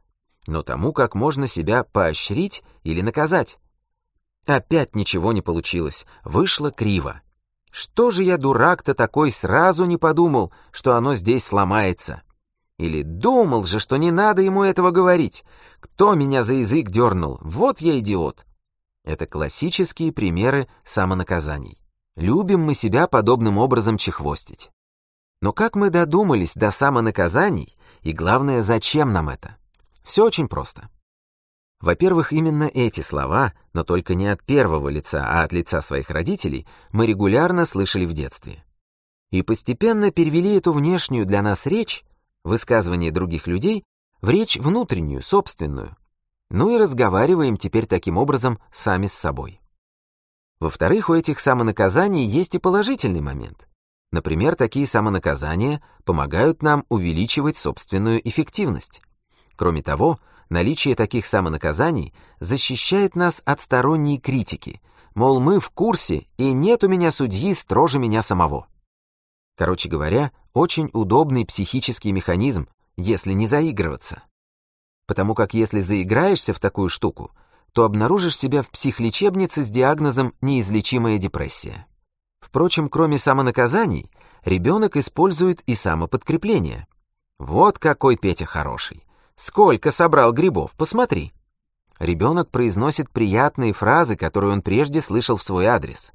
Speaker 1: но тому, как можно себя поощрить или наказать. Опять ничего не получилось, вышло криво. Что же я дурак-то такой сразу не подумал, что оно здесь сломается? Или думал же, что не надо ему этого говорить? Кто меня за язык дернул? Вот я идиот. Это классические примеры самонаказаний. Любим мы себя подобным образом чехвостить. Но как мы додумались до самонаказаний, и главное, зачем нам это? Все очень просто. Во-первых, именно эти слова, но только не от первого лица, а от лица своих родителей, мы регулярно слышали в детстве. И постепенно перевели эту внешнюю для нас речь, высказывание других людей, в речь внутреннюю, собственную. Ну и разговариваем теперь таким образом сами с собой. Во-вторых, у этих самонаказаний есть и положительный момент. Например, такие самонаказания помогают нам увеличивать собственную эффективность. Кроме того, наличие таких самонаказаний защищает нас от сторонней критики, мол, мы в курсе, и нет у меня судьи строже меня самого. Короче говоря, очень удобный психический механизм, если не заигрываться. Потому как если заиграешься в такую штуку, то обнаружишь себя в психлечебнице с диагнозом «неизлечимая депрессия». Впрочем, кроме самонаказаний, ребенок использует и самоподкрепление. Вот какой Петя хороший. Сколько собрал грибов, посмотри. Ребенок произносит приятные фразы, которые он прежде слышал в свой адрес.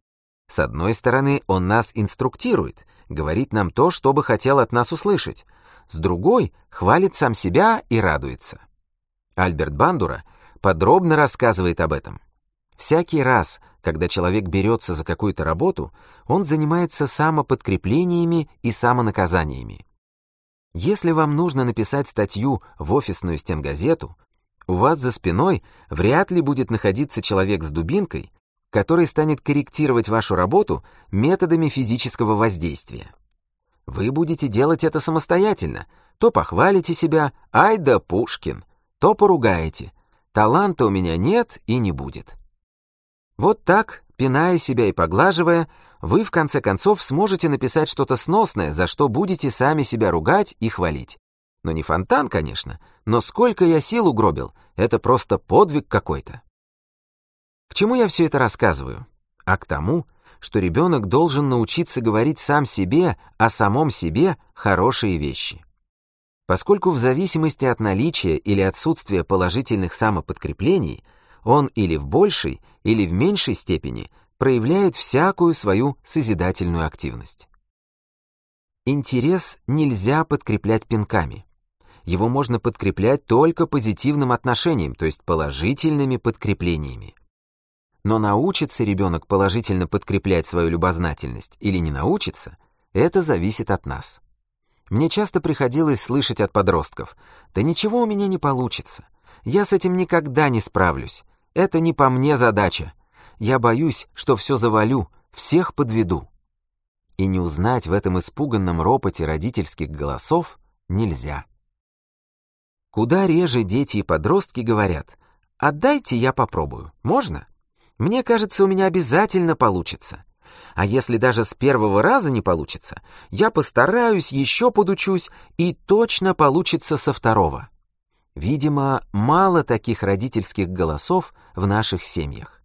Speaker 1: С одной стороны, он нас инструктирует, говорит нам то, что бы хотел от нас услышать. с другой хвалит сам себя и радуется. Альберт Бандура подробно рассказывает об этом. Всякий раз, когда человек берется за какую-то работу, он занимается самоподкреплениями и самонаказаниями. Если вам нужно написать статью в офисную стенгазету, у вас за спиной вряд ли будет находиться человек с дубинкой, который станет корректировать вашу работу методами физического воздействия. Вы будете делать это самостоятельно, то похвалите себя, ай да Пушкин, то поругаете, таланта у меня нет и не будет. Вот так, пиная себя и поглаживая, вы в конце концов сможете написать что-то сносное, за что будете сами себя ругать и хвалить. Но не фонтан, конечно, но сколько я сил угробил, это просто подвиг какой-то. К чему я все это рассказываю? А к тому, что ребенок должен научиться говорить сам себе о самом себе хорошие вещи. Поскольку в зависимости от наличия или отсутствия положительных самоподкреплений, он или в большей, или в меньшей степени проявляет всякую свою созидательную активность. Интерес нельзя подкреплять пинками. Его можно подкреплять только позитивным отношением, то есть положительными подкреплениями. Но научится ребенок положительно подкреплять свою любознательность или не научится, это зависит от нас. Мне часто приходилось слышать от подростков, «Да ничего у меня не получится. Я с этим никогда не справлюсь. Это не по мне задача. Я боюсь, что все завалю, всех подведу». И не узнать в этом испуганном ропоте родительских голосов нельзя. Куда реже дети и подростки говорят «Отдайте, я попробую. Можно?» Мне кажется, у меня обязательно получится. А если даже с первого раза не получится, я постараюсь, еще подучусь, и точно получится со второго. Видимо, мало таких родительских голосов в наших семьях.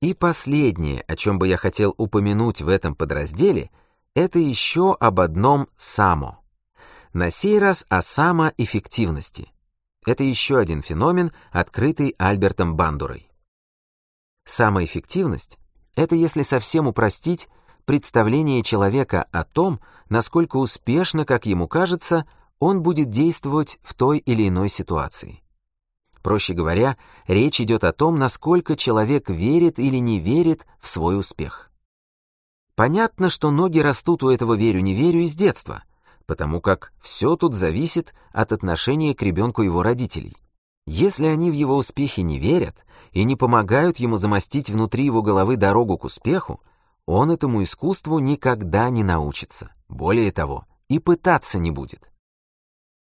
Speaker 1: И последнее, о чем бы я хотел упомянуть в этом подразделе, это еще об одном «само». На сей раз о самоэффективности. Это еще один феномен, открытый Альбертом Бандурой. Самоэффективность — это, если совсем упростить, представление человека о том, насколько успешно, как ему кажется, он будет действовать в той или иной ситуации. Проще говоря, речь идет о том, насколько человек верит или не верит в свой успех. Понятно, что ноги растут у этого верю-не верю из детства, потому как все тут зависит от отношения к ребенку его родителей. Если они в его успехи не верят и не помогают ему замостить внутри его головы дорогу к успеху, он этому искусству никогда не научится. Более того, и пытаться не будет.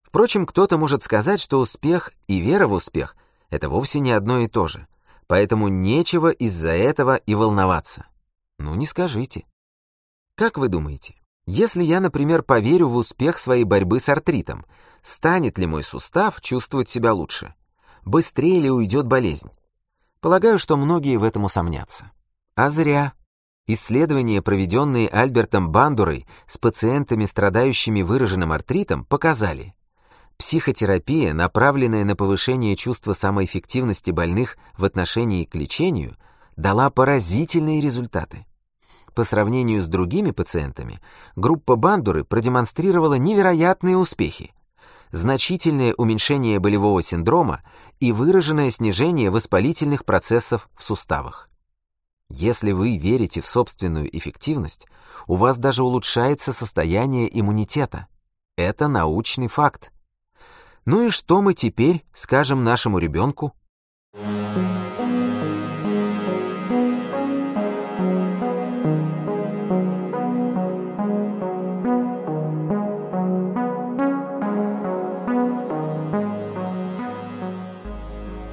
Speaker 1: Впрочем, кто-то может сказать, что успех и вера в успех — это вовсе не одно и то же, поэтому нечего из-за этого и волноваться. Ну, не скажите. Как вы думаете, если я, например, поверю в успех своей борьбы с артритом, станет ли мой сустав чувствовать себя лучше? Быстрее ли уйдет болезнь. Полагаю, что многие в этом усомнятся. А зря. Исследования, проведенные Альбертом Бандурой с пациентами, страдающими выраженным артритом, показали, психотерапия, направленная на повышение чувства самоэффективности больных в отношении к лечению, дала поразительные результаты. По сравнению с другими пациентами, группа Бандуры продемонстрировала невероятные успехи значительное уменьшение болевого синдрома и выраженное снижение воспалительных процессов в суставах. Если вы верите в собственную эффективность, у вас даже улучшается состояние иммунитета. Это научный факт. Ну и что мы теперь скажем нашему ребенку?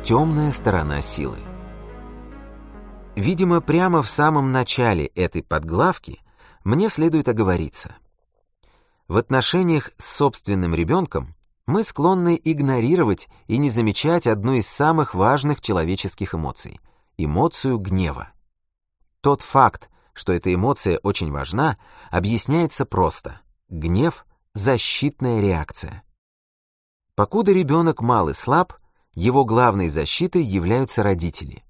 Speaker 1: Темная сторона силы. Видимо, прямо в самом начале этой подглавки мне следует оговориться. В отношениях с собственным ребенком мы склонны игнорировать и не замечать одну из самых важных человеческих эмоций — эмоцию гнева. Тот факт, что эта эмоция очень важна, объясняется просто. Гнев — защитная реакция. Покуда ребенок мал и слаб, его главной защитой являются родители.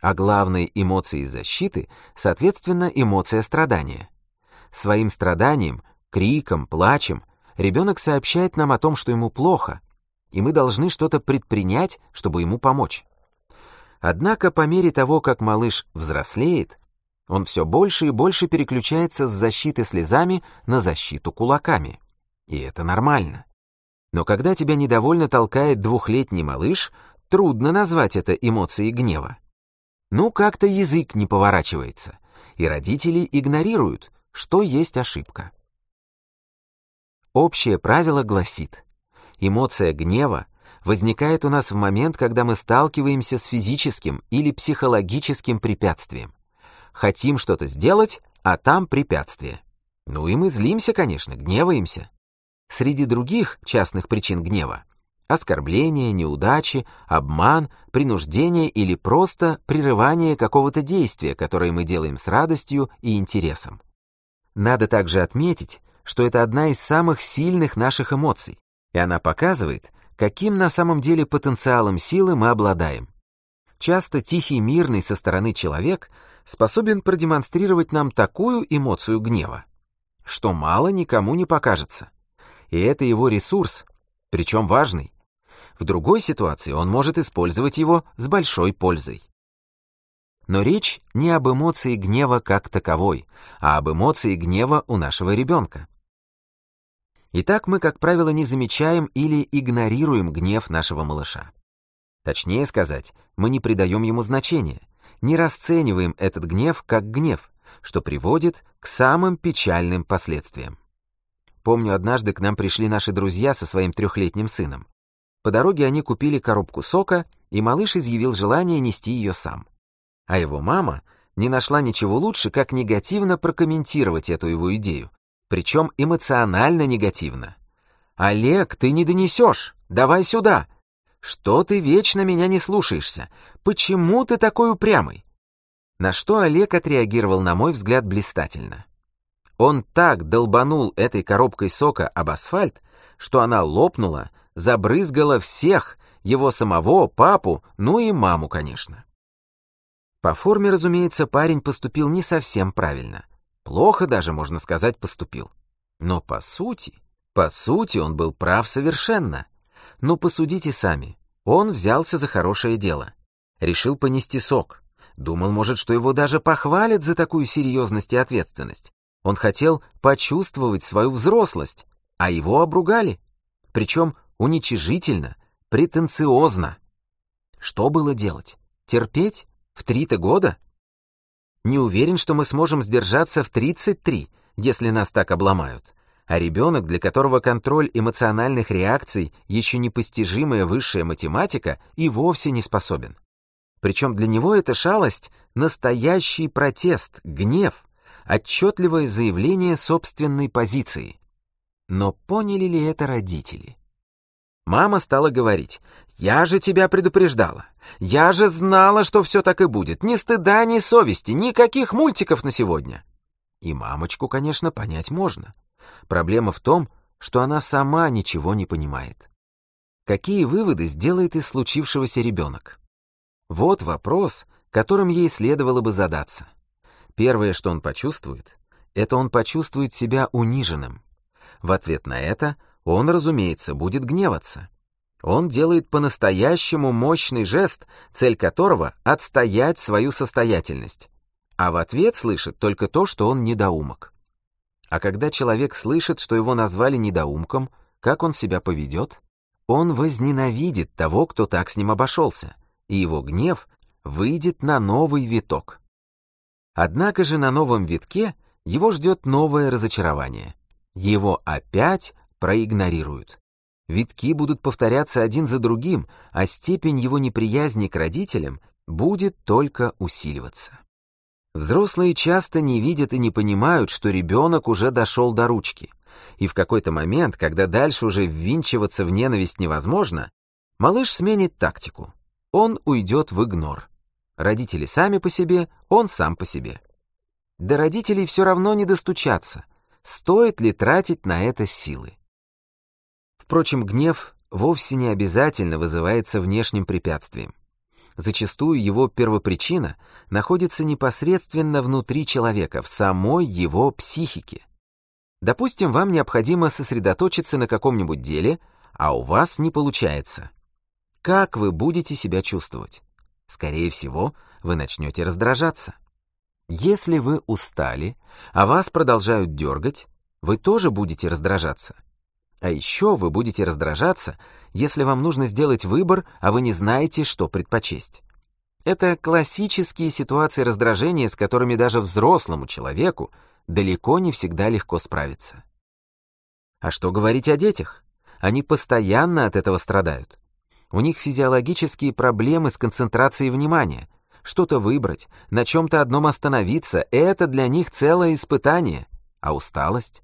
Speaker 1: А главной эмоцией защиты, соответственно, эмоция страдания. Своим страданием, криком, плачем ребенок сообщает нам о том, что ему плохо, и мы должны что-то предпринять, чтобы ему помочь. Однако по мере того, как малыш взрослеет, он все больше и больше переключается с защиты слезами на защиту кулаками. И это нормально. Но когда тебя недовольно толкает двухлетний малыш, трудно назвать это эмоцией гнева. Ну, как-то язык не поворачивается, и родители игнорируют, что есть ошибка. Общее правило гласит, эмоция гнева возникает у нас в момент, когда мы сталкиваемся с физическим или психологическим препятствием. Хотим что-то сделать, а там препятствие. Ну и мы злимся, конечно, гневаемся. Среди других частных причин гнева – оскорбление, неудачи, обман, принуждение или просто прерывание какого-то действия, которое мы делаем с радостью и интересом. Надо также отметить, что это одна из самых сильных наших эмоций, и она показывает, каким на самом деле потенциалом силы мы обладаем. Часто тихий, мирный со стороны человек способен продемонстрировать нам такую эмоцию гнева, что мало никому не покажется и это его ресурс, причем важный. В другой ситуации он может использовать его с большой пользой. Но речь не об эмоции гнева как таковой, а об эмоции гнева у нашего ребенка. Итак, мы, как правило, не замечаем или игнорируем гнев нашего малыша. Точнее сказать, мы не придаем ему значения, не расцениваем этот гнев как гнев, что приводит к самым печальным последствиям. Помню, однажды к нам пришли наши друзья со своим трехлетним сыном. По дороге они купили коробку сока, и малыш изъявил желание нести ее сам. А его мама не нашла ничего лучше, как негативно прокомментировать эту его идею, причем эмоционально негативно. «Олег, ты не донесешь! Давай сюда! Что ты вечно меня не слушаешься? Почему ты такой упрямый?» На что Олег отреагировал, на мой взгляд, блистательно. Он так долбанул этой коробкой сока об асфальт, что она лопнула, забрызгала всех, его самого, папу, ну и маму, конечно. По форме, разумеется, парень поступил не совсем правильно. Плохо даже, можно сказать, поступил. Но по сути, по сути он был прав совершенно. Ну посудите сами. Он взялся за хорошее дело. Решил понести сок. Думал, может, что его даже похвалят за такую серьезность и ответственность. Он хотел почувствовать свою взрослость, а его обругали. Причем уничижительно, претенциозно. Что было делать? Терпеть? В три-то года? Не уверен, что мы сможем сдержаться в 33, если нас так обломают. А ребенок, для которого контроль эмоциональных реакций еще непостижимая высшая математика, и вовсе не способен. Причем для него эта шалость — настоящий протест, гнев, отчетливое заявление собственной позиции. Но поняли ли это родители? Мама стала говорить, «Я же тебя предупреждала. Я же знала, что все так и будет. Ни стыда, ни совести, никаких мультиков на сегодня». И мамочку, конечно, понять можно. Проблема в том, что она сама ничего не понимает. Какие выводы сделает из случившегося ребенок? Вот вопрос, которым ей следовало бы задаться. Первое, что он почувствует, это он почувствует себя униженным. В ответ на это он, разумеется, будет гневаться. Он делает по-настоящему мощный жест, цель которого — отстоять свою состоятельность. А в ответ слышит только то, что он недоумок. А когда человек слышит, что его назвали недоумком, как он себя поведет? Он возненавидит того, кто так с ним обошелся, и его гнев выйдет на новый виток. Однако же на новом витке его ждет новое разочарование. Его опять проигнорируют. Витки будут повторяться один за другим, а степень его неприязни к родителям будет только усиливаться. Взрослые часто не видят и не понимают, что ребенок уже дошел до ручки. И в какой-то момент, когда дальше уже ввинчиваться в ненависть невозможно, малыш сменит тактику. Он уйдет в игнор. Родители сами по себе, он сам по себе. До родителей все равно не достучаться. Стоит ли тратить на это силы? Впрочем, гнев вовсе не обязательно вызывается внешним препятствием. Зачастую его первопричина находится непосредственно внутри человека, в самой его психике. Допустим, вам необходимо сосредоточиться на каком-нибудь деле, а у вас не получается. Как вы будете себя чувствовать? Скорее всего, вы начнете раздражаться. Если вы устали, а вас продолжают дергать, вы тоже будете раздражаться. А еще вы будете раздражаться, если вам нужно сделать выбор, а вы не знаете, что предпочесть. Это классические ситуации раздражения, с которыми даже взрослому человеку далеко не всегда легко справиться. А что говорить о детях? Они постоянно от этого страдают. У них физиологические проблемы с концентрацией внимания. Что-то выбрать, на чем-то одном остановиться — это для них целое испытание. А усталость?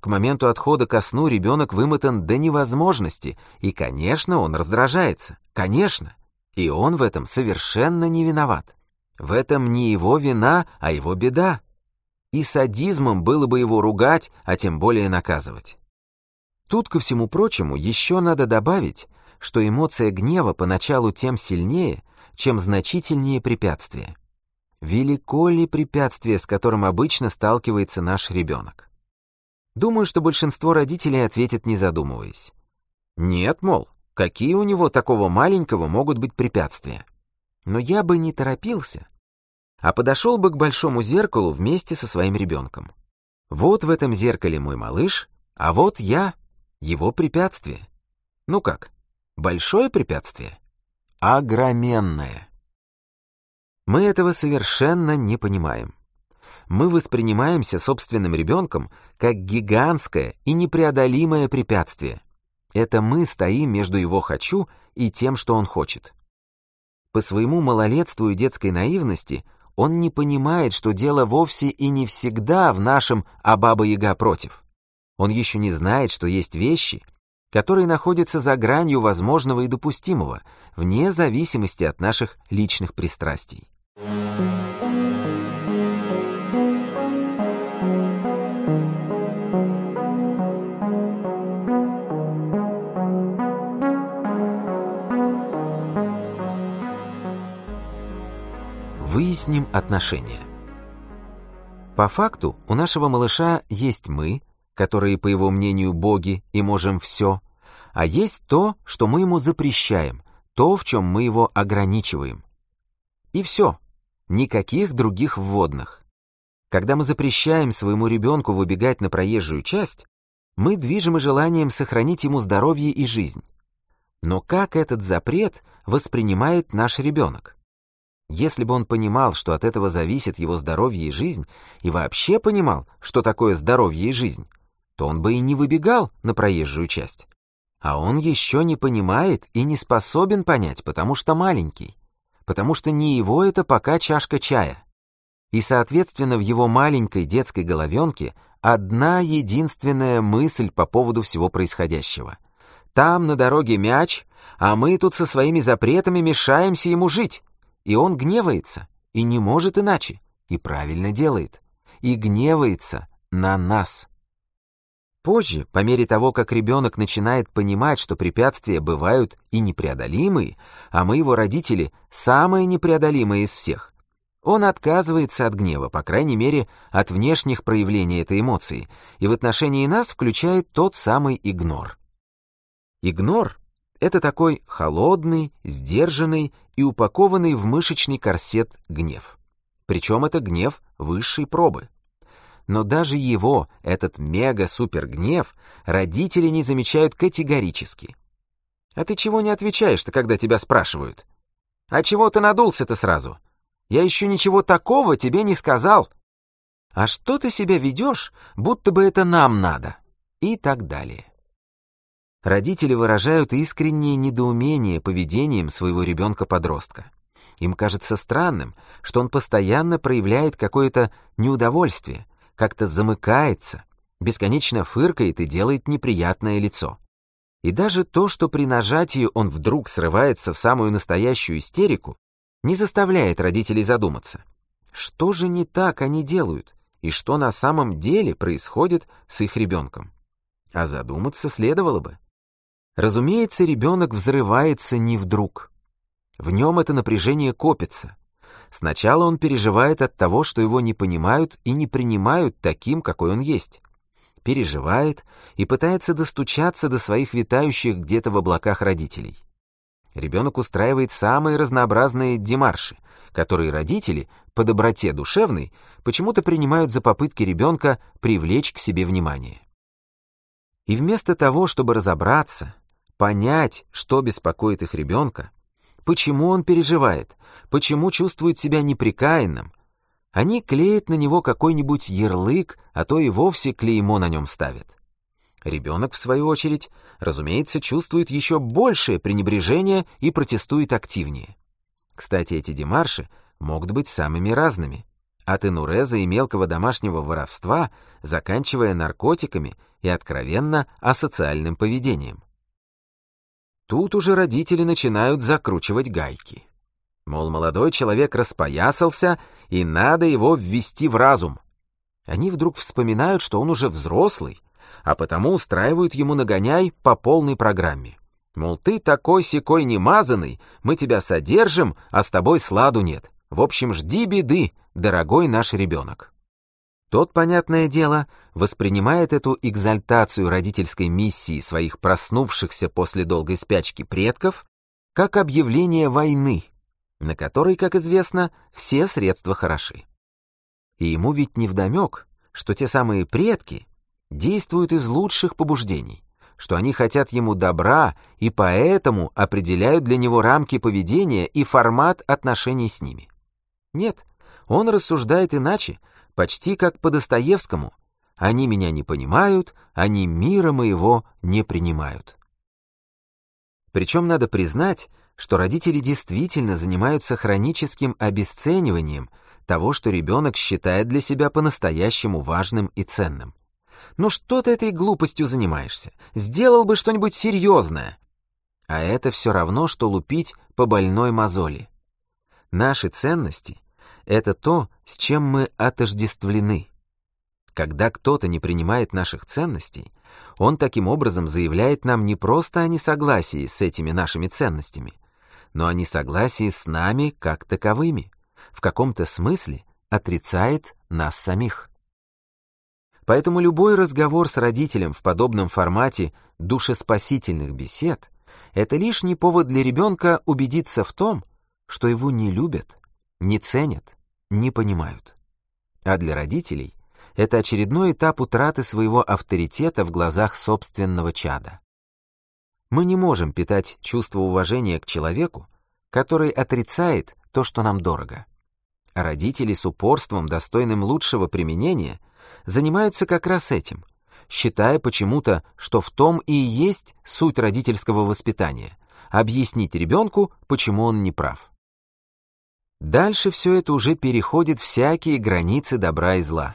Speaker 1: К моменту отхода ко сну ребенок вымотан до невозможности, и, конечно, он раздражается. Конечно. И он в этом совершенно не виноват. В этом не его вина, а его беда. И садизмом было бы его ругать, а тем более наказывать. Тут, ко всему прочему, еще надо добавить, что эмоция гнева поначалу тем сильнее, чем значительнее препятствие. Велико ли препятствие, с которым обычно сталкивается наш ребенок? Думаю, что большинство родителей ответит, не задумываясь. Нет, мол, какие у него такого маленького могут быть препятствия? Но я бы не торопился, а подошел бы к большому зеркалу вместе со своим ребенком. Вот в этом зеркале мой малыш, а вот я, его препятствие. Ну как, большое препятствие? Огроменное. Мы этого совершенно не понимаем мы воспринимаемся собственным ребенком как гигантское и непреодолимое препятствие. Это мы стоим между его «хочу» и тем, что он хочет. По своему малолетству и детской наивности он не понимает, что дело вовсе и не всегда в нашем «а баба-яга против». Он еще не знает, что есть вещи, которые находятся за гранью возможного и допустимого, вне зависимости от наших личных пристрастий. Выясним отношения. По факту у нашего малыша есть мы, которые, по его мнению, боги и можем все, а есть то, что мы ему запрещаем, то, в чем мы его ограничиваем. И все, никаких других вводных. Когда мы запрещаем своему ребенку выбегать на проезжую часть, мы движимы желанием сохранить ему здоровье и жизнь. Но как этот запрет воспринимает наш ребенок? Если бы он понимал, что от этого зависит его здоровье и жизнь, и вообще понимал, что такое здоровье и жизнь, то он бы и не выбегал на проезжую часть. А он еще не понимает и не способен понять, потому что маленький, потому что не его это пока чашка чая. И, соответственно, в его маленькой детской головенке одна единственная мысль по поводу всего происходящего. Там на дороге мяч, а мы тут со своими запретами мешаемся ему жить. И он гневается, и не может иначе, и правильно делает, и гневается на нас. Позже, по мере того, как ребенок начинает понимать, что препятствия бывают и непреодолимые, а мы, его родители, самые непреодолимые из всех, он отказывается от гнева, по крайней мере, от внешних проявлений этой эмоции, и в отношении нас включает тот самый игнор. Игнор это такой холодный, сдержанный и упакованный в мышечный корсет гнев. Причем это гнев высшей пробы. Но даже его, этот мега-супер-гнев, родители не замечают категорически. «А ты чего не отвечаешь-то, когда тебя спрашивают? А чего ты надулся-то сразу? Я еще ничего такого тебе не сказал. А что ты себя ведешь, будто бы это нам надо?» И так далее. Родители выражают искреннее недоумение поведением своего ребенка-подростка. Им кажется странным, что он постоянно проявляет какое-то неудовольствие, как-то замыкается, бесконечно фыркает и делает неприятное лицо. И даже то, что при нажатии он вдруг срывается в самую настоящую истерику, не заставляет родителей задуматься. Что же не так они делают, и что на самом деле происходит с их ребенком? А задуматься следовало бы. Разумеется, ребенок взрывается не вдруг. В нем это напряжение копится. Сначала он переживает от того, что его не понимают и не принимают таким, какой он есть. переживает и пытается достучаться до своих витающих где-то в облаках родителей. Ребенок устраивает самые разнообразные демарши, которые родители, по доброте душевной, почему-то принимают за попытки ребенка привлечь к себе внимание. И вместо того, чтобы разобраться, понять, что беспокоит их ребенка, почему он переживает, почему чувствует себя неприкаянным, они клеят на него какой-нибудь ярлык, а то и вовсе клеймо на нем ставят. Ребенок, в свою очередь, разумеется, чувствует еще большее пренебрежение и протестует активнее. Кстати, эти демарши могут быть самыми разными. От инуреза и мелкого домашнего воровства, заканчивая наркотиками и откровенно асоциальным поведением. Тут уже родители начинают закручивать гайки. Мол, молодой человек распоясался, и надо его ввести в разум. Они вдруг вспоминают, что он уже взрослый, а потому устраивают ему нагоняй по полной программе. Мол, ты такой-сякой немазанный, мы тебя содержим, а с тобой сладу нет. В общем, жди беды, дорогой наш ребенок. Тот, понятное дело, воспринимает эту экзальтацию родительской миссии своих проснувшихся после долгой спячки предков как объявление войны, на которой, как известно, все средства хороши. И ему ведь невдомек, что те самые предки действуют из лучших побуждений, что они хотят ему добра и поэтому определяют для него рамки поведения и формат отношений с ними. Нет, он рассуждает иначе, почти как по Достоевскому. Они меня не понимают, они мира моего не принимают. Причем надо признать, что родители действительно занимаются хроническим обесцениванием того, что ребенок считает для себя по-настоящему важным и ценным. Ну что ты этой глупостью занимаешься? Сделал бы что-нибудь серьезное. А это все равно, что лупить по больной мозоли. Наши ценности — это то, с чем мы отождествлены. Когда кто-то не принимает наших ценностей, он таким образом заявляет нам не просто о несогласии с этими нашими ценностями, но о несогласии с нами как таковыми, в каком-то смысле отрицает нас самих. Поэтому любой разговор с родителем в подобном формате душеспасительных бесед — это лишний повод для ребенка убедиться в том, что его не любят, не ценят, не понимают. А для родителей это очередной этап утраты своего авторитета в глазах собственного чада. Мы не можем питать чувство уважения к человеку, который отрицает то, что нам дорого. А родители с упорством, достойным лучшего применения, занимаются как раз этим, считая почему-то, что в том и есть суть родительского воспитания — объяснить ребенку, почему он не прав. Дальше все это уже переходит всякие границы добра и зла.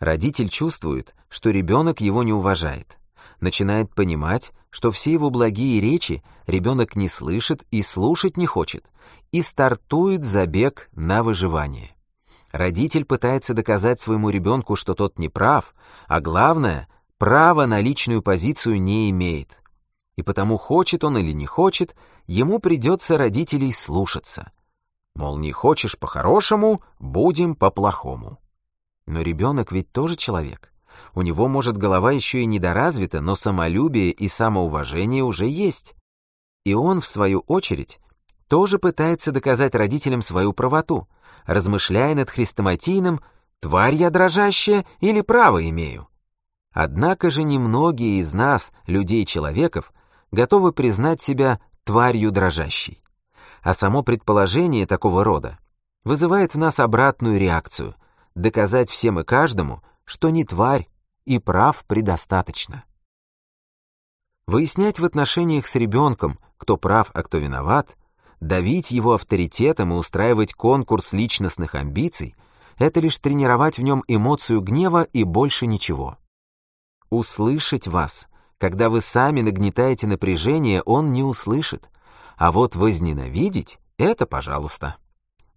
Speaker 1: Родитель чувствует, что ребенок его не уважает, начинает понимать, что все его благие речи ребенок не слышит и слушать не хочет, и стартует забег на выживание. Родитель пытается доказать своему ребенку, что тот не прав, а главное, права на личную позицию не имеет. И потому, хочет он или не хочет, ему придется родителей слушаться. Мол, не хочешь по-хорошему, будем по-плохому. Но ребенок ведь тоже человек. У него, может, голова еще и недоразвита, но самолюбие и самоуважение уже есть. И он, в свою очередь, тоже пытается доказать родителям свою правоту — размышляя над хрестоматийным «тварь я дрожащая или право имею?». Однако же немногие из нас, людей-человеков, готовы признать себя тварью дрожащей. А само предположение такого рода вызывает в нас обратную реакцию — доказать всем и каждому, что не тварь и прав предостаточно. Выяснять в отношениях с ребенком, кто прав, а кто виноват, Давить его авторитетом и устраивать конкурс личностных амбиций — это лишь тренировать в нем эмоцию гнева и больше ничего. Услышать вас, когда вы сами нагнетаете напряжение, он не услышит. А вот возненавидеть — это пожалуйста.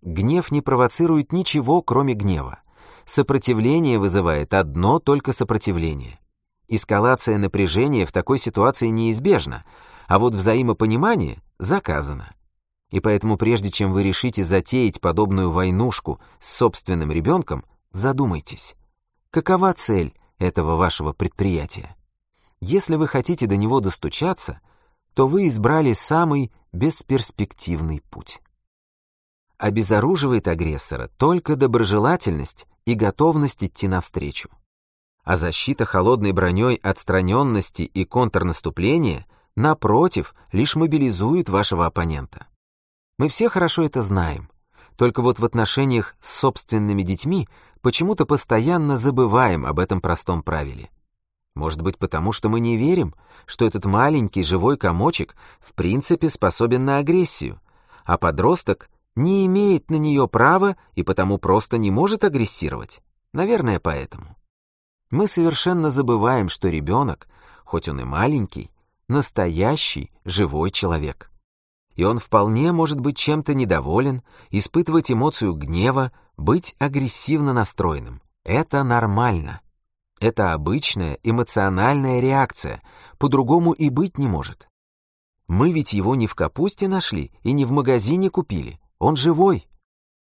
Speaker 1: Гнев не провоцирует ничего, кроме гнева. Сопротивление вызывает одно только сопротивление. Эскалация напряжения в такой ситуации неизбежна, а вот взаимопонимание заказано. И поэтому прежде чем вы решите затеять подобную войнушку с собственным ребенком, задумайтесь, какова цель этого вашего предприятия. Если вы хотите до него достучаться, то вы избрали самый бесперспективный путь. Обезоруживает агрессора только доброжелательность и готовность идти навстречу. А защита холодной броней отстраненности и контрнаступления, напротив, лишь мобилизует вашего оппонента. Мы все хорошо это знаем, только вот в отношениях с собственными детьми почему-то постоянно забываем об этом простом правиле. Может быть, потому что мы не верим, что этот маленький живой комочек в принципе способен на агрессию, а подросток не имеет на нее права и потому просто не может агрессировать. Наверное, поэтому. Мы совершенно забываем, что ребенок, хоть он и маленький, настоящий живой человек. И он вполне может быть чем-то недоволен, испытывать эмоцию гнева, быть агрессивно настроенным. Это нормально. Это обычная эмоциональная реакция, по-другому и быть не может. Мы ведь его не в капусте нашли и не в магазине купили, он живой.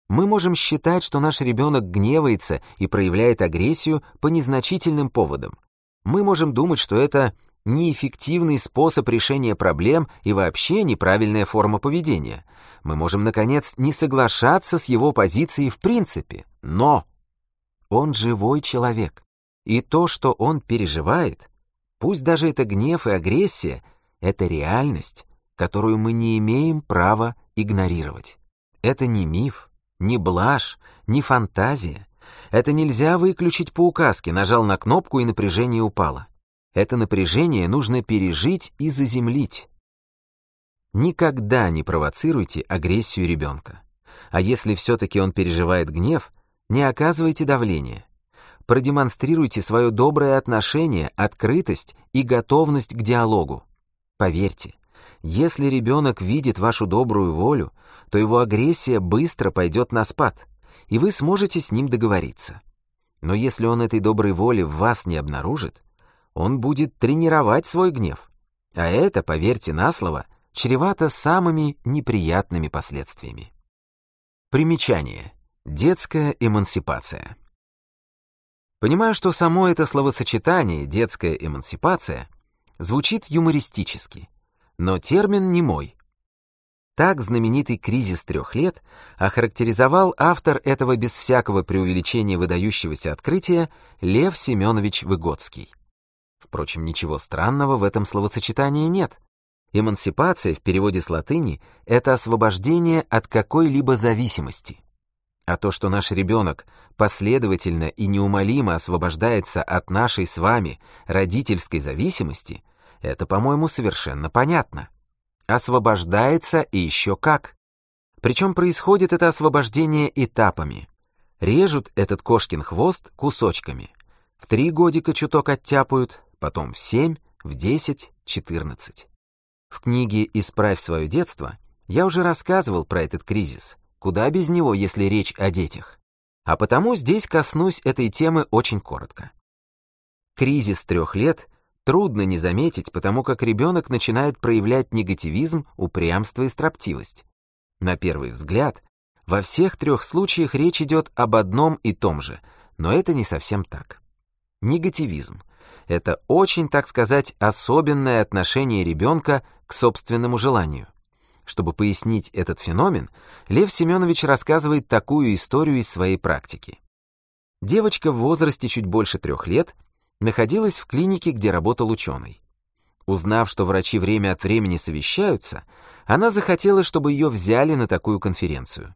Speaker 1: Мы можем считать, что наш ребенок гневается и проявляет агрессию по незначительным поводам. Мы можем думать, что это неэффективный способ решения проблем и вообще неправильная форма поведения. Мы можем, наконец, не соглашаться с его позицией в принципе, но он живой человек. И то, что он переживает, пусть даже это гнев и агрессия, это реальность, которую мы не имеем права игнорировать. Это не миф, не блажь, не фантазия. Это нельзя выключить по указке, нажал на кнопку и напряжение упало. Это напряжение нужно пережить и заземлить. Никогда не провоцируйте агрессию ребенка. А если все-таки он переживает гнев, не оказывайте давления продемонстрируйте свое доброе отношение, открытость и готовность к диалогу. Поверьте, если ребенок видит вашу добрую волю, то его агрессия быстро пойдет на спад, и вы сможете с ним договориться. Но если он этой доброй воли в вас не обнаружит, он будет тренировать свой гнев. А это, поверьте на слово, чревато самыми неприятными последствиями. Примечание. Детская эмансипация. Понимаю, что само это словосочетание «детская эмансипация» звучит юмористически, но термин не мой. Так знаменитый кризис трех лет охарактеризовал автор этого без всякого преувеличения выдающегося открытия Лев Семенович Выгодский. Впрочем, ничего странного в этом словосочетании нет. Эмансипация в переводе с латыни — это освобождение от какой-либо зависимости. А то, что наш ребенок последовательно и неумолимо освобождается от нашей с вами родительской зависимости, это, по-моему, совершенно понятно. Освобождается и еще как. Причем происходит это освобождение этапами. Режут этот кошкин хвост кусочками. В три годика чуток оттяпают, потом в семь, в десять, четырнадцать. В книге «Исправь свое детство» я уже рассказывал про этот кризис. Куда без него, если речь о детях? А потому здесь коснусь этой темы очень коротко. Кризис трех лет трудно не заметить, потому как ребенок начинает проявлять негативизм, упрямство и строптивость. На первый взгляд, во всех трех случаях речь идет об одном и том же, но это не совсем так. Негативизм — это очень, так сказать, особенное отношение ребенка к собственному желанию. Чтобы пояснить этот феномен, Лев Семенович рассказывает такую историю из своей практики. Девочка в возрасте чуть больше трех лет находилась в клинике, где работал ученый. Узнав, что врачи время от времени совещаются, она захотела, чтобы ее взяли на такую конференцию.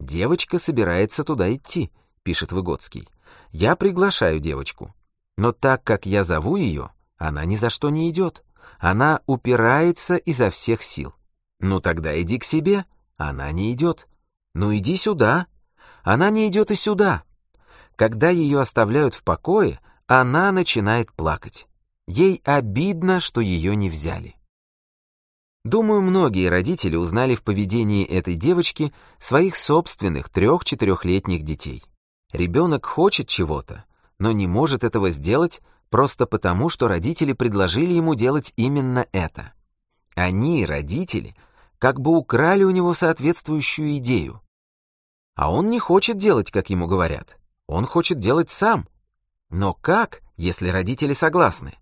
Speaker 1: «Девочка собирается туда идти», — пишет Выгодский. «Я приглашаю девочку. Но так как я зову ее, она ни за что не идет. Она упирается изо всех сил. Ну тогда иди к себе. Она не идет. Ну иди сюда. Она не идет и сюда. Когда ее оставляют в покое, она начинает плакать. Ей обидно, что ее не взяли. Думаю, многие родители узнали в поведении этой девочки своих собственных трех-четырехлетних детей. Ребенок хочет чего-то, но не может этого сделать просто потому, что родители предложили ему делать именно это. Они, родители, как бы украли у него соответствующую идею. А он не хочет делать, как ему говорят. Он хочет делать сам. Но как, если родители согласны?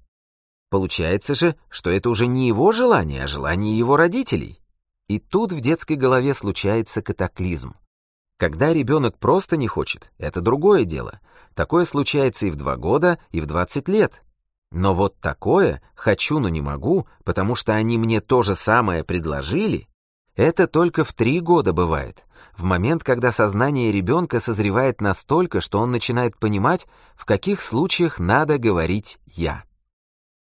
Speaker 1: Получается же, что это уже не его желание, а желание его родителей. И тут в детской голове случается катаклизм. Когда ребенок просто не хочет, это другое дело. Такое случается и в два года, и в 20 лет. Но вот такое «хочу, но не могу», потому что они мне то же самое предложили, это только в три года бывает, в момент, когда сознание ребенка созревает настолько, что он начинает понимать, в каких случаях надо говорить «я».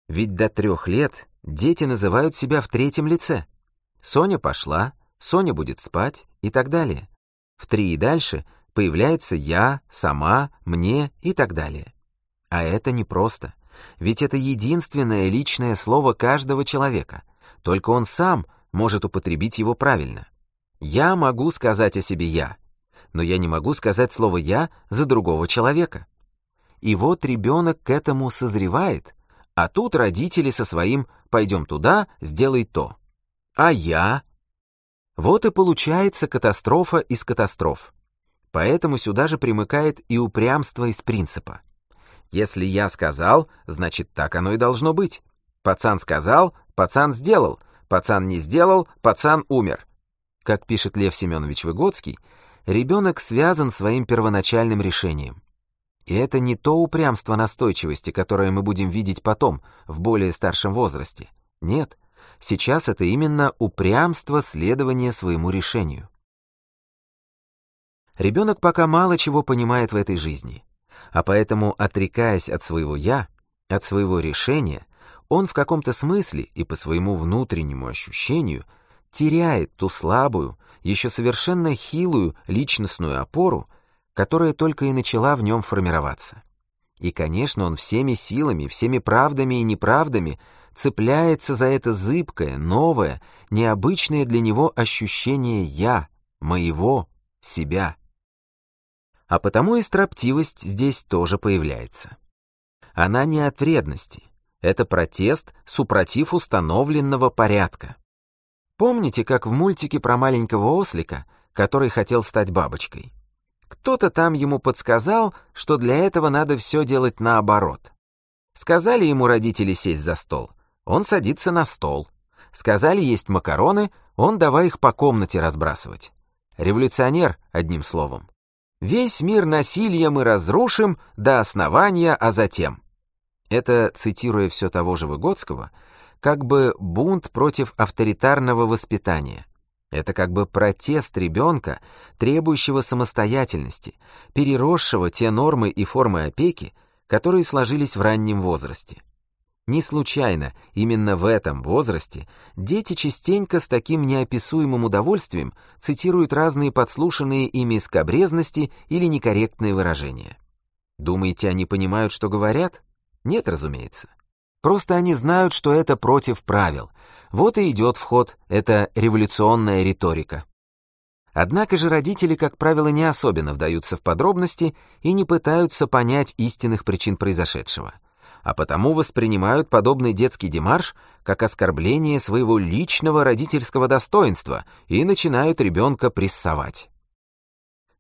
Speaker 1: Ведь до трех лет дети называют себя в третьем лице. Соня пошла, Соня будет спать и так далее. В три и дальше появляется «я», «сама», «мне» и так далее. А это непросто, ведь это единственное личное слово каждого человека. Только он сам может употребить его правильно. Я могу сказать о себе «я», но я не могу сказать слово «я» за другого человека. И вот ребенок к этому созревает, а тут родители со своим «пойдем туда, сделай то». А я? Вот и получается катастрофа из катастроф. Поэтому сюда же примыкает и упрямство из принципа. Если я сказал, значит так оно и должно быть. Пацан сказал, пацан сделал, пацан не сделал, пацан умер. Как пишет Лев Семенович Выгодский, ребенок связан своим первоначальным решением. И это не то упрямство настойчивости, которое мы будем видеть потом, в более старшем возрасте. Нет, сейчас это именно упрямство следования своему решению. Ребенок пока мало чего понимает в этой жизни, а поэтому, отрекаясь от своего «я», от своего решения, он в каком-то смысле и по своему внутреннему ощущению теряет ту слабую, еще совершенно хилую личностную опору, которая только и начала в нем формироваться. И, конечно, он всеми силами, всеми правдами и неправдами цепляется за это зыбкое, новое, необычное для него ощущение «я», «моего», «себя». А потому и строптивость здесь тоже появляется. Она не от вредности, это протест супротив установленного порядка. Помните, как в мультике про маленького ослика, который хотел стать бабочкой? Кто-то там ему подсказал, что для этого надо все делать наоборот. Сказали ему родители сесть за стол, он садится на стол. Сказали есть макароны, он давай их по комнате разбрасывать. Революционер, одним словом. «Весь мир насилия мы разрушим до основания, а затем». Это, цитируя все того же Выгодского, как бы бунт против авторитарного воспитания. Это как бы протест ребенка, требующего самостоятельности, переросшего те нормы и формы опеки, которые сложились в раннем возрасте. Не случайно именно в этом возрасте дети частенько с таким неописуемым удовольствием цитируют разные подслушанные ими скобрезности или некорректные выражения. Думаете, они понимают, что говорят? Нет, разумеется. Просто они знают, что это против правил, вот и идет в ход эта революционная риторика. Однако же родители, как правило, не особенно вдаются в подробности и не пытаются понять истинных причин произошедшего, а потому воспринимают подобный детский демарш как оскорбление своего личного родительского достоинства и начинают ребенка прессовать.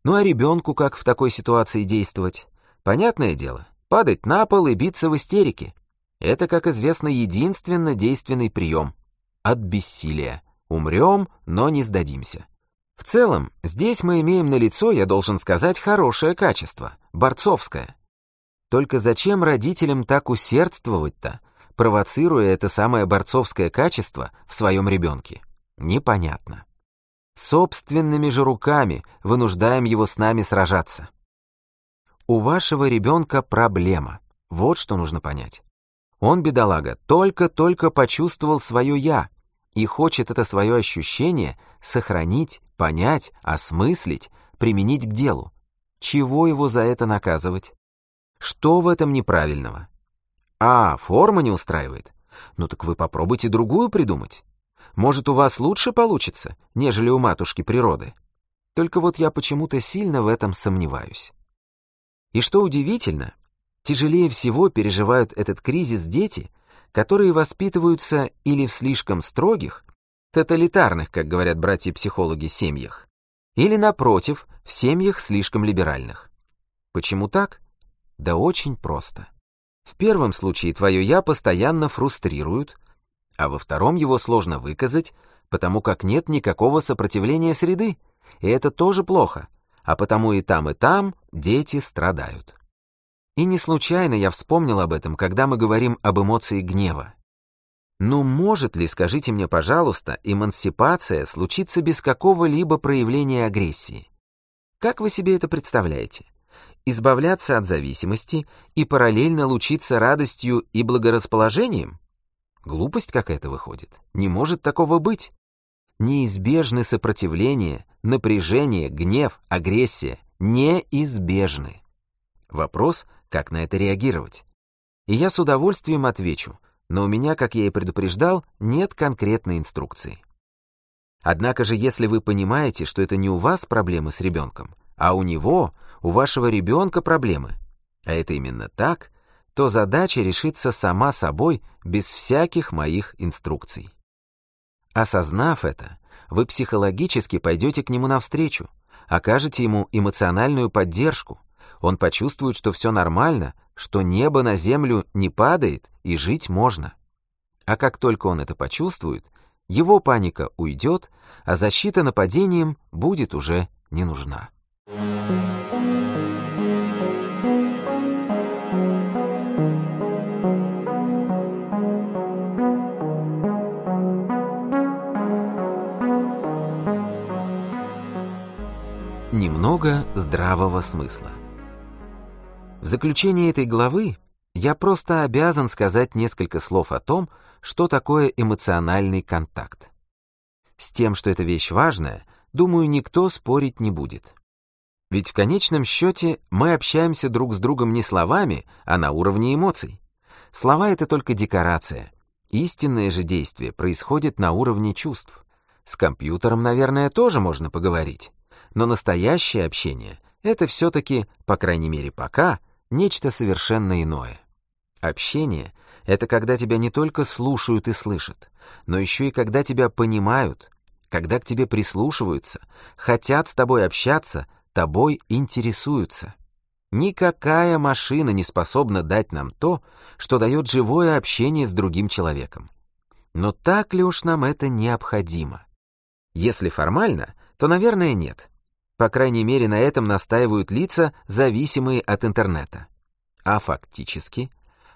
Speaker 1: Ну а ребенку как в такой ситуации действовать? Понятное дело, падать на пол и биться в истерике. Это, как известно, единственно действенный прием от бессилия. Умрем, но не сдадимся. В целом, здесь мы имеем на лицо, я должен сказать, хорошее качество, борцовское. Только зачем родителям так усердствовать-то, провоцируя это самое борцовское качество в своем ребенке? Непонятно. Собственными же руками вынуждаем его с нами сражаться. У вашего ребенка проблема. Вот что нужно понять. Он, бедолага, только-только почувствовал свое «я», и хочет это свое ощущение сохранить, понять, осмыслить, применить к делу. Чего его за это наказывать? Что в этом неправильного? А, форма не устраивает. Ну так вы попробуйте другую придумать. Может, у вас лучше получится, нежели у матушки природы. Только вот я почему-то сильно в этом сомневаюсь. И что удивительно, тяжелее всего переживают этот кризис дети, которые воспитываются или в слишком строгих, тоталитарных, как говорят братья-психологи, семьях, или, напротив, в семьях слишком либеральных. Почему так? Да очень просто. В первом случае твое «я» постоянно фрустрирует, а во втором его сложно выказать, потому как нет никакого сопротивления среды, и это тоже плохо, а потому и там, и там дети страдают. И не случайно я вспомнил об этом, когда мы говорим об эмоции гнева. Ну может ли, скажите мне, пожалуйста, эмансипация случиться без какого-либо проявления агрессии? Как вы себе это представляете? избавляться от зависимости и параллельно лучиться радостью и благорасположением? Глупость какая-то выходит. Не может такого быть. Неизбежны сопротивление, напряжение, гнев, агрессия. Неизбежны. Вопрос, как на это реагировать. И я с удовольствием отвечу, но у меня, как я и предупреждал, нет конкретной инструкции. Однако же, если вы понимаете, что это не у вас проблемы с ребенком, а у него, у вашего ребенка проблемы, а это именно так, то задача решится сама собой без всяких моих инструкций. Осознав это, вы психологически пойдете к нему навстречу, окажете ему эмоциональную поддержку, он почувствует, что все нормально, что небо на землю не падает и жить можно. А как только он это почувствует, его паника уйдет, а защита нападением будет уже не нужна. Немного здравого смысла. В заключение этой главы я просто обязан сказать несколько слов о том, что такое эмоциональный контакт. С тем, что эта вещь важная, думаю, никто спорить не будет. Ведь в конечном счете мы общаемся друг с другом не словами, а на уровне эмоций. Слова — это только декорация. Истинное же действие происходит на уровне чувств. С компьютером, наверное, тоже можно поговорить. Но настоящее общение — это все-таки, по крайней мере пока, нечто совершенно иное. Общение — это когда тебя не только слушают и слышат, но еще и когда тебя понимают, когда к тебе прислушиваются, хотят с тобой общаться — тобой интересуются. Никакая машина не способна дать нам то, что дает живое общение с другим человеком. Но так ли уж нам это необходимо? Если формально, то, наверное, нет. По крайней мере, на этом настаивают лица, зависимые от интернета. А фактически?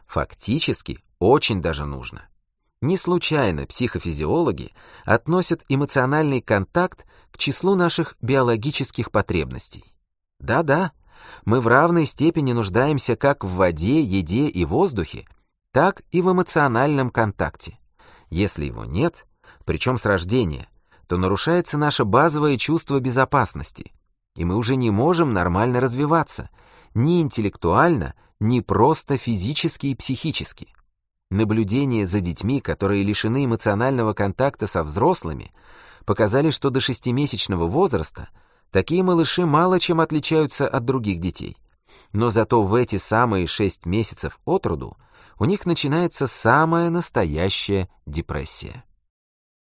Speaker 1: Фактически очень даже нужно. Не случайно психофизиологи относят эмоциональный контакт к числу наших биологических потребностей. Да-да, мы в равной степени нуждаемся как в воде, еде и воздухе, так и в эмоциональном контакте. Если его нет, причем с рождения, то нарушается наше базовое чувство безопасности, и мы уже не можем нормально развиваться, ни интеллектуально, ни просто физически и психически. Наблюдения за детьми, которые лишены эмоционального контакта со взрослыми, показали, что до шестимесячного возраста такие малыши мало чем отличаются от других детей. Но зато в эти самые шесть месяцев от роду у них начинается самая настоящая депрессия.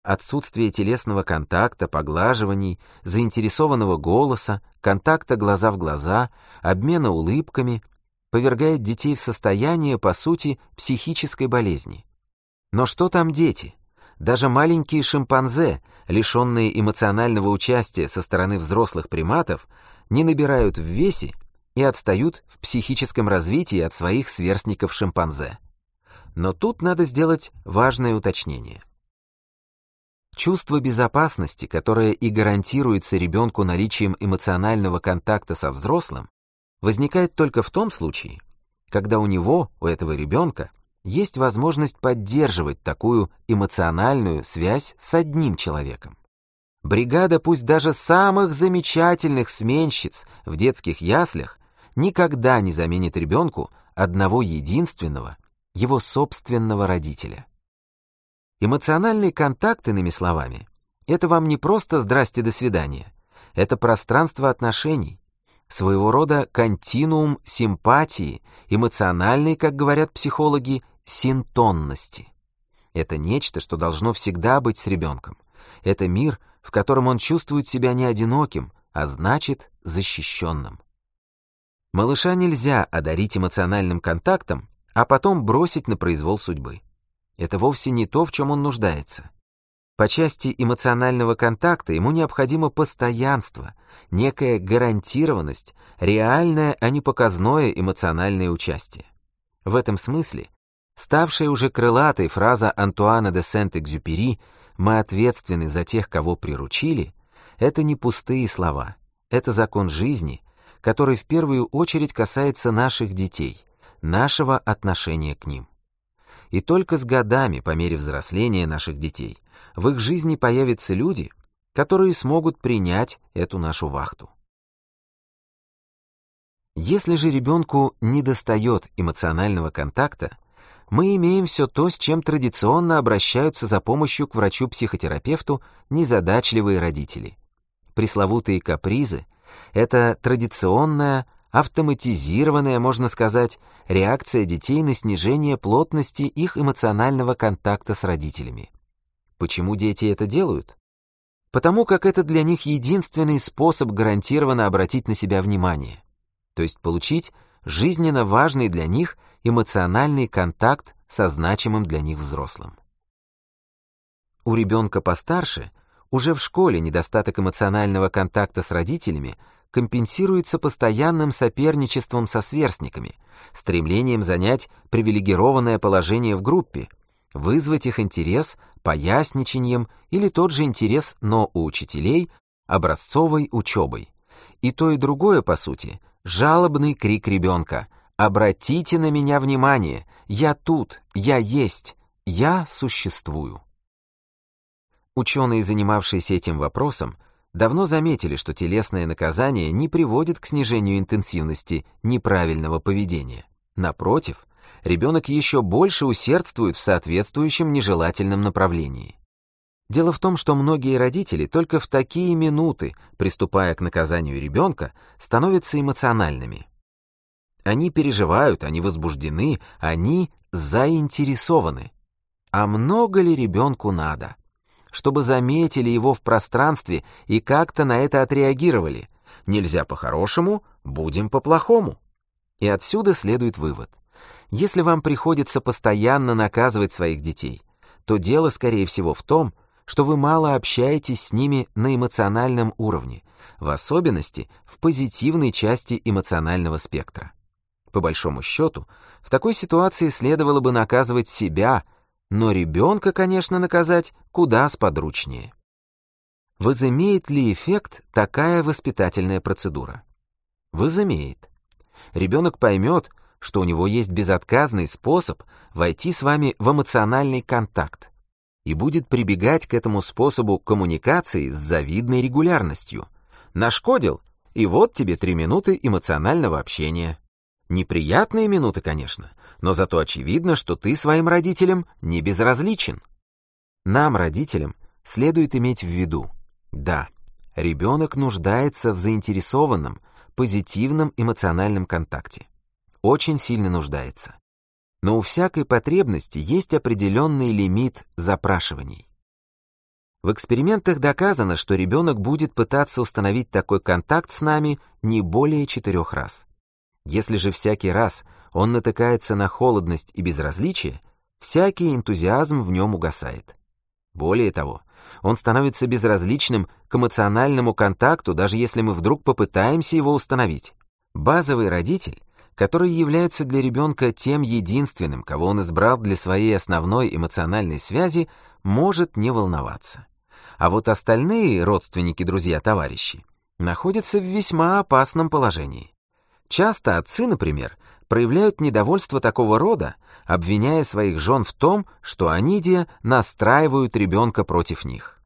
Speaker 1: Отсутствие телесного контакта, поглаживаний, заинтересованного голоса, контакта глаза в глаза, обмена улыбками — повергает детей в состояние, по сути, психической болезни. Но что там дети? Даже маленькие шимпанзе, лишенные эмоционального участия со стороны взрослых приматов, не набирают в весе и отстают в психическом развитии от своих сверстников-шимпанзе. Но тут надо сделать важное уточнение. Чувство безопасности, которое и гарантируется ребенку наличием эмоционального контакта со взрослым, возникает только в том случае, когда у него, у этого ребенка, есть возможность поддерживать такую эмоциональную связь с одним человеком. Бригада пусть даже самых замечательных сменщиц в детских яслях никогда не заменит ребенку одного единственного, его собственного родителя. Эмоциональный контакт, иными словами, это вам не просто «здрасте, до свидания», это пространство отношений, своего рода континуум симпатии, эмоциональной, как говорят психологи, синтонности. Это нечто, что должно всегда быть с ребенком. Это мир, в котором он чувствует себя не одиноким, а значит защищенным. Малыша нельзя одарить эмоциональным контактом, а потом бросить на произвол судьбы. Это вовсе не то, в чем он нуждается. По части эмоционального контакта ему необходимо постоянство, некая гарантированность, реальное, а не показное эмоциональное участие. В этом смысле ставшая уже крылатой фраза Антуана де Сент-Экзюпери «Мы ответственны за тех, кого приручили» — это не пустые слова, это закон жизни, который в первую очередь касается наших детей, нашего отношения к ним. И только с годами, по мере взросления наших детей, в их жизни появятся люди, которые смогут принять эту нашу вахту. Если же ребенку недостает эмоционального контакта, мы имеем все то, с чем традиционно обращаются за помощью к врачу-психотерапевту незадачливые родители. Пресловутые капризы — это традиционная, автоматизированная, можно сказать, реакция детей на снижение плотности их эмоционального контакта с родителями. Почему дети это делают? Потому как это для них единственный способ гарантированно обратить на себя внимание, то есть получить жизненно важный для них эмоциональный контакт со значимым для них взрослым. У ребенка постарше уже в школе недостаток эмоционального контакта с родителями компенсируется постоянным соперничеством со сверстниками, стремлением занять привилегированное положение в группе, вызвать их интерес поясничанием или тот же интерес, но у учителей, образцовой учебой. И то и другое, по сути, жалобный крик ребенка «Обратите на меня внимание! Я тут! Я есть! Я существую!» Ученые, занимавшиеся этим вопросом, давно заметили, что телесное наказание не приводит к снижению интенсивности неправильного поведения. Напротив, ребенок еще больше усердствует в соответствующем нежелательном направлении. Дело в том, что многие родители только в такие минуты, приступая к наказанию ребенка, становятся эмоциональными. Они переживают, они возбуждены, они заинтересованы. А много ли ребенку надо? Чтобы заметили его в пространстве и как-то на это отреагировали. Нельзя по-хорошему, будем по-плохому. И отсюда следует вывод. Если вам приходится постоянно наказывать своих детей, то дело, скорее всего, в том, что вы мало общаетесь с ними на эмоциональном уровне, в особенности в позитивной части эмоционального спектра. По большому счету, в такой ситуации следовало бы наказывать себя, но ребенка, конечно, наказать куда сподручнее. Возымеет ли эффект такая воспитательная процедура? Возымеет. Ребенок поймет, что у него есть безотказный способ войти с вами в эмоциональный контакт и будет прибегать к этому способу коммуникации с завидной регулярностью. Нашкодил, и вот тебе три минуты эмоционального общения. Неприятные минуты, конечно, но зато очевидно, что ты своим родителям не безразличен. Нам, родителям, следует иметь в виду, да, ребенок нуждается в заинтересованном, позитивном эмоциональном контакте очень сильно нуждается. Но у всякой потребности есть определенный лимит запрашиваний. В экспериментах доказано, что ребенок будет пытаться установить такой контакт с нами не более четырех раз. Если же всякий раз он натыкается на холодность и безразличие, всякий энтузиазм в нем угасает. Более того, он становится безразличным к эмоциональному контакту, даже если мы вдруг попытаемся его установить. Базовый родитель который является для ребенка тем единственным, кого он избрал для своей основной эмоциональной связи, может не волноваться. А вот остальные родственники, друзья, товарищи находятся в весьма опасном положении. Часто отцы, например, проявляют недовольство такого рода, обвиняя своих жен в том, что они, де, настраивают ребенка против них.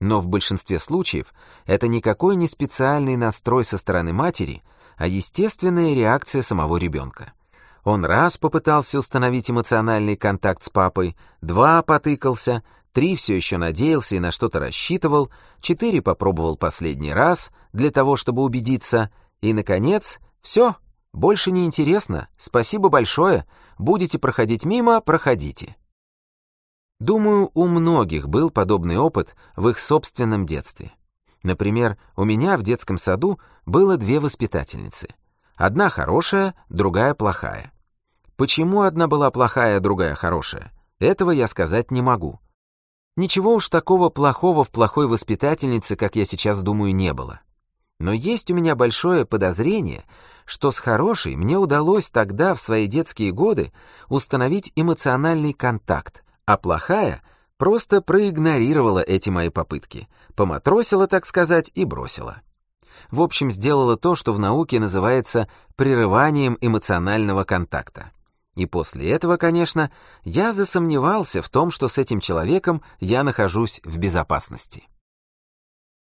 Speaker 1: Но в большинстве случаев это никакой не специальный настрой со стороны матери – а естественная реакция самого ребенка. Он раз попытался установить эмоциональный контакт с папой, два потыкался, три все еще надеялся и на что-то рассчитывал, четыре попробовал последний раз для того, чтобы убедиться, и, наконец, все, больше не интересно, спасибо большое, будете проходить мимо, проходите. Думаю, у многих был подобный опыт в их собственном детстве. Например, у меня в детском саду было две воспитательницы. Одна хорошая, другая плохая. Почему одна была плохая, а другая хорошая? Этого я сказать не могу. Ничего уж такого плохого в плохой воспитательнице, как я сейчас думаю, не было. Но есть у меня большое подозрение, что с хорошей мне удалось тогда, в свои детские годы, установить эмоциональный контакт, а плохая просто проигнорировала эти мои попытки, поматросила, так сказать, и бросила. В общем, сделала то, что в науке называется прерыванием эмоционального контакта. И после этого, конечно, я засомневался в том, что с этим человеком я нахожусь в безопасности.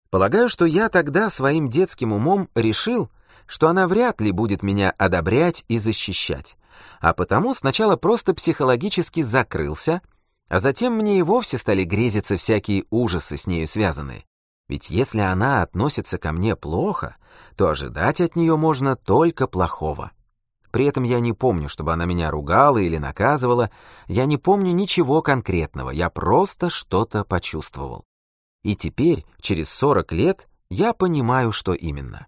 Speaker 1: Полагаю, что я тогда своим детским умом решил, что она вряд ли будет меня одобрять и защищать, а потому сначала просто психологически закрылся, а затем мне и вовсе стали грезиться всякие ужасы с нею связанные. Ведь если она относится ко мне плохо, то ожидать от нее можно только плохого. При этом я не помню, чтобы она меня ругала или наказывала, я не помню ничего конкретного, я просто что-то почувствовал. И теперь, через 40 лет, я понимаю, что именно.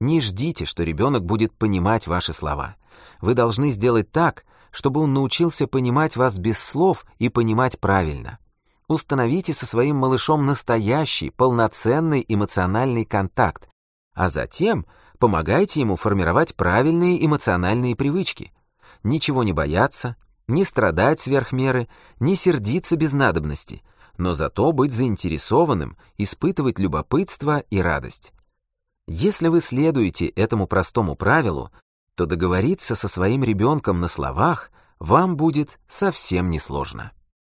Speaker 1: Не ждите, что ребенок будет понимать ваши слова. Вы должны сделать так, чтобы он научился понимать вас без слов и понимать правильно. Установите со своим малышом настоящий, полноценный эмоциональный контакт, а затем помогайте ему формировать правильные эмоциональные привычки. Ничего не бояться, не страдать сверх меры, не сердиться без надобности, но зато быть заинтересованным, испытывать любопытство и радость. Если вы следуете этому простому правилу, то договориться со своим ребенком на словах вам будет совсем несложно.